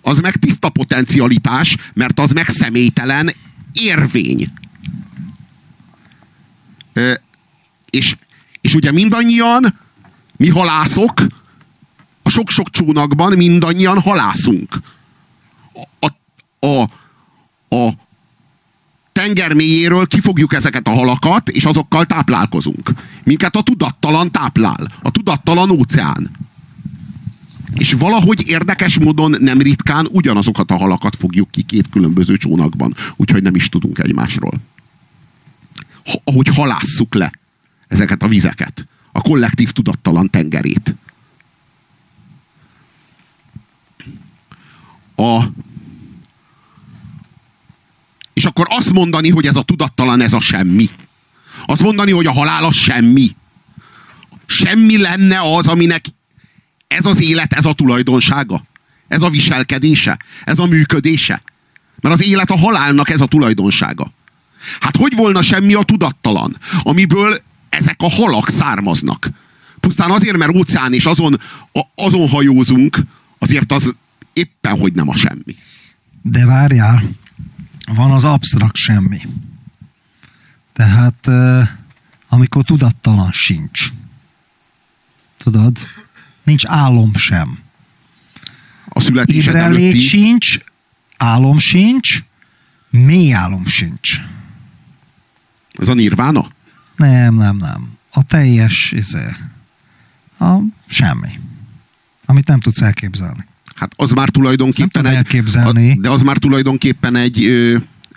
az meg tiszta potencialitás, mert az meg személytelen érvény. Ö, és, és ugye mindannyian, mi halászok, a sok-sok csónakban mindannyian halászunk. A, a, a tenger mélyéről kifogjuk ezeket a halakat, és azokkal táplálkozunk. Minket a tudattalan táplál. A tudattalan óceán. És valahogy érdekes módon nem ritkán ugyanazokat a halakat fogjuk ki két különböző csónakban. Úgyhogy nem is tudunk egymásról. Ha, ahogy halásszuk le ezeket a vizeket. A kollektív tudattalan tengerét. A, és akkor azt mondani, hogy ez a tudattalan, ez a semmi. Azt mondani, hogy a halál az semmi. Semmi lenne az, aminek ez az élet, ez a tulajdonsága. Ez a viselkedése. Ez a működése. Mert az élet a halálnak ez a tulajdonsága. Hát hogy volna semmi a tudattalan, amiből ezek a halak származnak? Pusztán azért, mert óceán és azon, a, azon hajózunk, azért az éppen, hogy nem a semmi. De várjál, van az absztrakt semmi. Tehát eh, amikor tudattalan sincs. Tudod? Nincs álom sem. A születésed előtti... sincs, álom sincs, mély álom sincs. Ez a nirvána? Nem, nem, nem. A teljes, izé, a semmi. Amit nem tudsz elképzelni. Hát az már tulajdonképpen egy... elképzelni. De az már tulajdonképpen egy,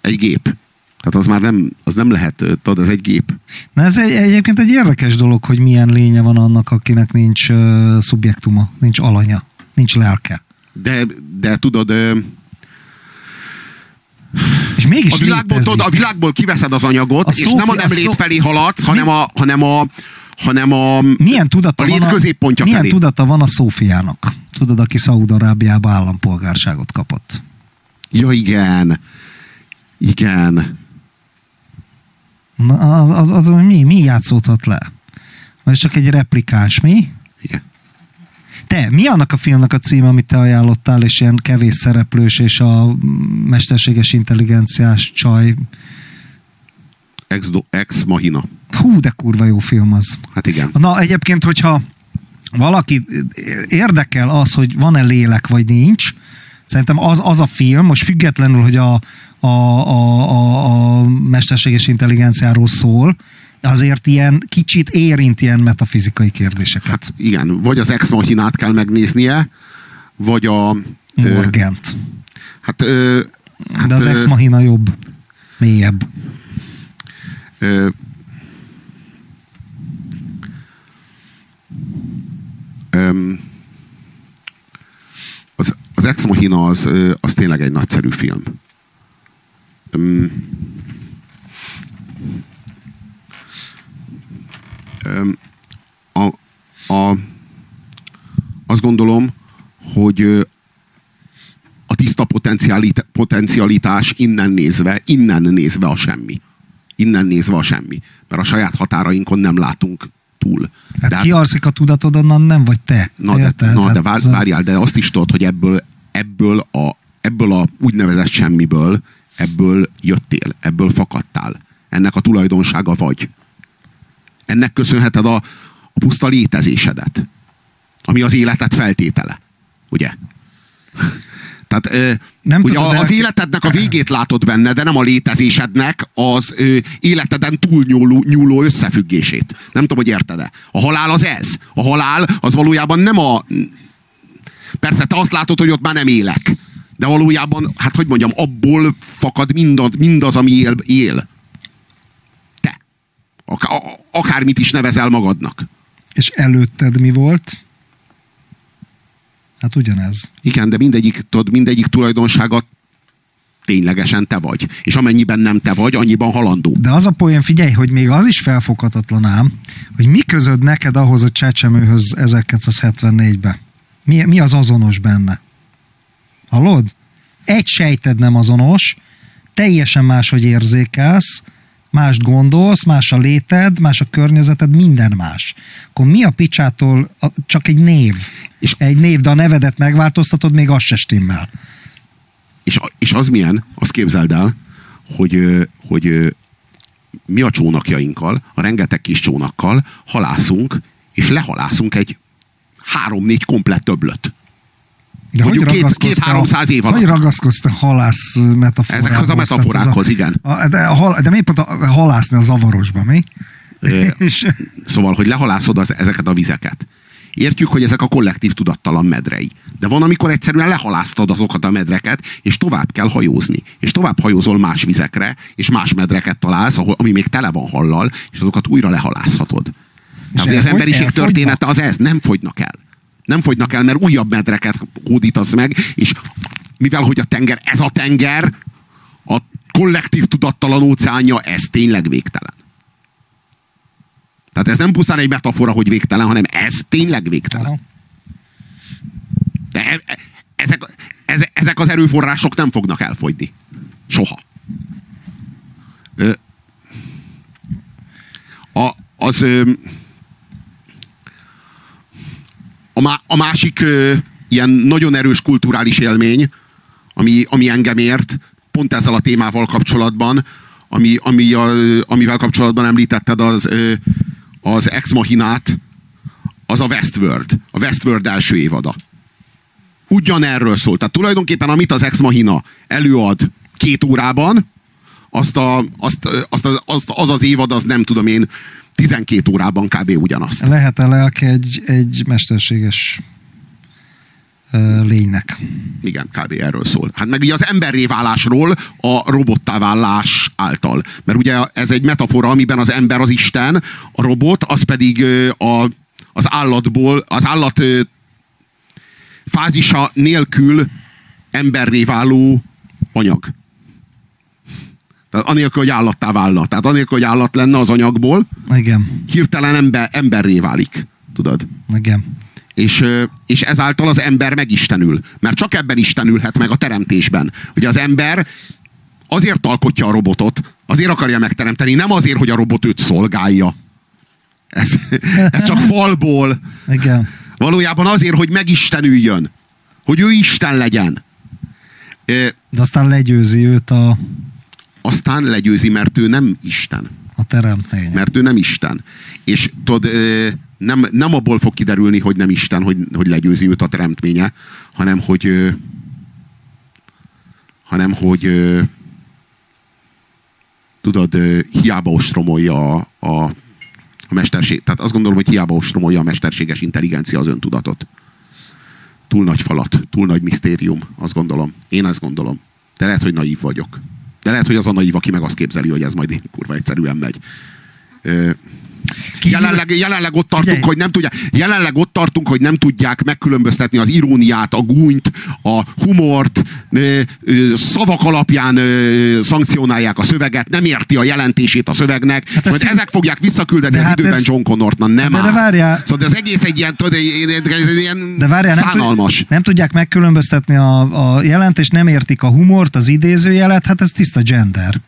egy gép. Tehát az már nem, az nem lehet, tudod, ez egy gép. Na ez egy, egyébként egy érdekes dolog, hogy milyen lénye van annak, akinek nincs uh, szubjektuma, nincs alanya, nincs lelke. De, de tudod, ö, És mégis a világból, tudod, a világból kiveszed az anyagot, A és nem a nem lét felé haladsz, hanem a, hanem a, hanem a, milyen tudata a lét van a, középpontja milyen felé. tudata van a Szófiának? Tudod, aki Szaúd-Arábiába állampolgárságot kapott. Ja, igen. Igen. Na, az, az, az, mi, mi játszódhat le? Vagy csak egy replikáns, mi? Igen. Te, mi annak a filmnek a címe, amit te ajánlottál, és ilyen kevés szereplős, és a mesterséges intelligenciás csaj. Ex, do, ex Mahina. Hú, de kurva jó film az. Hát igen. Na, egyébként, hogyha valaki érdekel az, hogy van-e lélek, vagy nincs, Szerintem az, az a film, most függetlenül, hogy a, a, a, a, a mesterséges intelligenciáról szól, azért ilyen kicsit érint ilyen metafizikai kérdéseket. Hát igen, vagy az Ex Machinát kell megnéznie, vagy a... ö, Morgant. Hát, ö, hát De az ö, Ex Machina jobb, mélyebb. ö, az, az Ex Machina az, az tényleg egy nagyszerű film. A, a, azt gondolom, hogy a tiszta potencialit- potencialitás innen nézve, innen nézve a semmi. Innen nézve a semmi. Mert a saját határainkon nem látunk túl. Hát De hát- kiarszik a tudatod, onnan nem vagy te. Na, de, Érted? na, de Hát vár, várjál, de azt is tudod, hogy ebből, ebből, a, ebből a úgynevezett semmiből, ebből jöttél, ebből fakadtál. Ennek a tulajdonsága vagy. Ennek köszönheted a, a puszta létezésedet, ami az életet feltétele. Ugye? Tehát Nem ugye tudod az életednek a végét látod benne, de nem a létezésednek az ö, életeden túlnyúló nyúló összefüggését. Nem tudom, hogy érted-e. A halál az ez. A halál az valójában nem a... Persze te azt látod, hogy ott már nem élek. De valójában, hát hogy mondjam, abból fakad mindaz, mindaz ami él, él. Te. Ak- akármit is nevezel magadnak. És előtted mi volt? Hát ugyanez. Igen, de mindegyik, tudod, mindegyik tulajdonsága ténylegesen te vagy. És amennyiben nem te vagy, annyiban halandó. De az a poén, figyelj, hogy még az is felfoghatatlan ám, hogy mi közöd neked ahhoz a csecsemőhöz 1974-be? Mi, mi az azonos benne? Hallod? Egy sejted nem azonos, teljesen máshogy érzékelsz, mást gondolsz, más a léted, más a környezeted, minden más. Akkor mi a picsától a, csak egy név? És- Egy név, de a nevedet megváltoztatod, még az se stimmel. És, és az milyen, azt képzeld el, hogy, hogy mi a csónakjainkkal, a rengeteg kis csónakkal halászunk, és lehalászunk egy három-négy komplett töblöt. De Mondjuk két- te két-háromszáz év a, alatt. Hogy ragaszkodsz a halász metaforához? Ezekhez a ez metaforákhoz, igen. A, de, a, hal- de miért pont a, halászni a zavarosba, mi? Ö, És, Szóval, hogy lehalászod az, ezeket a vizeket. Értjük, hogy ezek a kollektív tudattalan medrei. De van, amikor egyszerűen lehalásztad azokat a medreket, és tovább kell hajózni. És tovább hajózol más vizekre, és más medreket találsz, ahol, ami még tele van hallal, és azokat újra lehalászhatod. Tehát, az emberiség elfogynak? története az ez, nem fogynak el. Nem fogynak el, mert újabb medreket hódítasz meg, és mivel hogy a tenger, ez a tenger, a kollektív tudattalan óceánja, ez tényleg végtelen. Tehát ez nem pusztán egy metafora, hogy végtelen, hanem ez tényleg végtelen. De e- e- ezek, ezek, ezek az erőforrások nem fognak elfogyni. Soha. Ö, A, az, ö, a, má, a másik ö, ilyen nagyon erős kulturális élmény, ami, ami engem ért, pont ezzel a témával kapcsolatban, ami, ami a, amivel kapcsolatban említetted az, ö, az Ex Machinát, az a Westworld. A Westworld első évada. Ugyanerről szól. Tehát tulajdonképpen amit az Ex Machina előad két órában, azt, a, azt, azt, az, azt az az évad, az nem tudom én, 12 órában kb. ugyanazt. Lehet a lelke egy, egy mesterséges lénynek. Igen, kb. erről szól. Hát meg ugye az emberré válásról a robottá válás által. Mert ugye ez egy metafora, amiben az ember az Isten, a robot, az pedig a, az állatból, az állat fázisa nélkül emberré váló anyag. Anélkül, hogy állattá válna. Tehát anélkül, hogy állat lenne az anyagból, Igen, hirtelen ember, emberré válik. Tudod? igen. És, és ezáltal az ember megistenül. Mert csak ebben istenülhet meg a teremtésben. Ugye az ember azért alkotja a robotot, azért akarja megteremteni, nem azért, hogy a robot őt szolgálja. Ez, ez csak falból. Igen. Valójában azért, hogy megistenüljön. Hogy ő Isten legyen. De aztán legyőzi őt a, Aztán legyőzi, mert ő nem Isten. a teremtmény. Mert ő nem Isten. És tudod, nem, nem abból fog kiderülni, hogy nem Isten, hogy, hogy legyőzi őt a teremtménye, hanem hogy, hanem hogy tudod, hiába ostromolja a, a, a mesterség. Tehát azt gondolom, hogy hiába ostromolja a mesterséges intelligencia az öntudatot. Túl nagy falat, túl nagy misztérium, azt gondolom. Én azt gondolom. De lehet, hogy naív vagyok. De lehet, hogy az a naív, aki meg azt képzeli, hogy ez majd kurva egyszerűen megy. Ö, Jelenleg, jelenleg ott tartunk, Figyelj. hogy nem tudják, jelenleg ott tartunk, hogy nem tudják megkülönböztetni az iróniát, a gúnyt, a humort, ö, ö, szavak alapján ö, szankcionálják a szöveget, nem érti a jelentését a szövegnek, Hát ezt majd ezek fogják visszaküldeni De az hát időben ez- John Connort, na nem De- de várjál. Szóval ez egész egy ilyen, tudod, ez ilyen De várjál, nem, szánalmas. tud, nem tudják megkülönböztetni a, a jelentést, nem értik a humort, az idézőjelet, hát ez tiszta gender.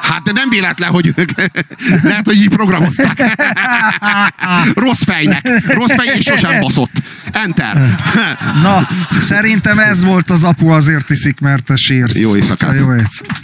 Hát de nem véletlen, hogy ők lehet, hogy így programozták. Rossz fejnek. Rossz fej és sosem baszott. Enter. Na, szerintem ez volt az apu azért iszik, mert te sírsz. Jó éjszakát. Jó éjszakát.